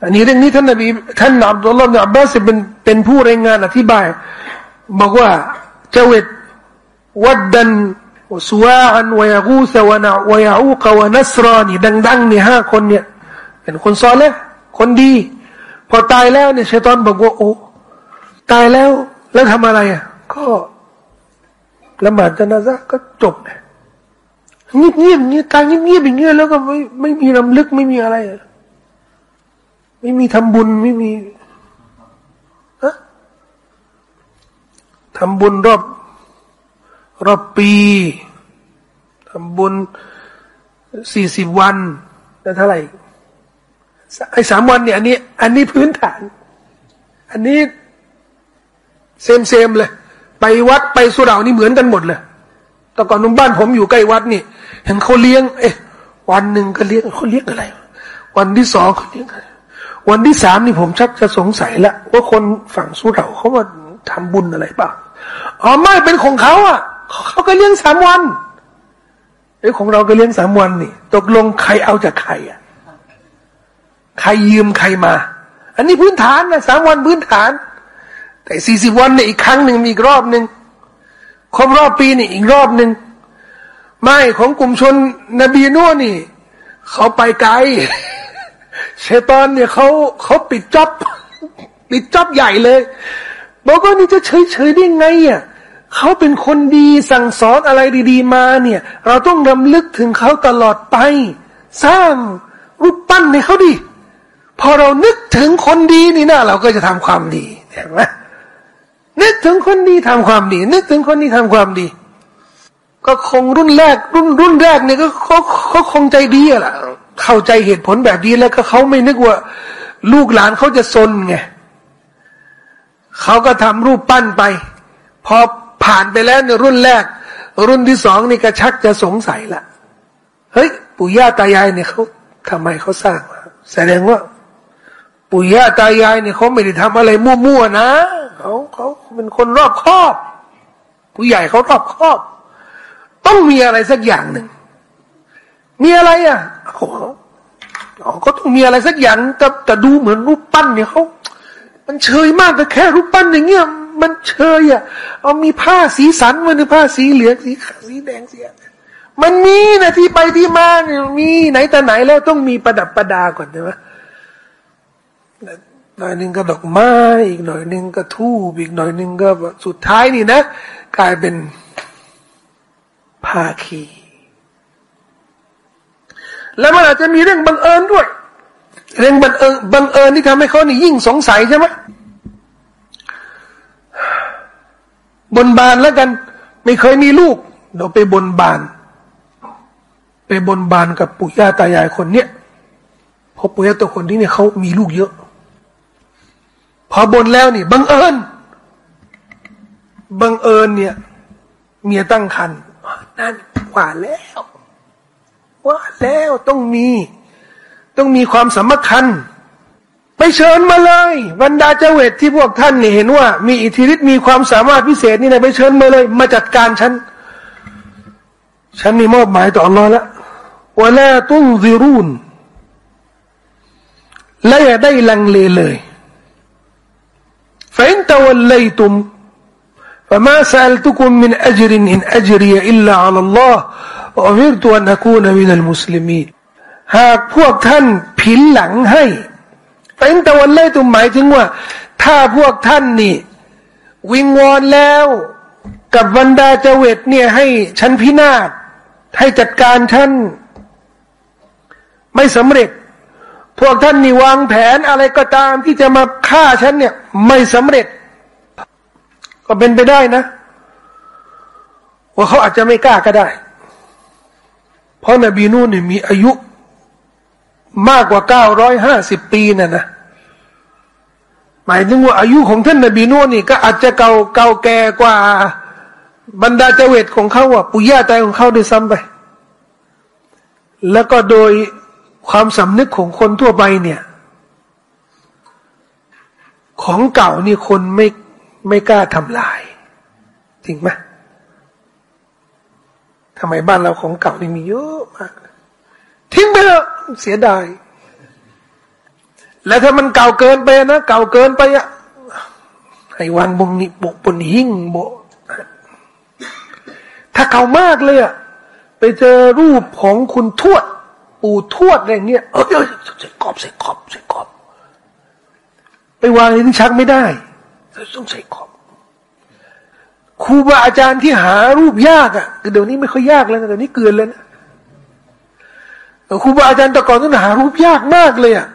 อันนี้เรื่องนี้ท่านนบีท่านอับดุลลาห์อับบาสเป็นเป็นผู้รายงานอธิบาย บอกว่าเจวิตวัดดันสวาอันวยากูสวนาวยาอูกวนัสรานี่ดังๆเนี่ยห้าคนเนี่ย เป็นคนซอแล้วคนดี พอตายแล้วเนี่ยเชตอนบอกว่าโอ้ตายแล้ว แล้วทำอะไรอะ ก็ละหมาดจนาซะก็จบเงียบเงียบเงียบตายเงียบเงียบอย่างเงี้ยแล้วก็ไม่ไม่มีลำลึกไม่มีอะไร ไม่มีทำบุญไม่มีฮะทำบุญรอบรอบปีทำบุญสี่สิบวัน แต่เท่าไหร่ ไอ้สามวันเนี่ยอันนี้ อันนี้พื้นฐาน อันนี้เซมเซมเลย ไปวัดไปสุรานี่เหมือนกันหมดเลยแต่ก่อนนุ่มบ้านผมอยู่ใกล้วัดนี่เห็นเขาเลี้ยง เอ๊ะวันหนึ่งก็เลี้ยงเขาเลี้ยงอะไร วันที่สองเขาเลี้ยงอะไรวันที่สามนี่ผมชักจะสงสัยละว่าคนฝั่งสุราเขามาทำบุญอะไรป่ะอ๋อไม่เป็นของเขาอะเขาก็เลี้ยงสามวันไอ้ของเราก็เลี้ยงสามวันนี่ ตกลงใครเอาจากใครอะ ใครยืมใครมา อันนี้พื้นฐานนะสามวันพื้นฐาน แต่สี่สิบวันเนี่ยอีกครั้งหนึ่งมีอีกรอบหนึ่งครบรอบปีนี่อีกรอบหนึ่งไม่ของกลุ่มชนนบีนัวนี่ เขาไปไกลเชตอนเนี่ยเขาเขาปิดจ็อบปิดจ็อบใหญ่เลยบอกว่านี่จะเฉยเฉยได้ไงอะเขาเป็นคนดีสั่งสอนอะไรดี ๆ มาเนี่ย เราต้องรำลึกถึงเขาตลอดไป สร้างรูปปั้นให้เขาดี พอเรานึกถึงคนดีนี่นะเราก็จะทำความดีเห็นไหมนึกถึงคนดีทำความดี นึกถึงคนดีทำความดี ก็คงรุ่นแรก รุ่นรุ่นแรกเนี่ยก็เขาเขาคงใจดีอะล่ะเข้าใจเหตุผลแบบนี้แล้วก็เขาไม่นึกว่า ลูกหลานเขาจะซนไงเขาก็ทำรูปปั้นไป พอผ่านไปแล้วในรุ่นแรก รุ่นที่สองนี่ก็ชักจะสงสัยละเฮ้ย ปู่ย่าตายายเนี่ยเขาทำไมเขาสร้างแสดงว่า ปู่ย่าตายายเนี่ยเขาไม่ได้ทำอะไรมั่วๆนะเขาเขาเป็นคนรอบคอบ ผู้ใหญ่เขารอบคอบ ต้องมีอะไรสักอย่างหนึ่งมีอะไรอะอ๋อก็ต้องมีอะไรสักอย่างแต่แต่ดูเหมือนรูปปั้นเนี่ยเขามันเชยมากแต่แค่รูปปั้นอย่างเงี้ยมันเชยอะเอามีผ้าสีสันมันผ้าสีเหลืองสีขาวสีแดงสีมันมีนะที่ไปที่มาเนี่ยมีไหนแต่ไหนแล้วต้องมีประดับประดาก่อนใช่ไหม หน่อยหนึ่งก็ดอกไม้อีกหน่อยหนึ่งก็ทูบอีกหน่อยหนึ่งก็สุดท้ายนี่นะ กลายเป็นภาคี แล้วมันอาจจะมีเรื่องบังเอิญด้วย เรื่องบังเอิญบังเอิญที่ทำให้เขานี่ยิ่งสงสัยใช่ไหมบนบานแล้วกัน ไม่เคยมีลูกเราไปบนบาน ไปบนบานกับปู่ย่าตายายคนเนี้ยเพราะปู่ย่าตัวคนที่เนี่ยเขามีลูกเยอะ พอบนแล้วนี่บังเอิญบังเอิญเนี่ย เมียตั้งครรภ์นั่นว่าแล้วว่าแล้วต้องมี ต้องมีความสำคัญ ไปเชิญมาเลยบรรดาเจ้าเวทที่พวกท่านเห็นว่า มีอิทธิฤทธิ์มีความสามารถพิเศษนี่นะไปเชิญมาเลย มาจัดการฉันฉันนี่มอบหมายต่ออัลลอฮ์แล้วว่าแล้วตุ้งซีรุนและอย่าได้ลังเลเลย توليتم فما سألتكم من أجر إن أجري إلا على الله وأمرت أن أكون من المسلمين หากพวกท่านผินหลังให้เป็นตะวันเล่ตุหมายถึงว่า ถ้าพวกท่านนี่ วิงวอนแล้ว กับบรรดาเจวิตเนี่ยให้ฉันพินาศให้จัดการฉันไม่สำเร็จพวกท่านนี่วางแผนอะไรก็ตามที่จะมาฆ่าฉันเนี่ย ไม่สำเร็จ ก็เป็นไปได้นะ ว่าเขาอาจจะไม่กล้าก็ได้ เพราะนบีนูนนี่มีอายุ มากกว่าเก้าร้อยห้าสิบปีน่ะนะหมายถึงว่าอายุของท่านนบีนูนี่ ก็อาจจะเก่าเก่าแก่กว่า บรรดาเจวิตของเขาอะปุย่าใจของเขาด้วยซ้ำไป แล้วก็โดยความสำนึกของคนทั่วไปเนี่ย ของเก่านี่คนไม่ ไม่กล้าทำลาย จริงไหมทำไมบ้านเราของเก่านี่มีเยอะมาก ทิ้งไปเถอะเสียดาย แล้วถ้ามันเก่าเกินไปนะ เก่าเกินไปอะให้วางบนนี้บกบนหิ้งโบถ้าเก่ามากเลยอะไปเจอรูปของคุณทวด ปู่ทวดอะไรเงี้ยเออใส่กรอบใส่กรอบใส่กรอบ ไปวางในที่ชักไม่ได้ ต้องใส่ขอบครูบาอาจารย์ที่หารูปยากอะเดี๋ยวนี้ไม่ค่อยยากแล้วนะเดี๋ยวนี้เกินเลยนะครูบาอาจารย์แต่ก่อนต้องหารูปยากมากเลยอะ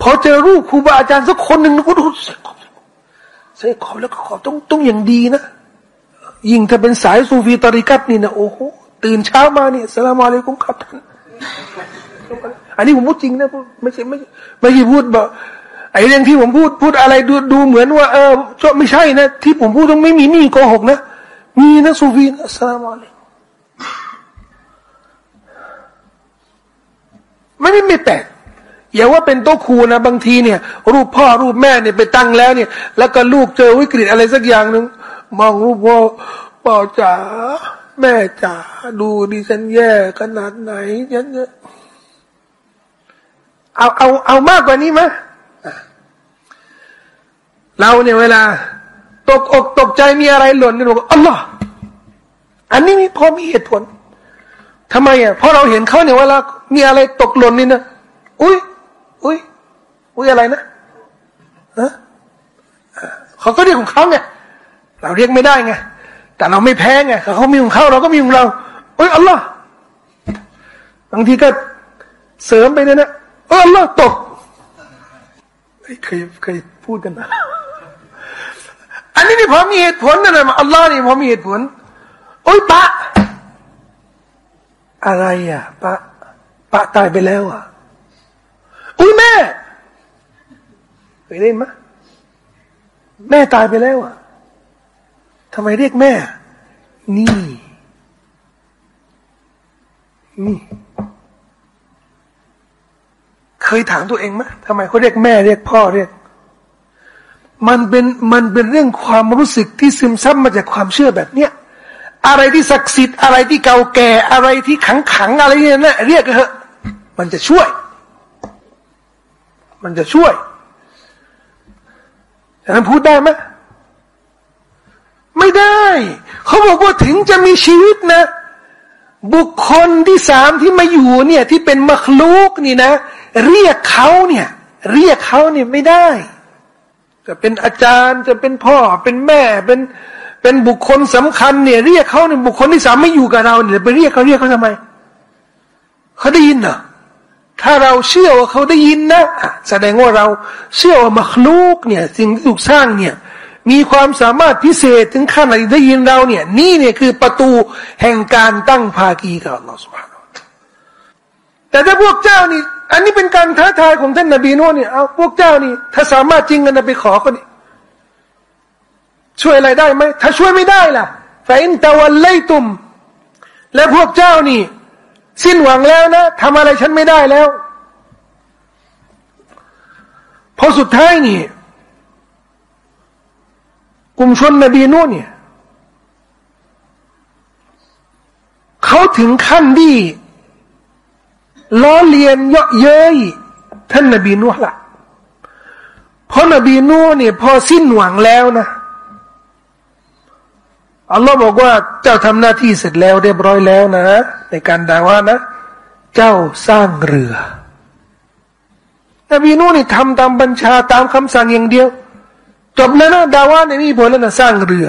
พอเจอรูปครูบาอาจารย์สักคนหนึ่งก็ดูใส่ขอบใส่ขอบแล้วก็ขอบต้องต้องอย่างดีนะยิ่งถ้าเป็นสายซูฟีตริกัตนี่นะโอ้โหตื่นเช้ามาเนี่ยสลามอะลัยกุมครับท่านอันนี้ผมพูดจริงนะไม่ใช่ไม่ไม่ใช่พูดแบบ ไอ้เรื่องที่ผมพูดพูดอะไรดูดูเหมือนว่าเออจะไม่ใช่นะ ที่ผมพูดต้องไม่มีนี่โกหกนะ มีนะซูฟีนอัสลามอะลัยไม่ไม่ไม่แปลกอย่าว่าเป็นโต๊ะครูนะบางทีเนี่ย รูปพ่อรูปแม่เนี่ยไปตั้งแล้วเนี่ย แล้วก็ลูกเจอวิกฤตอะไรสักอย่างหนึ่งมองรูปพ่อพ่อจ๋าแม่จ๋าดูดิฉันแย่ขนาดไหนฉันเอาเอาเอามากกว่านี้ไหม เราเนี่ยเวลา ตกอกตกใจมีอะไรหล่นเนี่ยบอกอัลลอฮ์อันนี้มีพอมีเหตุผลทำไมอะเพราะเราเห็นเขาเนี่ยเวลามีอะไรตกหล่นนี่นะอุ้ยอุ้ยอุ้ยอะไรนะฮะเขาก็เรียกของเขาไงเราเรียกไม่ได้ไงแต่เราไม่แพ้ไงเขามีของเขาเราก็มีของเราอุ้ยอัลลอฮ์บางทีก็เสริมไปเนี่ยนะเอออัลลอฮ์ตกเคยเคยพูดกันนะ อันนี้นี่พอมีเหตุผลนะนะอัลลอฮ์นี่พอมีเหตุผลโอ้ยปะ อะไรอะปะปะตายไปแล้วอะอุ้ยแม่เคยเล่นไหมแม่ตายไปแล้วอะทำไมเรียกแม่ นี่ นี่ เคยถามตัวเองไหมทำไมเขาเรียกแม่เรียกพ่อเรียก มันเป็นมันเป็นเรื่องความรู้สึกที่ซึมซับมาจากความเชื่อแบบเนี้ยอะไรที่ศักดิ์สิทธิ์อะไรที่เก่าแก่อะไรที่ขังขังอะไรเนี่ยนะเรียกเถอะมันจะช่วย มันจะช่วยแต่นั้นพูดได้ไหมไม่ได้ เขาบอกว่าถึงจะมีชีวิตนะ บุคคลที่สามที่มาอยู่เนี่ย ที่เป็นมัคลูกนี่นะ เรียกเขาเนี่ย เรียกเขาเนี่ยไม่ได้ จะเป็นอาจารย์ จะเป็นพ่อ เป็นแม่ เป็นเป็นบุคคลสำคัญเนี่ยเรียกเขาเนี่ยบุคคลที่สามไม่อยู่กับเราเนี่ยไปเรียกเขาเรียกเขาทำไมเขาได้ยินเหรอถ้าเราเชื่อว่าเขาได้ยินนะแสดงว่าเราเชื่อว่ามัคลูกเนี่ย สิ่งที่ถูกสร้างเนี่ย มีความสามารถพิเศษถึงขั้นอะไรได้ยินเราเนี่ย นี่เนี่ยคือประตูแห่งการตั้งภากีกับอัลลอฮฺสุบฮานาแต่ถ้าพวกเจ้านี่ อันนี้เป็นการท้าทายของท่านนบีโน่เนี่ยเอาพวกเจ้านี่ ถ้าสามารถจริงกันไปขอคนนี้ช่วยอะไรได้ไหมถ้าช่วยไม่ได้ล่ะฟอินตะวันไลตุม และพวกเจ้านี่ สิ้นหวังแล้วนะทำอะไรฉันไม่ได้แล้วพอสุดท้ายนี่ กลุ่มชนนบีโน่เนี่ยเขาถึงขั้นที่ ล้อเลียนเยาะเย้ยท่านนบีนูห์ละเพราะนบีนูห์เนี่ยพอสิ้นหวังแล้วนะอัลลอฮ์บอกว่าเจ้าทำหน้าที่เสร็จแล้วเรียบร้อยแล้วนะ ในการด่าว่านะ เจ้าสร้างเรือ นบีนูห์นี่ทำตามบัญชาตามคำสั่งอย่างเดียว จบแล้วนะด่าว่าในนี้ผลแล้วนะสร้างเรือ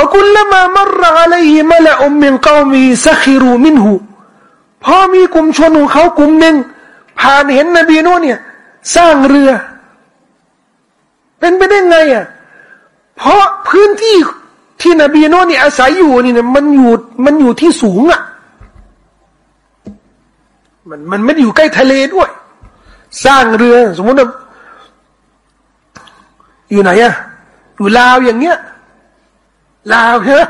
وكلما مر عليه ملأ من قومه سخروا منه พอมีกลุ่มชนของเขากลุ่มหนึ่งผ่านเห็นนบีนู่นเนี่ย สร้างเรือ เป็นไปได้ไงอะเพราะพื้นที่ที่นบีนู่นเนี่ยอาศัยอยู่นี่เนี่ยมันอยู่มันอยู่ที่สูงอะมันมันไม่อยู่ใกล้ทะเลด้วย สร้างเรือ สมมติว่าอยู่ไหนอะอยู่ลาวอย่างเงี้ยลาวใช่ไหม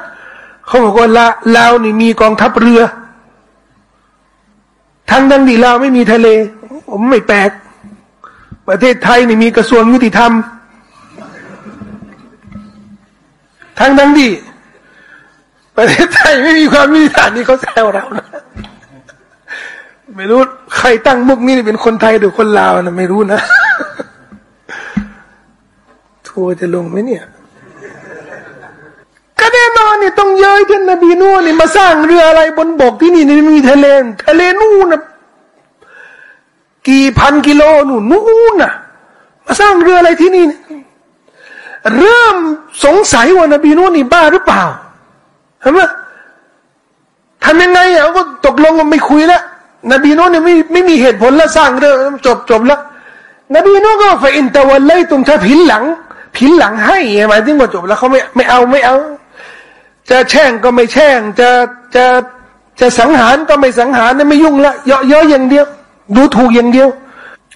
เขาบอกว่าลาลาวนี่มีกองทัพเรือ ทั้งดังดีลาวไม่มีทะเล ผมไม่แปลก ประเทศไทยนี่มีกระทรวงยุติธรรม ทั้งดังดีประเทศไทยไม่มีความมีฐานนี่เขาแซวเรานะไม่รู้ใครตั้งมุกนี่เป็นคนไทยหรือคนลาวนะไม่รู้นะทัวจะลงไหมเนี่ย ก็แน่นอนนี่ต้องเย้ยท่านนบีนู่นนี่มาสร้างเรืออะไรบนบกที่นี่นี่มีทะเลทะเลนู่นนะกี่พันกิโลนู่นนู่นนะมาสร้างเรืออะไรที่นี่เริ่มสงสัยว่านบีนู่นนี่บ้าหรือเปล่าเห็นไหมทำยังไงอะก็ตกลงกันไม่คุยแล้วนบีนู่นเนี่ยไม่ไม่มีเหตุผลแล้วสร้างเรื่องจบจบแล้วนบีนู่นก็ฝ่อินตะวันไลตุมถ้าผินหลังผินหลังให้หมายถึงว่าจบแล้วเขาไม่ไม่เอาไม่เอา จะแช่งก็ไม่แช่ง จะจะจะสังหารก็ไม่สังหารไม่ยุ่งละเยอะเยอะอย่างเดียว ดูถูกอย่างเดียว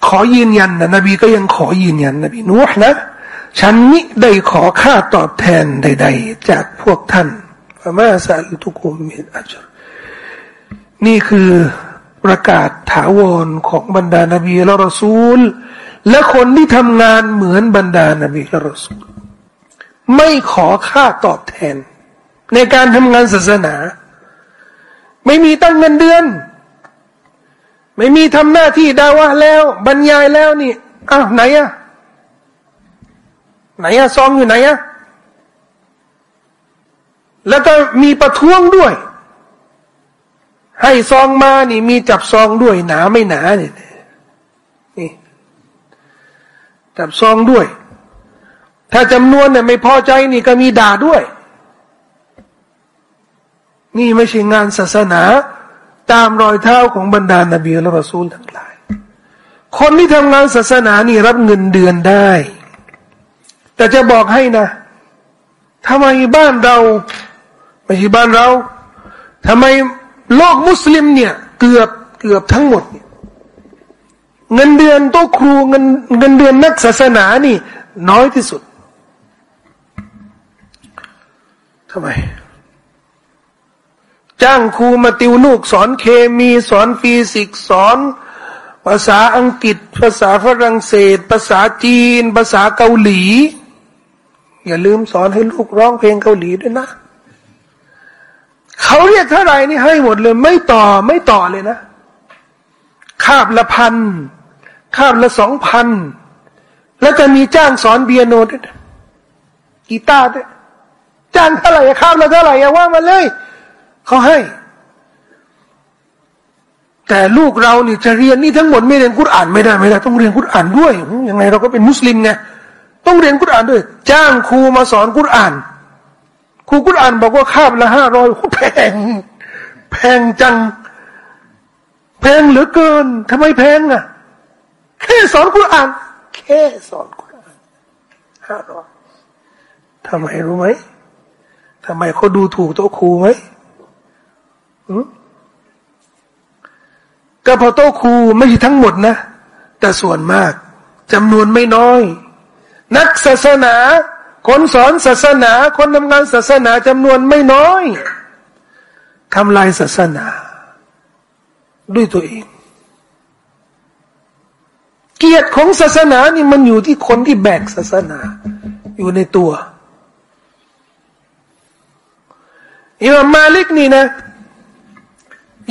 ขอยืนยันนะนบีก็ยังขอยืนยันนบีนูห์นะ ฉันมิได้ขอค่าตอบแทนใด ๆ จากพวกท่านฟามาซาลตุกุมมินอัจรนี่คือประกาศถาวรของบรรดานบีและรอซูล และคนที่ทำงานเหมือนบรรดานบีและรอซูล ไม่ขอค่าตอบแทน ในการทำงานศาสนา ไม่มีตั้งเงินเดือน ไม่มีทำหน้าที่ดาวะแล้ว บรรยายแล้วนี่อ้าวไหนอะไหนอะซองอยู่ไหนอะแล้วก็มีประท้วงด้วย ให้ซองมานี่มีจับซองด้วยหนาไม่หนาเนี่ยนี่จับซองด้วย ถ้าจำนวนเนี่ยไม่พอใจนี่ก็มีด่าด้วย นี่ไม่ใช่งานศาสนา ตามรอยเท้าของบรรดานาบีและรอซูลทั้งหลาย คนที่ทำงานศาสนานี่รับเงินเดือนได้ แต่จะบอกให้นะทำไมบ้านเราไม่ใช่บ้านเราทำไมโลกมุสลิมเนี่ยเกือบเกือบทั้งหมดเงินเดือนโต๊ะครูเงินเงินเดือนนักศาสนานี่ น้อยที่สุดทำไม จ้างครูมาติวลูกสอนเคมีสอนฟิสิกส์สอน ภาษาอังกฤษ ภาษาฝรั่งเศส ภาษาจีน ภาษาเกาหลี อย่าลืมสอนให้ลูกร้องเพลงเกาหลีด้วยนะเขาเรียกเท่าไหร่นี่ให้หมดเลย ไม่ต่อไม่ต่อเลยนะคาบละพันคาบละสองพันแล้วจะมีจ้างสอนเบียโนด้วยกีตาร์ด้วยจ้างเท่าไหร่คาบละเท่าไหร่ว่ามาเลย เขาให้ แต่ลูกเรานี่จะเรียนนี่ทั้งหมดไม่เรียนกุรอ่านไม่ได้ไม่ได้ ต้องเรียนกุรอ่านด้วยยังไงเราก็เป็นมุสลิมไงต้องเรียนกุรอ่านด้วย จ้างครูมาสอนกุรอ่านครูกุรอ่านบอกว่าคาบละห้าร้อยแพง แพงจัง แพงเหลือเกินทำไมแพงอะแค่สอนกุรอ่าน แค่สอนกุรอ่านห้าร้อยทำไมรู้ไหมทำไมเขาดูถูกโต๊ะครูไหม ก็พอโตครูไม่ใช่ทั้งหมดนะ แต่ส่วนมากจำนวนไม่น้อย นักศาสนา คนสอนศาสนา คนทำงานศาสนาจำนวนไม่น้อยทำลายศาสนา ด้วยตัวเอง เกียรติของศาสนานี่มันอยู่ที่คนที่แบกศาสนา อยู่ในตัวอิมามมาลิกนี่นะ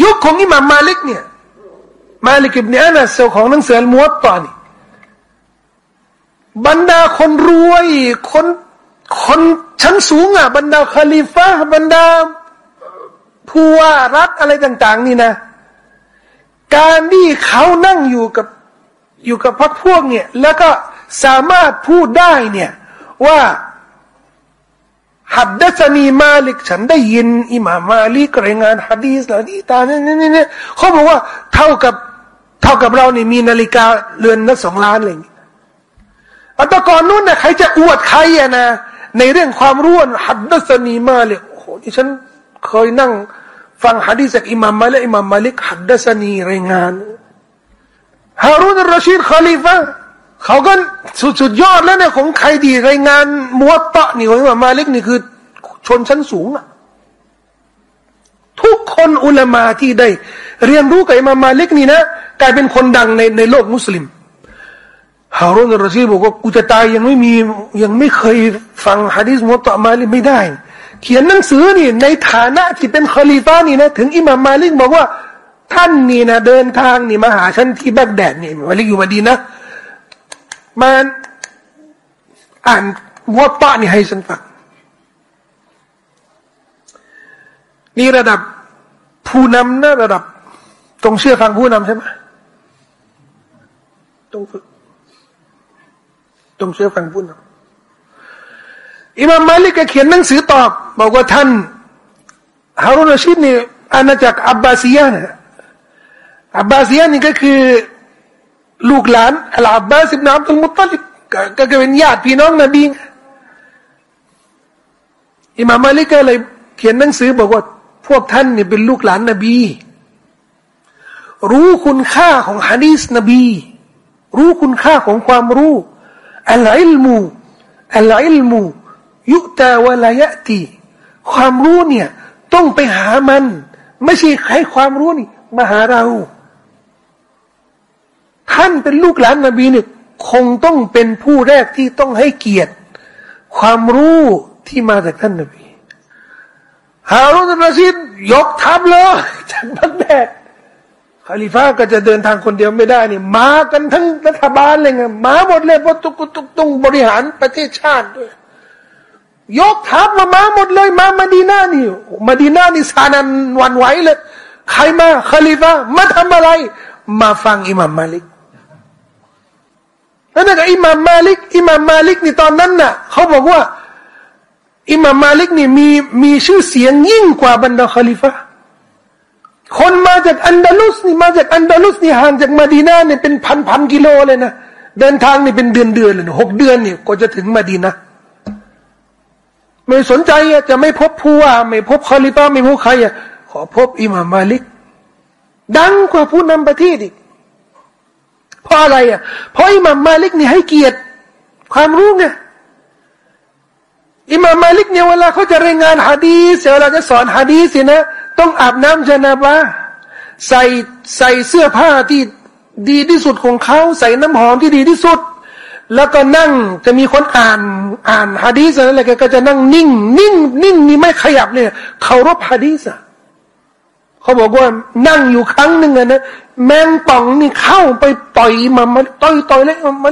ยุคของอิมามมาลิกเนี่ย มาลิกอิบเนอานัสเจ้าของหนังสือมัวตานี่บรรดาคนรวย คนคนชั้นสูงอะ บรรดาคาลิฟะบรรดาผู้ว่ารัฐอะไรต่าง ๆ นี่นะ การที่เขานั่งอยู่กับอยู่กับพรรคพวกเนี่ย แล้วก็สามารถพูดได้เนี่ย ว่า หัดดัชนีมาลิกฉันได้ยินอิหม่ามาลิกรายงานฮะดีสเหล่านี้ตาเนี่ยเนี่ยเขาบอกว่าเท่ากับเท่ากับเราเนี่ยมีนาฬิกาเรือนละสองล้านอะไรอย่างนี้อัตก่อนนู้นนะใครจะอวดใครอะนะในเรื่องความรู้حدثني มาเลยโอ้โหที่ฉันเคยนั่ง ฟังฮะดีษจากอิมามมาลิกอิมามมาลิก حدثني รายงานฮารุนรชีดคาลิฟะ เขาก็สุดสุดยอดแล้วเนี่ยของใครดีรายงานมัวตะนี่ของอิมามาลิกนี่คือชนชั้นสูงอะทุกคนอุลามาที่ได้ เรียนรู้กับอิมามาลิกนี่นะกลายเป็นคนดังในในโลกมุสลิมฮารุนรอชีบอกว่ากูจะตายยังไม่มียังไม่เคยฟังฮะดีษมุตตะมาลิไม่ได้ เขียนหนังสือนี่ในฐานะที่เป็นคอลีฟ้านี่นะถึงอิมามมาลิกบอกว่าท่านนี่นะเดินทางนี่มาหาฉันที่บักแดดนี่มาลิกอยู่มาดีนะ มาอ่านวัตตะนี่ให้ฉันฟังนี่ระดับผู้นำนะระดับต้องเชื่อฟังผู้นำใช่ไหมต้องฝึกต้องเชื่อฟังผู้นำอิมามมาลิกเขียนหนังสือตอบ บอกว่าท่านฮารุนชิดนี่อาณาจักรอับบาซียนะอับบาซียนี่ก็คือ ลูกหลานอัลอับบาสิบนามตุลมุตตลิบก็เป็นญาติพี่น้องนบีอิมามมาลิกก็เลยเขียนหนังสือบอกว่า พวกท่านเนี่ยเป็นลูกหลานนบี รู้คุณค่าของฮะดีสนบี รู้คุณค่าของความรู้อัลอิลมูอัลอิลมูยุตาวะลายะตีความรู้เนี่ย ต้องไปหามัน ไม่ใช่ใครความรู้นี่ มาหาเรา ท่านเป็นลูกหลานนบีเนี่ยคงต้องเป็นผู้แรกที่ต้องให้เกียรติ ความรู้ที่มาจากท่านนบีฮารุนรชิดยกทัพเลยจากบักแดดคาลิฟ้าก็จะเดินทางคนเดียวไม่ได้นี่มากันทั้งรัฐบาลเลยไงมาหมดเลยเพราะตุกตุกตุงบริหารประเทศชาติด้วยยกทัพมามาหมดเลย มามาดีน่านี่มาดีน่านี่สานันวันไหวเลย ใครมาคาลิฟ้ามาทำอะไร มาฟังอิหมัมมาลิก แล้วนั่นก็อิหมัมมาลิกอิหมัมมาลิกนี่ตอนนั้นน่ะเขาบอกว่า อิหม่ามมาลิกนี่มีมีชื่อเสียงยิ่งกว่าบรรดาคลิฟะคนมาจากอันดาลุสนี่มาจากอันดาลุสนี่ห่างจากมาดีนาเนี่ยเป็นพันพันกิโลเลยนะเดินทางนี่เป็นเดือนเดือนเลยหกเดือนนี่ก็จะถึงมาดีนะไม่สนใจอะจะไม่พบผู้ว่าไม่พบคอลิฟะไม่พบใครอะขอพบอิหม่ามมาลิก ดังกว่าผู้นำประเทศอีก เพราะอะไรอะเพราะอิหม่ามมาลิกนี่ให้เกียรติความรู้ไงอิมามมาลิกเนี่ยเวลาเขาจะรายงานฮะดีษเวลาจะสอนฮะดีษนะ ต้องอาบน้ำจนาบะใส่ใส่เสื้อผ้าที่ดีที่สุดของเขา ใส่น้ำหอมที่ดีที่สุด แล้วก็นั่งจะมีคนอ่านอ่านฮะดีษอะไรก็จะนั่งนิ่ง นิ่ง นิ่งนี่ไม่ขยับเนี่ยเคารพฮะดีษ เขาบอกว่านั่งอยู่ครั้งหนึ่งนะแมงป่องนี่เข้าไปต่อยมามาต่อยต่อยเลยมา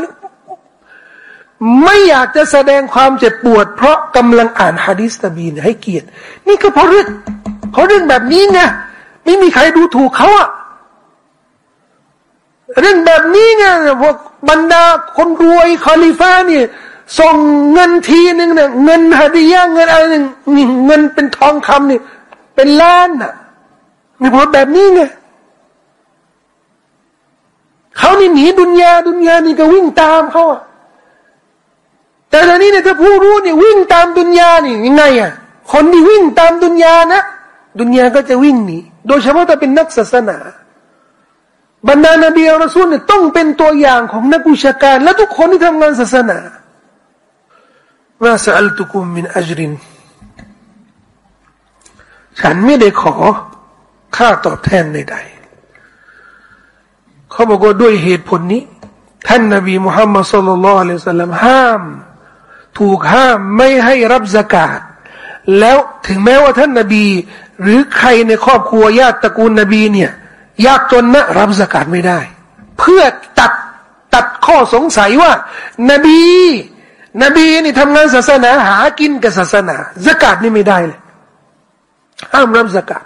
ไม่อยากจะแสดงความเจ็บปวด เพราะกำลังอ่านฮะดิษตบีนให้เกียรติ นี่ก็เพราะเรื่องเพราะเรื่องแบบนี้ไงไม่มีใครดูถูกเขาอะเรื่องแบบนี้ไงพวกบรรดาคนรวยคอลิฟ้าเนี่ยส่งเงินทีหนึ่งเนี่ยเงินฮะดียะเงินอะไรหนึ่งเงินเป็นทองคำเนี่ยเป็นล้านอะ นี่เพราะแบบนี้ไงเขานี่หนีดุนยาดุนยานี่ก็วิ่งตามเขาอะแต่ตอนนี้เนี่ยถ้าผู้รู้เนี่ยวิ่งตามดุนยานี่ยังไงอะคนที่วิ่งตามดุนยานะ ดุนยาก็จะวิ่งหนีโดยเฉพาะถ้าเป็นนักศาสนา บรรดานบีอัลรอซูลเนี่ยต้องเป็นตัวอย่างของนักวิชาการ และทุกคนที่ทำงานศาสนาว่าสัลตุกุมมินอัจรินฉันไม่ได้ขอ ค่าตอบแทนใดๆเขาบอกว่าด้วยเหตุผลนี้ ท่านนบีมุฮัมมัดสุลลัลลอะลัยฮิสลามห้าม ถูกห้ามไม่ให้รับสกาดแล้วถึงแม้ว่าท่านนาบี หรือใครในครอบครัวญาติตระกูลนบีเนี่ยยากจนนะรับสกาดไม่ได้ เพื่อตัดตัดข้อสงสัยว่า นบี นบีนี่ทำงานศาสนาหากินกับศาสนาสกาดนี่ไม่ได้เลยห้ามรับสกาด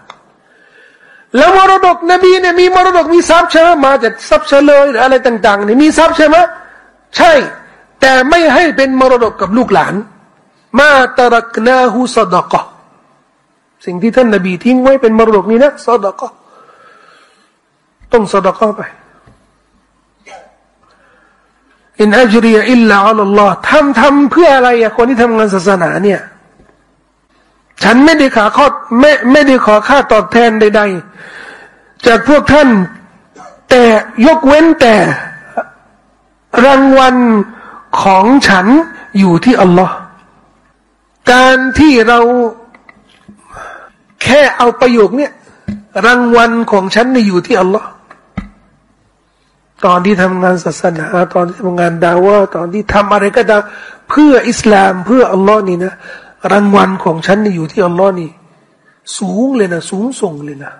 แล้วมรดกนบีเนี่ยมีมรดกมีทรัพย์ใช่ไหมมาจากทรัพย์เฉลยหรืออะไรต่างๆนี่มีทรัพย์ใช่ไหมใช่ แต่ไม่ให้เป็นมรดกกับลูกหลาน มาตรักนาหูสดกะสิ่งที่ท่านนบีทิ้งไว้เป็นมรดกนี้นะสดกะต้องสดกะไปอินอัจรียอิลลาอัลลอฮ์ทำทำเพื่ออะไรอะคนที่ทำงานศาสนาเนี่ย ฉันไม่ได้ขาข้อไม่ไม่ได้ขอค่าตอบแทนใด ๆ จากพวกท่าน แต่ยกเว้นแต่รางวัลของฉันอยู่ที่อัลลอฮ์การที่เราแค่เอาประโยคเนี่ยรางวัลของฉันนี่อยู่ที่อัลลอฮ์ตอนที่ทำงานศาสนา ตอนที่ทำงานดาวะตอนที่ทำอะไรก็ตามเพื่ออิสลามเพื่ออัลลอฮ์นี่นะ รางวัลของฉันนี่อยู่ที่อัลลอฮ์นี่ สูงเลยนะสูงส่งเลยนะ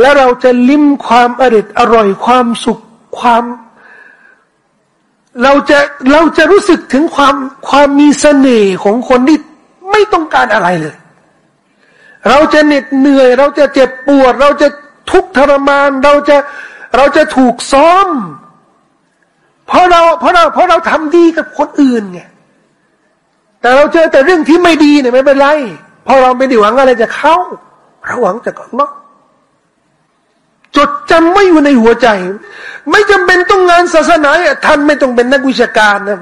แล้วเราจะลิ้มความอร่อยอร่อยความสุขความ เราจะเราจะรู้สึกถึงความความมีเสน่ห์ของคนที่ไม่ต้องการอะไรเลย เราจะเหน็ดเหนื่อย เราจะเจ็บปวด เราจะทุกข์ทรมาน เราจะเราจะถูกซ้อม เพราะเราเพราะเราเพราะเราทำดีกับคนอื่นไง แต่เราเจอแต่เรื่องที่ไม่ดีเนี่ยไม่เป็นไรเพราะเราไม่ได้หวังอะไรจะเข้าเราหวังจากอัลลอฮ์จดจำไม่อยู่ในหัวใจ ไม่จำเป็นต้องงานศาสนาท่านไม่ต้องเป็นนักวิชาการนะ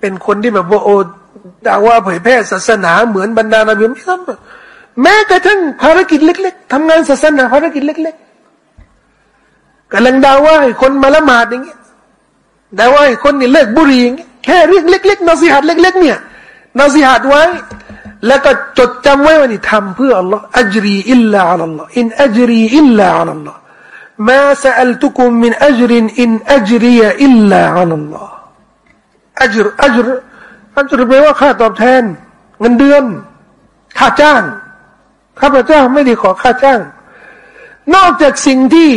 เป็นคนที่แบบว่าโอ้ดาว่าเผยแพร่ศาสนาเหมือนบรรดานาบีไม่ต้องแม้กระทั่งภารกิจเล็ก ๆทำงานศาสนาภารกิจเล็ก ๆกำลังดาว่าให้คนมาละหมาดอย่างเงี้ยดาว่าให้คนนี่เลิกบุหรี่อย่างเงี้ยแค่เรื่องเล็ก ๆนอสิฮัดเล็ก ๆ เนี่ย นาสิฮัดไว้ แล้วก็จดจำไว้วันนี้ทำเพื่ออัลลอฮ์أجري إلا على الله إن أجري إلا على الله ما سألتكم من أجر إن أجري إلا على الله أجر أجر أجر แปลว่าค่าตอบแทน เงินเดือน ค่าจ้างข้าพเจ้าไม่ได้ขอค่าจ้าง นอกจากสิ่งที่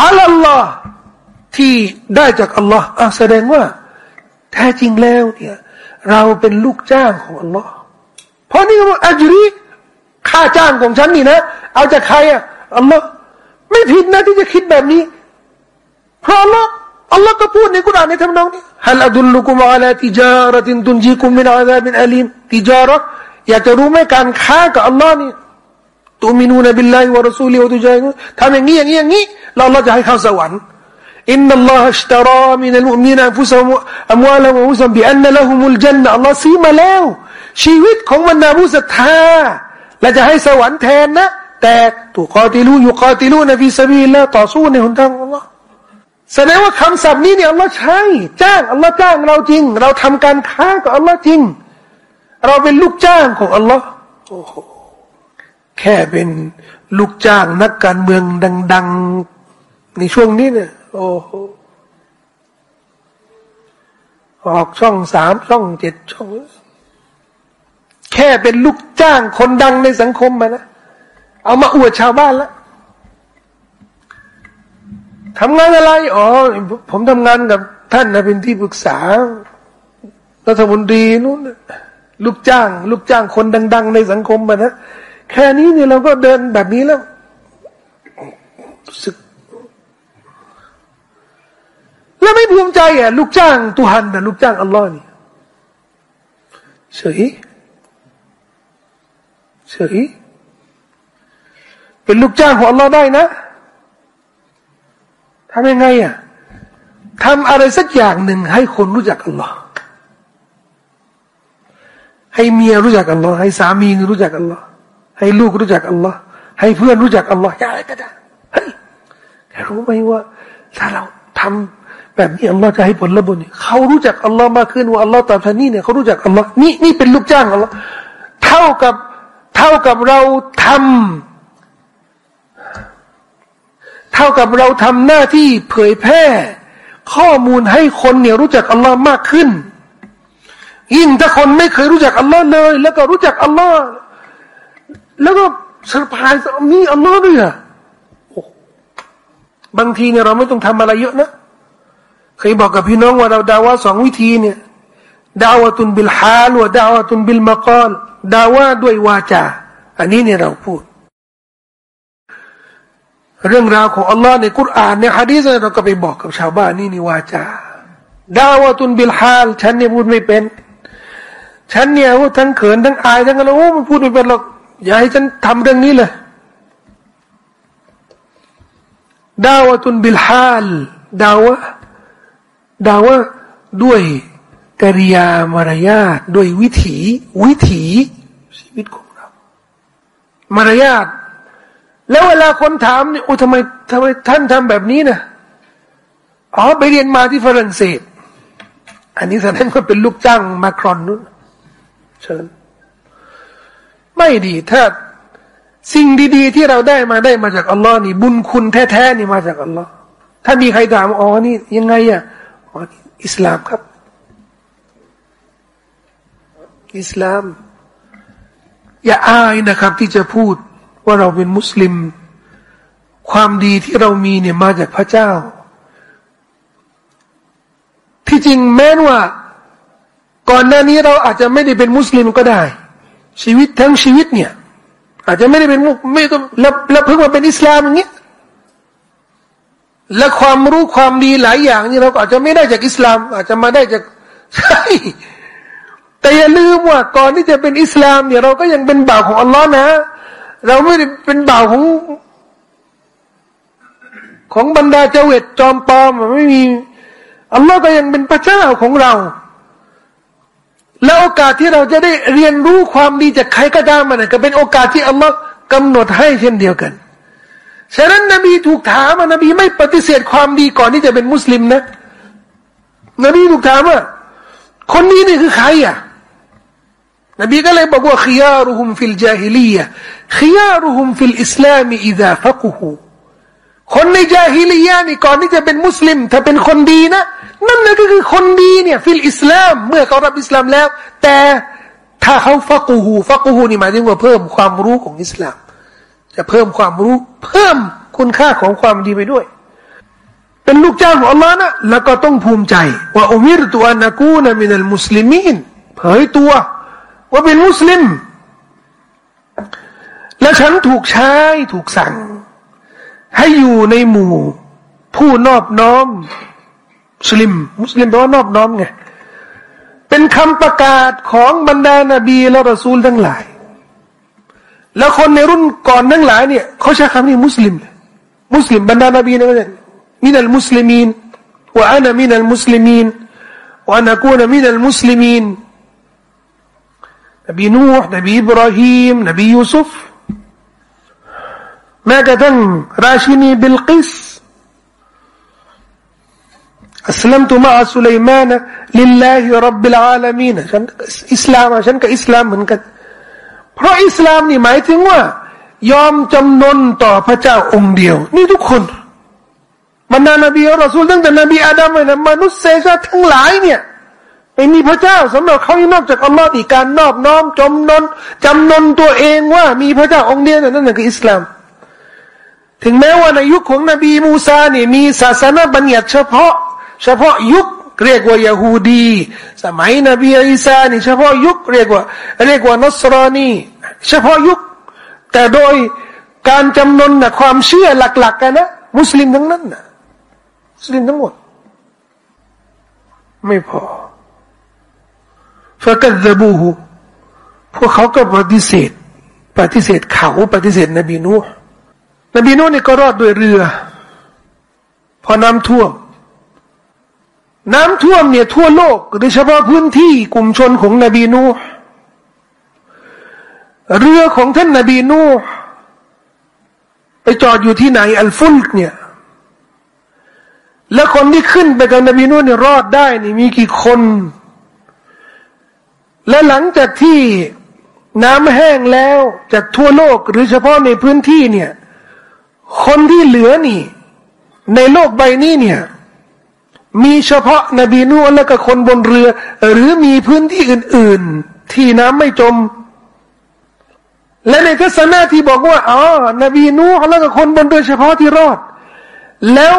อัลลอฮ์ที่ได้จากอัลลอฮ์แสดงว่า แท้จริงแล้วเนี่ย เราเป็นลูกจ้างของอัลลอฮ์เพราะนี่ว่าอัจรีค่าจ้างของฉันนี่นะ เอาจากใครอะอัลลอฮ์ไม่ผิดนะที่จะคิดแบบนี้ เพราะอัลลอฮ์อัลลอฮ์ก็พูดในกุรอานในทำนองนี้ฮัลอดุลลุกุมอัลาติจาระตินตุนจีกุมมินอาซาบินอาลีมتجارة อยากจะรู้ไหมการค้ากับอัลลอฮ์นี่تؤمنون بالله ورسوله وتجاهدون ทำอย่างนี้อย่างนี้อย่างนี้แล้วอัลลอฮ์จะให้เข้าสวรรค์ อินนัลลอฮฺ اشترى من المؤمنين أنفسهم أموالهم وأنفسهم بأن لهم الجنة อัลลอฮ์ซื้อมาแล้ว ชีวิตของบรรดาผู้ศรัทธาและจะให้สวรรค์แทนนะแต่ตุกอติลูยุกอติลูนฟีสบีละต่อสู้ในหนทางอัลลอฮ์แสดงว่าคำศัพท์นี้เนี่ยอัลลอฮ์ใช้จ้างอัลลอฮ์จ้างเราจริง เราทำการค้ากับอัลลอฮ์จริง เราเป็นลูกจ้างของอัลลอฮ์โอ้โหแค่เป็นลูกจ้างนักการเมืองดัง ๆ ในช่วงนี้เนี่ย โอ้โหออกช่องสามช่องเจ็ดช่องแค่เป็นลูกจ้างคนดังในสังคมมานะ เอามาอวดชาวบ้านแล้วทำงานอะไร อ๋อ ผมทำงานกับท่านนะเป็นที่ปรึกษารัฐมนตรีนู้นลูกจ้าง ลูกจ้างคนดัง ๆ ในสังคมมานะ แค่นี้เนี่ยเราก็เดินแบบนี้แล้วสึก แล้วไม่ภูมิใจอะลูกจ้างตุฮันแต่ลูกจ้างอัลลอฮ์นี่เฉยเฉยเป็นลูกจ้างของอัลลอฮ์ได้นะทำยังไงอะทำอะไรสักอย่างหนึ่งให้คนรู้จักอัลลอฮ์ให้เมียรู้จักอัลลอฮ์ให้สามีรู้จักอัลลอฮ์ให้ลูกรู้จักอัลลอฮ์ให้เพื่อนรู้จักอัลลอฮ์อะไรก็ได้เฮ้ยแต่รู้ไหมว่า ถ้าเราทำ แบบนี้อัลลอฮ์จะให้ผลลัพธ์นี่เขารู้จักอัลลอฮ์มากขึ้นว่าอัลลอฮ์ตอบแทนนี่เนี่ยเขารู้จักอัลลอฮ์นี่นี่เป็นลูกจ้างอัลลอฮ์เท่ากับเท่ากับเราทำเท่ากับเราทำหน้าที่เผยแพร่ ข้อมูลให้คนเนี่ยรู้จักอัลลอฮ์มากขึ้น ยิ่งถ้าคนไม่เคยรู้จักอัลลอฮ์เลย แล้วก็รู้จักอัลลอฮ์แล้วก็เซอร์ไพรส์มีอัลลอฮ์ด้วยอะบางทีเนี่ยเราไม่ต้องทำอะไรเยอะนะ เคยบอกกับพี่น้องว่าเราดาวะสองวิธีเนี่ยดาวะตุนบิลฮาลวดาวะตุนบิลมะกอลดาวะด้วยวาจา อันนี้เนี่ยเราพูด เรื่องราวของอัลลอฮ์ในกุรอานในฮะดีษเราก็ไปบอกกับชาวบ้านนี่นี่วาจาดาวตุนบิลฮาลฉันเนี่ยพูดไม่เป็น ฉันเนี่ยว่าทั้งเขินทั้งอายทั้งอะไรโอ้มันพูดไม่เป็นหรอกอย่าให้ฉันทำเรื่องนี้เลยดาวตุนบิลฮาลดาวะ ดาวะด้วยกริยามารยาทด้วยวิถีวิถีชีวิตของเรา มารยาทแล้วเวลาคนถามเนี่ยโอ้ทำไมทำไมท่านทำแบบนี้นะอ๋อไปเรียนมาที่ฝรั่งเศส อันนี้แสดงว่าเป็นลูกจ้างมาครอนนู้นเชิญไม่ดีถ้าสิ่งดี ๆ ที่เราได้มาได้มาจากอัลลอฮ์นี่บุญคุณแท้ๆนี่มาจากอัลลอฮ์ถ้ามีใครถามอ๋อนี่ยังไงอะ ออิสลามครับ อิสลาม อย่าอายนะครับ ที่จะพูดว่าเราเป็นมุสลิม ความดีที่เรามีเนี่ยมาจากพระเจ้า ที่จริงแม้ว่า ก่อนหน้านี้เราอาจจะไม่ได้เป็นมุสลิมก็ได้ ชีวิตทั้งชีวิตเนี่ย อาจจะไม่ได้เป็นไม่ต้องแล้วแล้วเพิ่งมาเป็นอิสลามอย่างเงี้ย และความรู้ความดีหลายอย่างนี่เราก็อาจจะไม่ได้จากอิสลาม อาจจะมาได้จากใช่แต่อย่าลืมว่าก่อนที่จะเป็นอิสลามเนี่ยเราก็ยังเป็นบ่าวของอัลลอฮ์นะ เราไม่ได้เป็นบ่าวของ ของบรรดาเจวิตจอมปลอมไม่มีอัลลอฮ์ก็ยังเป็นพระเจ้าของเรา แล้วโอกาสที่เราจะได้เรียนรู้ความดีจากใครก็ตามมันก็เป็นโอกาสที่อัลลอฮ์กำหนดให้เช่นเดียวกัน ฉะนั้นนบีถูกถามนบีไม่ปฏิเสธความดีก่อนที่จะเป็นมุสลิมนะ นบีถูกถามว่า คนนี้นี่คือใครอะ นบีก็เลยบอกว่าخيارهم في الجاهلية خيارهم في الإسلام إذا فقهوا คนในจาฮิลียะนี่ก่อนที่จะเป็นมุสลิม ถ้าเป็นคนดีนะ นั่นก็คือคนดีเนี่ยฟิลอิสลาม เมื่อเขารับอิสลามแล้ว แต่ถ้าเขาฟักูฮูฟักูฮูนี่หมายถึงว่าเพิ่มความรู้ของอิสลาม จะเพิ่มความรู้ เพิ่มคุณค่าของความดีไปด้วย เป็นลูกจ้างของอัลลอฮ์นะแล้วก็ต้องภูมิใจ ว่าอุมิรตัวนักูนมินัลมุสลิมีนเผยตัว ว่าเป็นมุสลิม และฉันถูกใช้ถูกสั่ง ให้อยู่ในหมู่ ผู้นอบน้อมมุสลิม มุสลิมแปลว่านอบน้อมไงเป็นคำประกาศของบรรดานาบีและรอซูลทั้งหลาย แล้วคนในรุ่นก่อนทั้งหลายเนี่ยเขาใช้คำนี้มุสลิมเลยมุสลิมบรรดานบีนะมินัลมุสลิมีนว่าอันมินัลมุสลิมีนว่าอันกูนมินัลมุสลิมีนนบีนูห์นบีอิบราฮิมนบียูซุฟแม้กระทั่งราชินีบิลกิสأسلمت مع سليمان لله رب العالمين ฉันอิสลามฉันก็อิสลามเหมือนกัน เพราะอิสลามนี่หมายถึงว่า ยอมจำนนต่อพระเจ้าองค์เดียว นี่ทุกคนบรรดานบีอัลลอฮฺตั้งแต่นบีอาดัมเลยนะมนุษย์เศษทั้งหลายเนี่ยไม่มีพระเจ้าสำหรับเขานอกจากอัลลอฮ์อีกการนอบน้อมจำนนจำนนตัวเองว่ามีพระเจ้าองค์เดียวนั่นคืออิสลาม ถึงแม้ว่าในยุคของนบีมูซาเนี่ยมีศาสนาบัญญัติเฉพาะ เฉพาะยุค เรียกว่ายาฮูดี สมัยนบีอิสานี่เฉพาะยุคเรียกว่า เรียกว่านัสรานีเฉพาะยุค แต่โดยการจำนนนะความเชื่อหลัก ๆ กันนะมุสลิมทั้งนั้นนะมุสลิมทั้งหมด ไม่พอฟะกัดบูฮูพวกเขาก็ปฏิเสธ ปฏิเสธเขาปฏิเสธนบีนูนบีนูนี่ก็รอดด้วยเรือ พอน้ำท่วม น้ำท่วมเนี่ยทั่วโลกโดยเฉพาะพื้นที่กลุ่มชนของนบีนูเรือของท่านนบีนูไปจอดอยู่ที่ไหนอัลฟุลเนี่ย และคนที่ขึ้นไปกับนบีนูเนี่ยรอดได้นี่มีกี่คน และหลังจากที่น้ำแห้งแล้วจากทั่วโลกหรือเฉพาะในพื้นที่เนี่ย คนที่เหลือนี่ ในโลกใบนี้เนี่ย มีเฉพาะนบีนูและก็คนบนเรือ หรือมีพื้นที่อื่น ๆ ที่น้ำไม่จม และในทัศนะที่บอกว่าอ๋อนบีนูแล้วก็คนบนเรือเฉพาะที่รอด แล้ว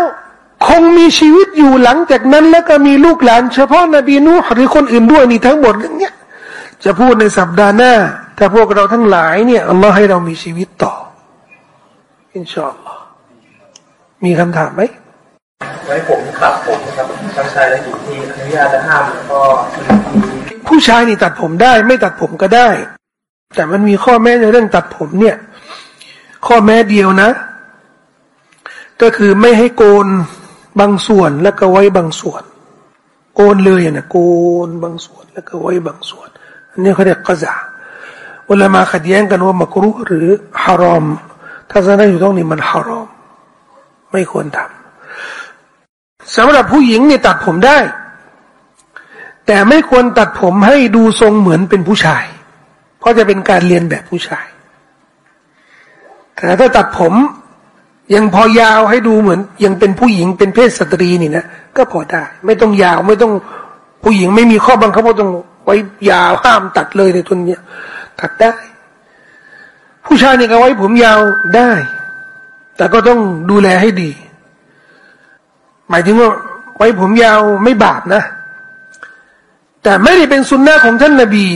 คงมีชีวิตอยู่หลังจากนั้น แล้วก็มีลูกหลาน เฉพาะนบีนูหรือคนอื่นด้วยนี่ทั้งหมดเรื่องนี้จะพูดในสัปดาห์หน้า ถ้าพวกเราทั้งหลายเนี่ยอัลลอฮ์ให้เรามีชีวิตต่อ อินชาอัลลอฮ์มีคำถามไหม ไว้ผมตัดผมนะครับทั้งชายและหญิงที่อนุญาตและห้ามแล้วก็ผู้ชายนี่ตัดผมได้ ไม่ตัดผมก็ได้ แต่มันมีข้อแม้ในเรื่องตัดผมเนี่ย ข้อแม้เดียวนะ ก็คือไม่ให้โกนบางส่วนแล้วก็ไว้บางส่วน โกนเลยนะโกนบางส่วน แล้วก็ไว้บางส่วนอันนี้เขาเรียกกะซาเวลามาขัดแย้งกันว่ามักรุหรือฮารอมถ้าจะได้อยู่ตรงนี้มันฮารอม ไม่ควรทำ สำหรับผู้หญิงเนี่ยตัดผมได้ แต่ไม่ควรตัดผมให้ดูทรงเหมือนเป็นผู้ชาย เพราะจะเป็นการเรียนแบบผู้ชาย แต่ถ้าตัดผมยังพอยาวให้ดูเหมือน ยังเป็นผู้หญิงเป็นเพศสตรีนี่นะก็พอได้ ไม่ต้องยาวไม่ต้องผู้หญิงไม่มีข้อบังคับว่าต้องไว้ยาวห้ามตัดเลยในทุนเนี่ยตัดได้ ผู้ชายเนี่ยก็ไว้ผมยาวได้ แต่ก็ต้องดูแลให้ดี หมายถึงว่าไว้ผมยาวไม่บาปนะ แต่ไม่ได้เป็นสุนนะของท่านนาบี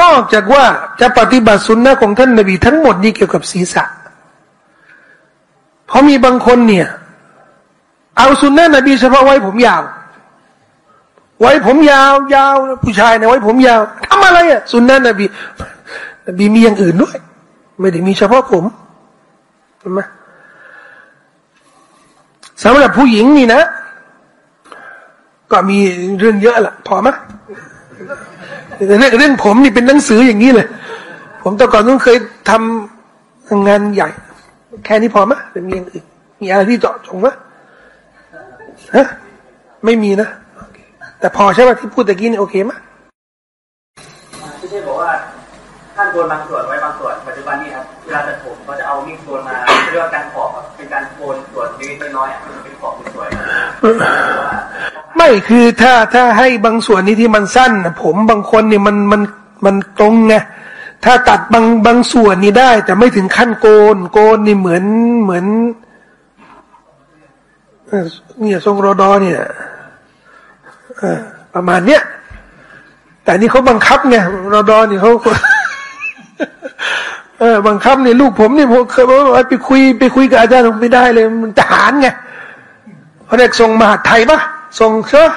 นอกจากว่าจะปฏิบัติสุนนะของท่านนาบี ทั้งหมดนี้เกี่ยวกับศีรษะ เพราะมีบางคนเนี่ย เอาสุนนะนบีเฉพาะไว้ผมยาว ไว้ผมยาวยาวผู้ชายเนี่ยไว้ผมยาวทำอะไรอะสุนนะนบีนบีมีอย่างอื่นด้วย ไม่ได้มีเฉพาะผมเห็นไหม สำหรับผู้หญิงนี่นะ ก็มีเรื่องเยอะละพอไหมเรื่องเรื่องผมนี่เป็นหนังสืออย่างนี้เลย ผมแต่ก่อนต้องเคยทำงานใหญ่ แค่นี้พอไหมหรือมีอย่างอื่นมีอะไรที่เจาะจงไหมฮะไม่มีนะ แต่พอใช่ไหมที่พูดตะกี้นี่โอเคไหมไม่ใช่บอกว่าท่านโกนบางส่วนไว้บางส่วนปัจจุบันนี้ครับเวลาจะผม ไม่คือถ้าถ้าให้บางส่วนนี้ที่มันสั้นผมบางคนนี่มันมันมันตรงไงถ้าตัดบางบางส่วนนี่ได้ แต่ไม่ถึงขั้นโกน โกนนี่เหมือนเหมือนเนี่ยทรงรอดอเนี่ยประมาณเนี้ยแต่นี่เขาบังคับไงรอดอนี่เขา เออบังคับเนี่ยลูกผมนี่ผมเคยว่าไปคุยไปคุยกับอาจารย์ผมไม่ได้เลย มันทหารไงเขาเรียกทรงมหาไทยปะทรงเชอ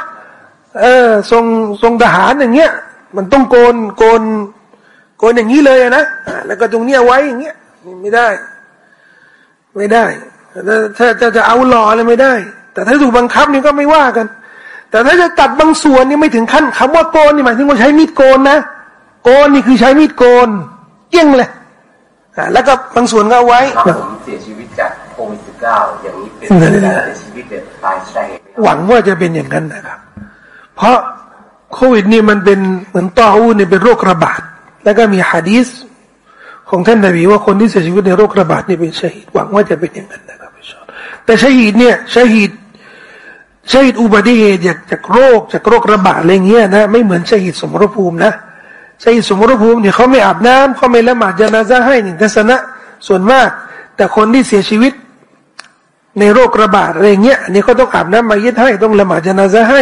เออทรงทรงทหารอย่างเงี้ย มันต้องโกนโกน โกนอย่างนี้เลยนะแล้วก็ตรงเนี้ยไว้อย่างเงี้ยไม่ได้ ไม่ได้ถ้าจะจะเอาหล่อเลยไม่ได้ แต่ถ้าถูกบังคับนี่ก็ไม่ว่ากัน แต่ถ้าจะตัดบางส่วนนี่ไม่ถึงขั้นคำว่าโกนนี่หมายถึงว่าใช้มีดโกนนะโกนนี่คือใช้มีดโกนเกี้ยงเลย แล้วก็บางส่วนก็ไว้ผมเสียชีวิตจากโควิดสิบเก้าอย่างนี้เป็นการเสียชีวิตแบบตายใช่หวังว่าจะเป็นอย่างนั้นนะครับ เพราะโควิดนี่มันเป็นเหมือนต่ออูนี่เป็นโรคระบาด แล้วก็มีฮะดีสของท่านนบีว่าคนที่เสียชีวิตในโรคระบาดนี่เป็นชาฮิดหวังว่าจะเป็นอย่างนั้นนะครับแต่ชาฮิดเนี่ยชาฮิดชาฮิดอุบัติเหตุจากจากโรคจากโรคระบาดอะไรเงี้ยนะไม่เหมือนชาฮิดสมรภูมินะ ชาฮิดสมรภูมิเนี่ยเขาไม่อาบน้ำเขาไม่ละหมาดจานาซาให้นี่ทัศนะส่วนมาก แต่คนที่เสียชีวิต ในโรคระบาดอะไรเงี้ยอันนี้เขาต้องอาบน้ำมายึดให้ต้องละหมาดจานาซาให้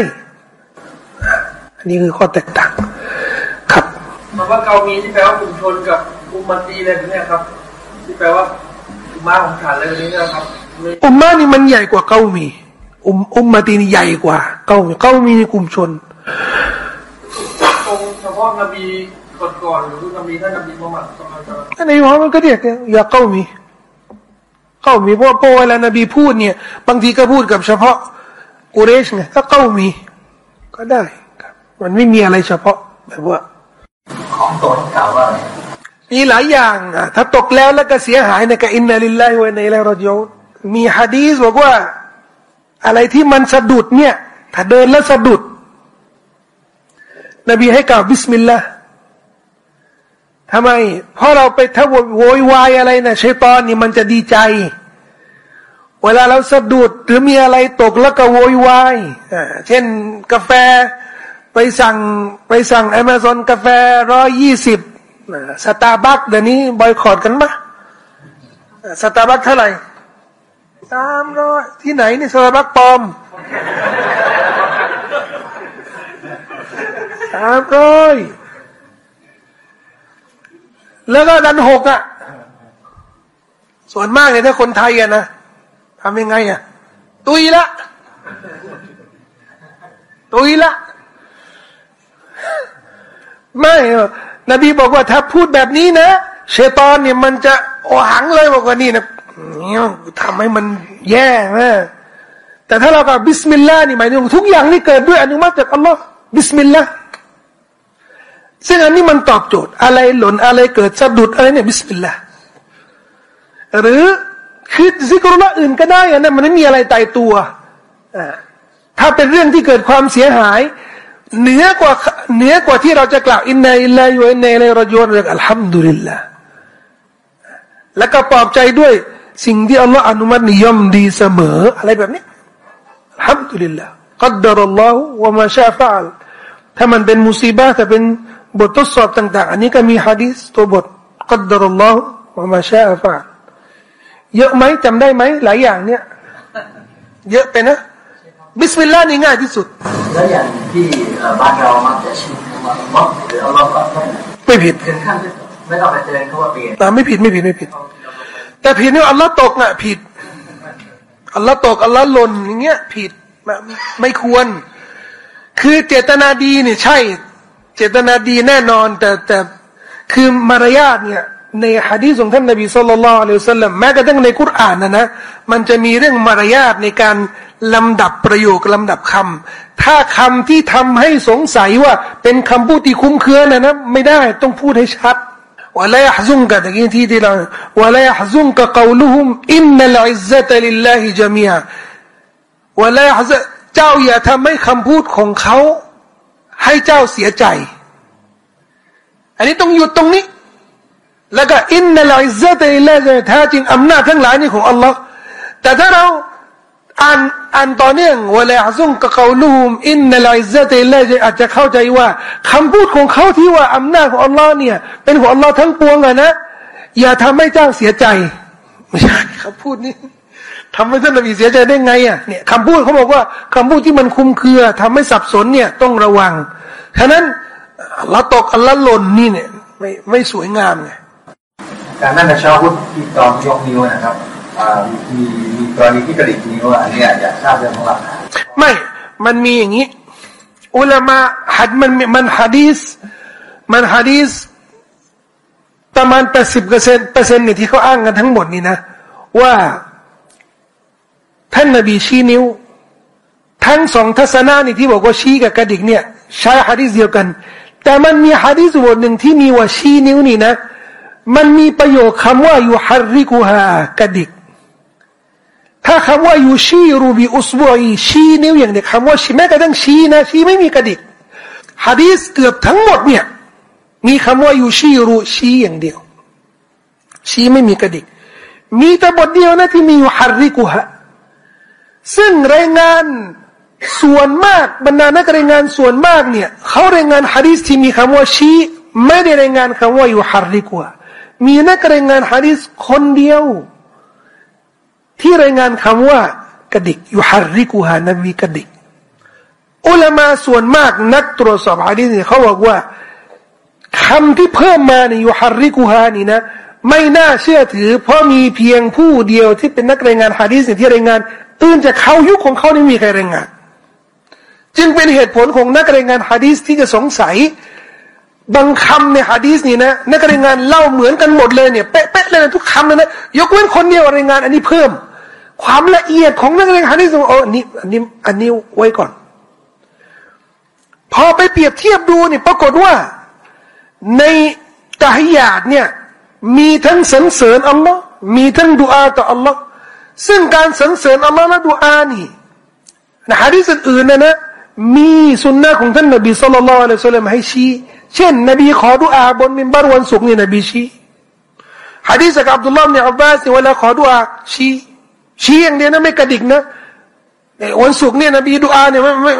อันนี้คือข้อแตกต่าง ครับมาว่าเกามีที่แปลว่ากลุ่มชนกับอุมมาตีอะไรแบบนี้ครับ ที่แปลว่าอุมาของฉันอะไรแบบนี้นะครับอุมมานี่มันใหญ่กว่าเกามี อุมอุมมาตีนี่ใหญ่กว่าเกามีเกามีในกลุ่มชนองเฉ พาะนบีก่อนๆหรือนบีท่านนบีมุฮัมมัดท่านนบีมุฮัมมัดก็เรียกอย่าเกามีเกามีเพราะพอเวลานบีพูดเนี่ย บางทีก็พูดกับเฉพาะกุเรชไงก็เกามีก็ได้ครับ มันไม่มีอะไรเฉพาะแบบว่า ของตัวกล่าวว่ามีหลายอย่างอะถ้าตกแล้วแล้วก็เสียหายในกับอินนาลิลลาฮิวะในแล้วรอยมีฮะดีสบอกว่า อะไรที่มันสะดุดเนี่ย ถ้าเดินแล้วสะดุด นบีให้กล่าวบิสมิลลาห์ทำไม เพราะเราไปถ้าโวยวายอะไรนะชัยตอนนี่มันจะดีใจ เวลาเราสะดุดหรือมีอะไรตกแล้วก็โวยวายเช่นกาแฟ ไปสั่งไปสั่งแอมซอนกาแฟร้อยยี่สิบสตาร์บัคเดี๋ยวนี้ boycott กันปะสตาร์บัคเท่าไหร่สามร้อยที่ไหนนี่สตาร์บัคปลอมสามร้อยแล้วก็ดันหกอะ ส่วนมากเลยถ้าคนไทยอะนะทำยังไงอะ ตุยละ ตุยละ ไม่นบีบอกว่าถ้าพูดแบบนี้นะเชตอนเนี่ยมันจะโอหังเลยบอกว่านี่นะเนี่ยทำให้มันแย่นะแต่ถ้าเราก็ بسم الله นี่หมายถึงทุกอย่างนี่เกิดด้วยอนุมัติจากอัลลอฮ์ بسم الله ซึ่งอันนี้มันตอบโจทย์ อะไรหล่นอะไรเกิดสะดุดอะไรเนี่ย بسم اللهหรือคือذكر الله อื่นก็ได้นะมันไม่มีอะไรตายตัวถ้าเป็นเรื่องที่เกิดความเสียหาย เหนือกว่าเหนือกว่าที่เราจะกล่าวإنا لله وإنا إليه راجعون เรียก الحمد للهแล้วก็ปลอบใจด้วยสิ่งที่อัลลอฮ์อนุมัตินิยมดีเสมอ อะไรแบบนี้ الحمد لله قدر الله وما شاء فعلถ้ามันเป็นมุซีบะถ้าเป็น บททดสอบต่าง ๆ อันนี้ก็มีฮะดีษตัวบทقدر الله وما شاء فعل เยอะไหมจำได้ไหมหลายอย่างเนี่ย เยอะไปนะ بسم الله นี่ง่ายที่สุด แล้วอย่างที่บ้านเรามักจะชื่อว่าม็อบหรืออัลลอฮ์ก็ได้ไม่ผิดถึงขั้นไม่ต้องไปเตือนเขาว่าเปลี่ยนแต่ไม่ผิดไม่ผิดไม่ผิด แต่ผิดนี่อัลลอฮ์ตกอะผิดอัลลอฮ์ตกอัลลอฮ์หล่นอย่างเงี้ยผิดไม่ไม่ควร คือเจตนาดีเนี่ยใช่ เจตนาดีแน่นอนแต่แต่คือมารยาทเนี่ยในฮะดีษของท่านนบีสุลต่านละอัลลอฮฺสัลลัมแม้กระทั่งในคุรานนะนะมันจะมีเรื่องมารยาทในการลำดับประโยคลำดับคำถ้าคำที่ทำให้สงสัยว่าเป็นคำพูดที่คุ้มเคือนะนะไม่ได้ต้องพูดให้ชัดว่าละยหซุนกะตะกี้ที่ที่เราว่าละยหซุนกะกาวลุฮุมอินนัลอิซะตลิลลาฮิจามียว่าละยหซเจ้าอย่าทำให้คำพูดของเขา ให้เจ้าเสียใจ อันนี้ต้องหยุดตรงนี้ แล้วก็อินนัลอิซซะตลิลลาแท้จริงอำนาจทั้งหลายนี่ของอัลลอฮ์แต่ถ้าเราอ่านอ่านต่อเนื่องวลาซุงกะกาลูมอินนัลอิซะติลลาห์อาจจะเข้าใจว่าคำพูดของเขาที่ว่าอำนาจของอัลลอฮ์เนี่ย เป็นของอัลลอฮ์ทั้งปวงอะนะ อย่าทำให้เจ้าเสียใจไม่ใช่คำพูดนี้ ทำให้ท่านนบีเสียใจได้ไงอะเนี่ยคำพูดเขาบอกว่าคำพูดที่มันคุมเครือทำให้สับสนเนี่ยต้องระวังฉะนั้นละตกอัลละหล่นนี่เนี่ยไม่ไม่สวยงามไงการนั่งกระเช้าพุทที่ตอนยกนิ้วนะครับมีมีกรณีที่กระดิกนิ้วอันนี้อยากทราบเรื่องของหลักฐานไม่มันมีอย่างนี้ อุลามะฮัดมันมันฮะดีสมันฮะดีสประมาณแปดสิบเปอร์เซ็นต์เปอร์เซ็นต์เนี่ยที่เขาอ้างกันทั้งหมดนี่นะ ว่า ท่านนบีชี้นิ้ว ทั้งสองทัศนะนี่ที่บอกว่าชี้กับกระดิกเนี่ย ใช้ฮะดีสเดียวกัน แต่มันมีฮะดีสบทหนึ่งที่มีว่าชี้นิ้วนี่นะ มันมีประโยคคำว่าอยู่ฮาริกุฮากระดิก ถ้าคำว่ายูชีรูบีอุสบอยชี้นิ้วอย่างเดียวคำว่าชี้แม้กระทั่งชี้นะชี้ไม่มีกระดิกฮะดีสเกือบทั้งหมดเนี่ยมีคำว่ายูชีรูชี้อย่างเดียว ชี้ไม่มีกระดิก มีแต่บทเดียวนะที่มีอยู่ฮาริกุฮะ ซึ่งรายงานส่วนมากบรรดานักรายงานส่วนมากเนี่ยเขารายงานฮะดีสที่มีคำว่าชี้ไม่ได้รายงานคำว่าอยู่ฮาริกุฮะมีนักรายงานฮะดีสคนเดียว ที่รายงานคำว่ากระดิกอยู่ฮาริกูฮานบีกระดิกอุลามาส่วนมากนักตรวจสอบฮะดีษเขาบอกว่าคำที่เพิ่มมาในอยู่ฮาริกูฮานี่นะไม่น่าเชื่อถือ เพราะมีเพียงผู้เดียวที่เป็นนักรายงานฮะดีษที่รายงาน อื่นจากเขายุคของเขาไม่มีใครรายงานจึงเป็นเหตุผลของนักรายงานฮะดีษที่จะสงสัย บางคำในฮะดีษนี่นะนักรายงานเล่าเหมือนกันหมดเลยเนี่ยเป๊ะๆเลยนะทุกคำเลยนะยกเว้นคนเดียวรายงาน อันนี้เพิ่ม ความละเอียดของนักเรียนฮะดีษโอ้นนี้อันนี้อันนี้ไว้ก่อน พอไปเปรียบเทียบดูเนี่ยปรากฏว่า ในตาฮิยาดเนี่ยมีทั้งสรรเสริญอัลลอฮ์มีทั้งดุอาต่ออัลลอฮ์ ซึ่งการสรรเสริญอัลลอฮ์และดุอานี่ในฮะดีษอื่นนะนะมีสุนนะของท่านนบีสุลต่านละอัลลอฮ์ให้ชี้เช่น นบีขอดุอาบนมินบารวันศุกร์นี่นบีชี้ฮะดีษจากอับดุลลาห์เนี่ยอับบาสเวลาขอดุอาชี้ชี้อย่างเดียวนะไม่กระดิกนะวันศุกร์เนี่ยนบีดูอาเนี่ยไม่ไม่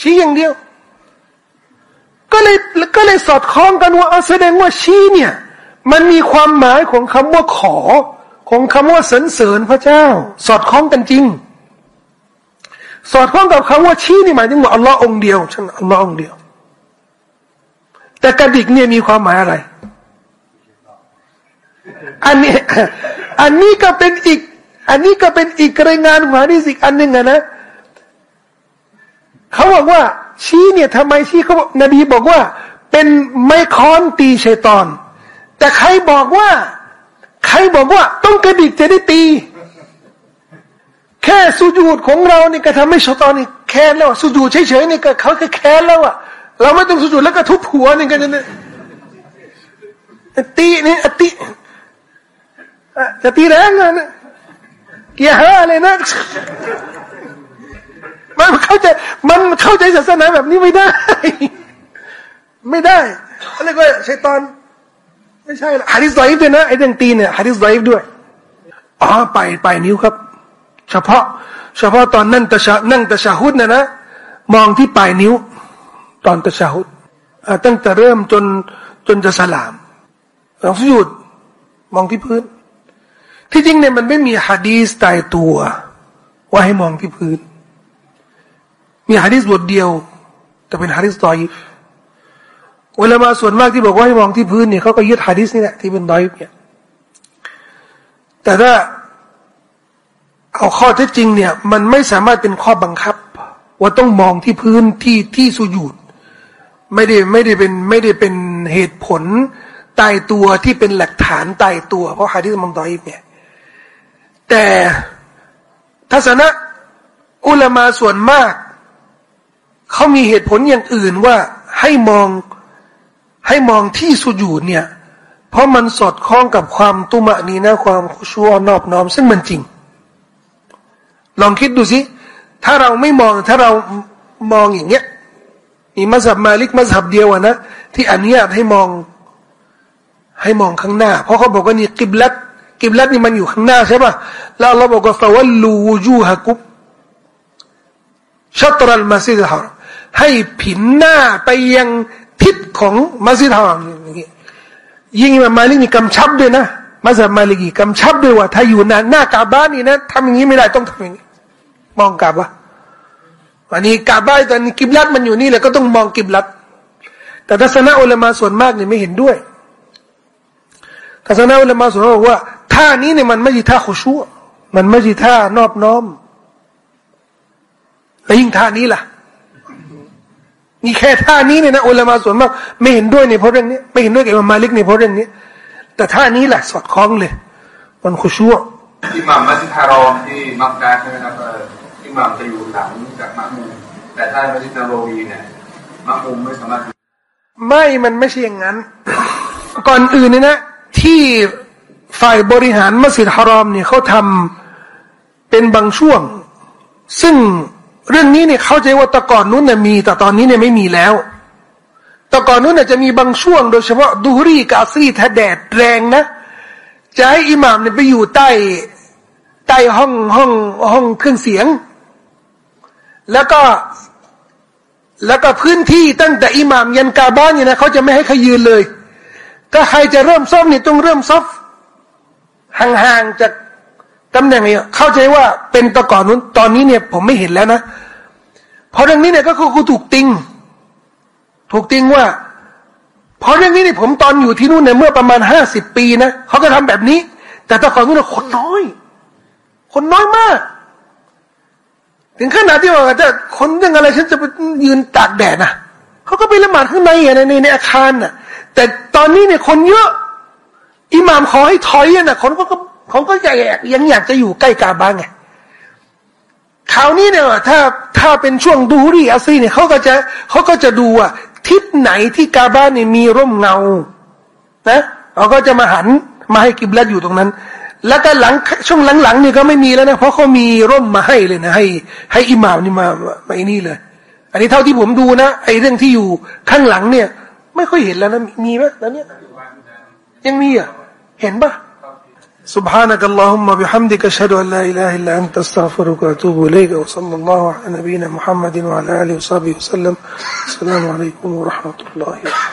ชี้อย่างเดียว ก็เลยก็เลยสอดคล้องกันว่าแสดงว่าชี้เนี่ย มันมีความหมายของคำว่าขอ ของคำว่าสรรเสริญพระเจ้า สอดคล้องกันจริง สอดคล้องกับคำว่าชี้นี่หมายถึงว่าอัลลอฮ์องเดียวฉันอัลลอฮ์องเดียว แต่กระดิกเนี่ยมีความหมายอะไร อันนี้ อันนี้ก็เป็นอีก อันนี้ก็เป็นอีกรายงานของฮะดีษอีกอันหนึ่งนะเขาบอกว่า ชี้เนี่ยทำไมชี้เขานบีบอกว่า เป็นไม้ค้อนตีชัยตอน แต่ใครบอกว่า ครบอกว่า ต้องกระดิกจะได้ตี แค่สุญูดของเรานี่ก็ทำให้ชัยตอนนี่แค้นแล้วสุญูดเฉยๆนี่ก็เขาแค่แค้นแล้วอะเราไม่ต้องสุญูดแล้วก็ทุบหัวนี่กันเนี่ยตีนี่ตีจะตีแรงนะเกียร์ห้าเลยนะมันเข้าใจมันเข้าใจศาสนาแบบนี้ไม่ได้ ไม่ได้อะไรก็ใช้ตอน ไม่ใช่ฮะดิษไซฟ์ด้วยนะไอ้เรื่องตีเนี่ยฮะดิษไซฟ์ด้วยอ๋อไปไปนิ้วครับ เฉพาะ เฉพาะตอนนั่งตะชะนั่งตะชะฮุดนะนะมองที่ปลายนิ้ว ตอนตะชาหุดตั้งแต่เริ่มจนจนจะสลามหลังสุยุดมองที่พื้น ที่จริงเนี่ยมันไม่มีฮะดีสตายตัวว่าให้มองที่พื้น มีฮะดีสบทเดียว แต่เป็นฮะดีสตอย ฟเวลามาส่วนมากที่บอกว่าให้มองที่พื้นเนี่ยเขาก็ยึดฮะดีสนี่แหละที่เป็นดอยเนี่ยแต่ถ้าเอาข้อเท็จจริงเนี่ย มันไม่สามารถเป็นข้อบังคับ ว่าต้องมองที่พื้นที่ที่สุญูดไม่ได้ไม่ได้เป็นไม่ได้เป็นเหตุผลตายตัวที่เป็นหลักฐานตายตัวเพราะฮะดิษมังดอยเนี่ย แต่ทัศนะอุลามาส่วนมากเขามีเหตุผลอย่างอื่นว่าให้มอง ให้มองที่สุญูดเนี่ย เพราะมันสอดคล้องกับความตุมะนีนะความชั่วนอบน้อม ซึ่งมันจริง ลองคิดดูสิ ถ้าเราไม่มองถ้าเรามองอย่างเงี้ยมีมัสยิดมาลิกมัสยิดเดียวนะที่อนุญาตให้มอง ให้มองข้างหน้า เพราะเขาบอกว่านี่กิบลัดกิบลัดนี่มันอยู่ข้างหน้าใช่ป่ะแล้วเราบอกว่าฟวัลลูวูจูฮะกุบชัตรัลมัสยิดฮารให้ผินหน้าไปยัง ทิศของมัสยิดฮารยิ่งมามาลิกนี่กำชับด้วยนะมัสยิดมาลิกีกำชับด้วยว่าถ้าอยู่หน้าหน้ากาบ้านนี่นะทำอย่างนี้ไม่ได้ต้องทำอย่างนี้มองกาบวะวันนี้กาบ้านตอนนี้กิบลัดมันอยู่นี่แหละก็ต้องมองกิบลัด แต่ทัศนะอุลามาส่วนมากเนี่ยไม่เห็นด้วยทัศนะอุลามาส่วนมากบอกว่าท่านี้เนี่ยมันไม่ใช่ท่าขุชัวมันไม่ใช่ท่านอบน้อมแล้วยิ่งท่านี้ล่ะ มีแค่ท่านี้เนี่ยนะอุลามาส่วนมากไม่เห็นด้วยในเพราะเรื่องนี้ไม่เห็นด้วยกับมาลิกในเพราะเรื่องนี้ แต่ท่านี้แหละสอดคล้องเลยมันขุชัวอิหม่ามมัสยิดฮารอมที่มักกะใช่ไหมครับอิหม่ามจะอยู่หลังจากมักมุมแต่ถ้ามัสยิดนาโรวีเนี่ยมักมุมไม่สามารถไม่มันไม่ใช่อย่างนั้น ก่อนอื่นเนี่ยนะ ที่ฝ่ายบริหารมัสยิดฮารอมเนี่ยเขาทำเป็นบางช่วง ซึ่ง เรื่องนี้เนี่ยเข้าใจว่าตะก่อนนู้นเนี่ยมี แต่ตอนนี้เนี่ยไม่มีแล้วตะก่อนนู้นเนี่ยจะมีบางช่วง โดยเฉพาะดูรีกาซีถ้าแดดแรงนะจะให้อิหม่ามเนี่ยไปอยู่ใต้ใต้ห้องห้องห้องเครื่องเสียง แล้วก็แล้วก็พื้นที่ตั้งแต่อิหม่ามยันกาบ้านเนี่ยนะเขาจะไม่ให้ใครยืนเลยถ้าใครจะเริ่มซ่อฟเนี่ยต้องเริ่มซ่อฟห่างๆจาก ตำแหน่งเนี่ยเข้าใจว่าเป็นตะก่อนนู้นตอนนี้เนี่ย ผมไม่เห็นแล้วนะเพราะเรื่องนี้เนี่ยก็คือถูกติง ถูกติงว่าเพราะเรื่องนี้เนี่ยผมตอนอยู่ที่นู่นเนี่ยเมื่อประมาณห้าสิบปีนะเขาก็ทำแบบนี้ แต่ตะก่อนนู้นคนน้อย คนน้อยมาก ถึงขนาดที่ว่าจะคนเรื่องอะไรฉันจะไปยืนตากแดดนะเขาก็ไปละหมาดข้างในในในในอาคารน่ะ แต่ตอนนี้เนี่ยคนเยอะอิหม่ามขอให้ถอยน่ะคนก็ เขาก็อยากยังอยากจะอยู่ใกล้กาบาไงคราวนี้เนี่ยถ้าถ้าเป็นช่วงดูรีอาซีเนี่ยเขาก็จะเขาก็จะดูว่าทิศไหนที่กาบ้านเนี่ยมีร่มเงา นะเขาก็จะมาหันมาให้กิบลัดอยู่ตรงนั้น แล้วก็หลังช่วงหลังๆเนี่ยก็ไม่มีแล้วนะเพราะเขามีร่มมาให้เลยนะ ให้ให้อิหม่ามนี่มามาไอ้นี่เลย อันนี้เท่าที่ผมดูนะไอ้เรื่องที่อยู่ข้างหลังเนี่ย ไม่ค่อยเห็นแล้วนะมีไหมแล้วเนี่ยยังมีอะเห็นปะ سبحانك اللهم بحمدك أشهد أن لا إله إلا أنت أستغفرك وأتوب إليك وصلى الله على نبينا محمد وعلى آله وصحبه وسلم. السلام عليكم ورحمة الله وبركاته.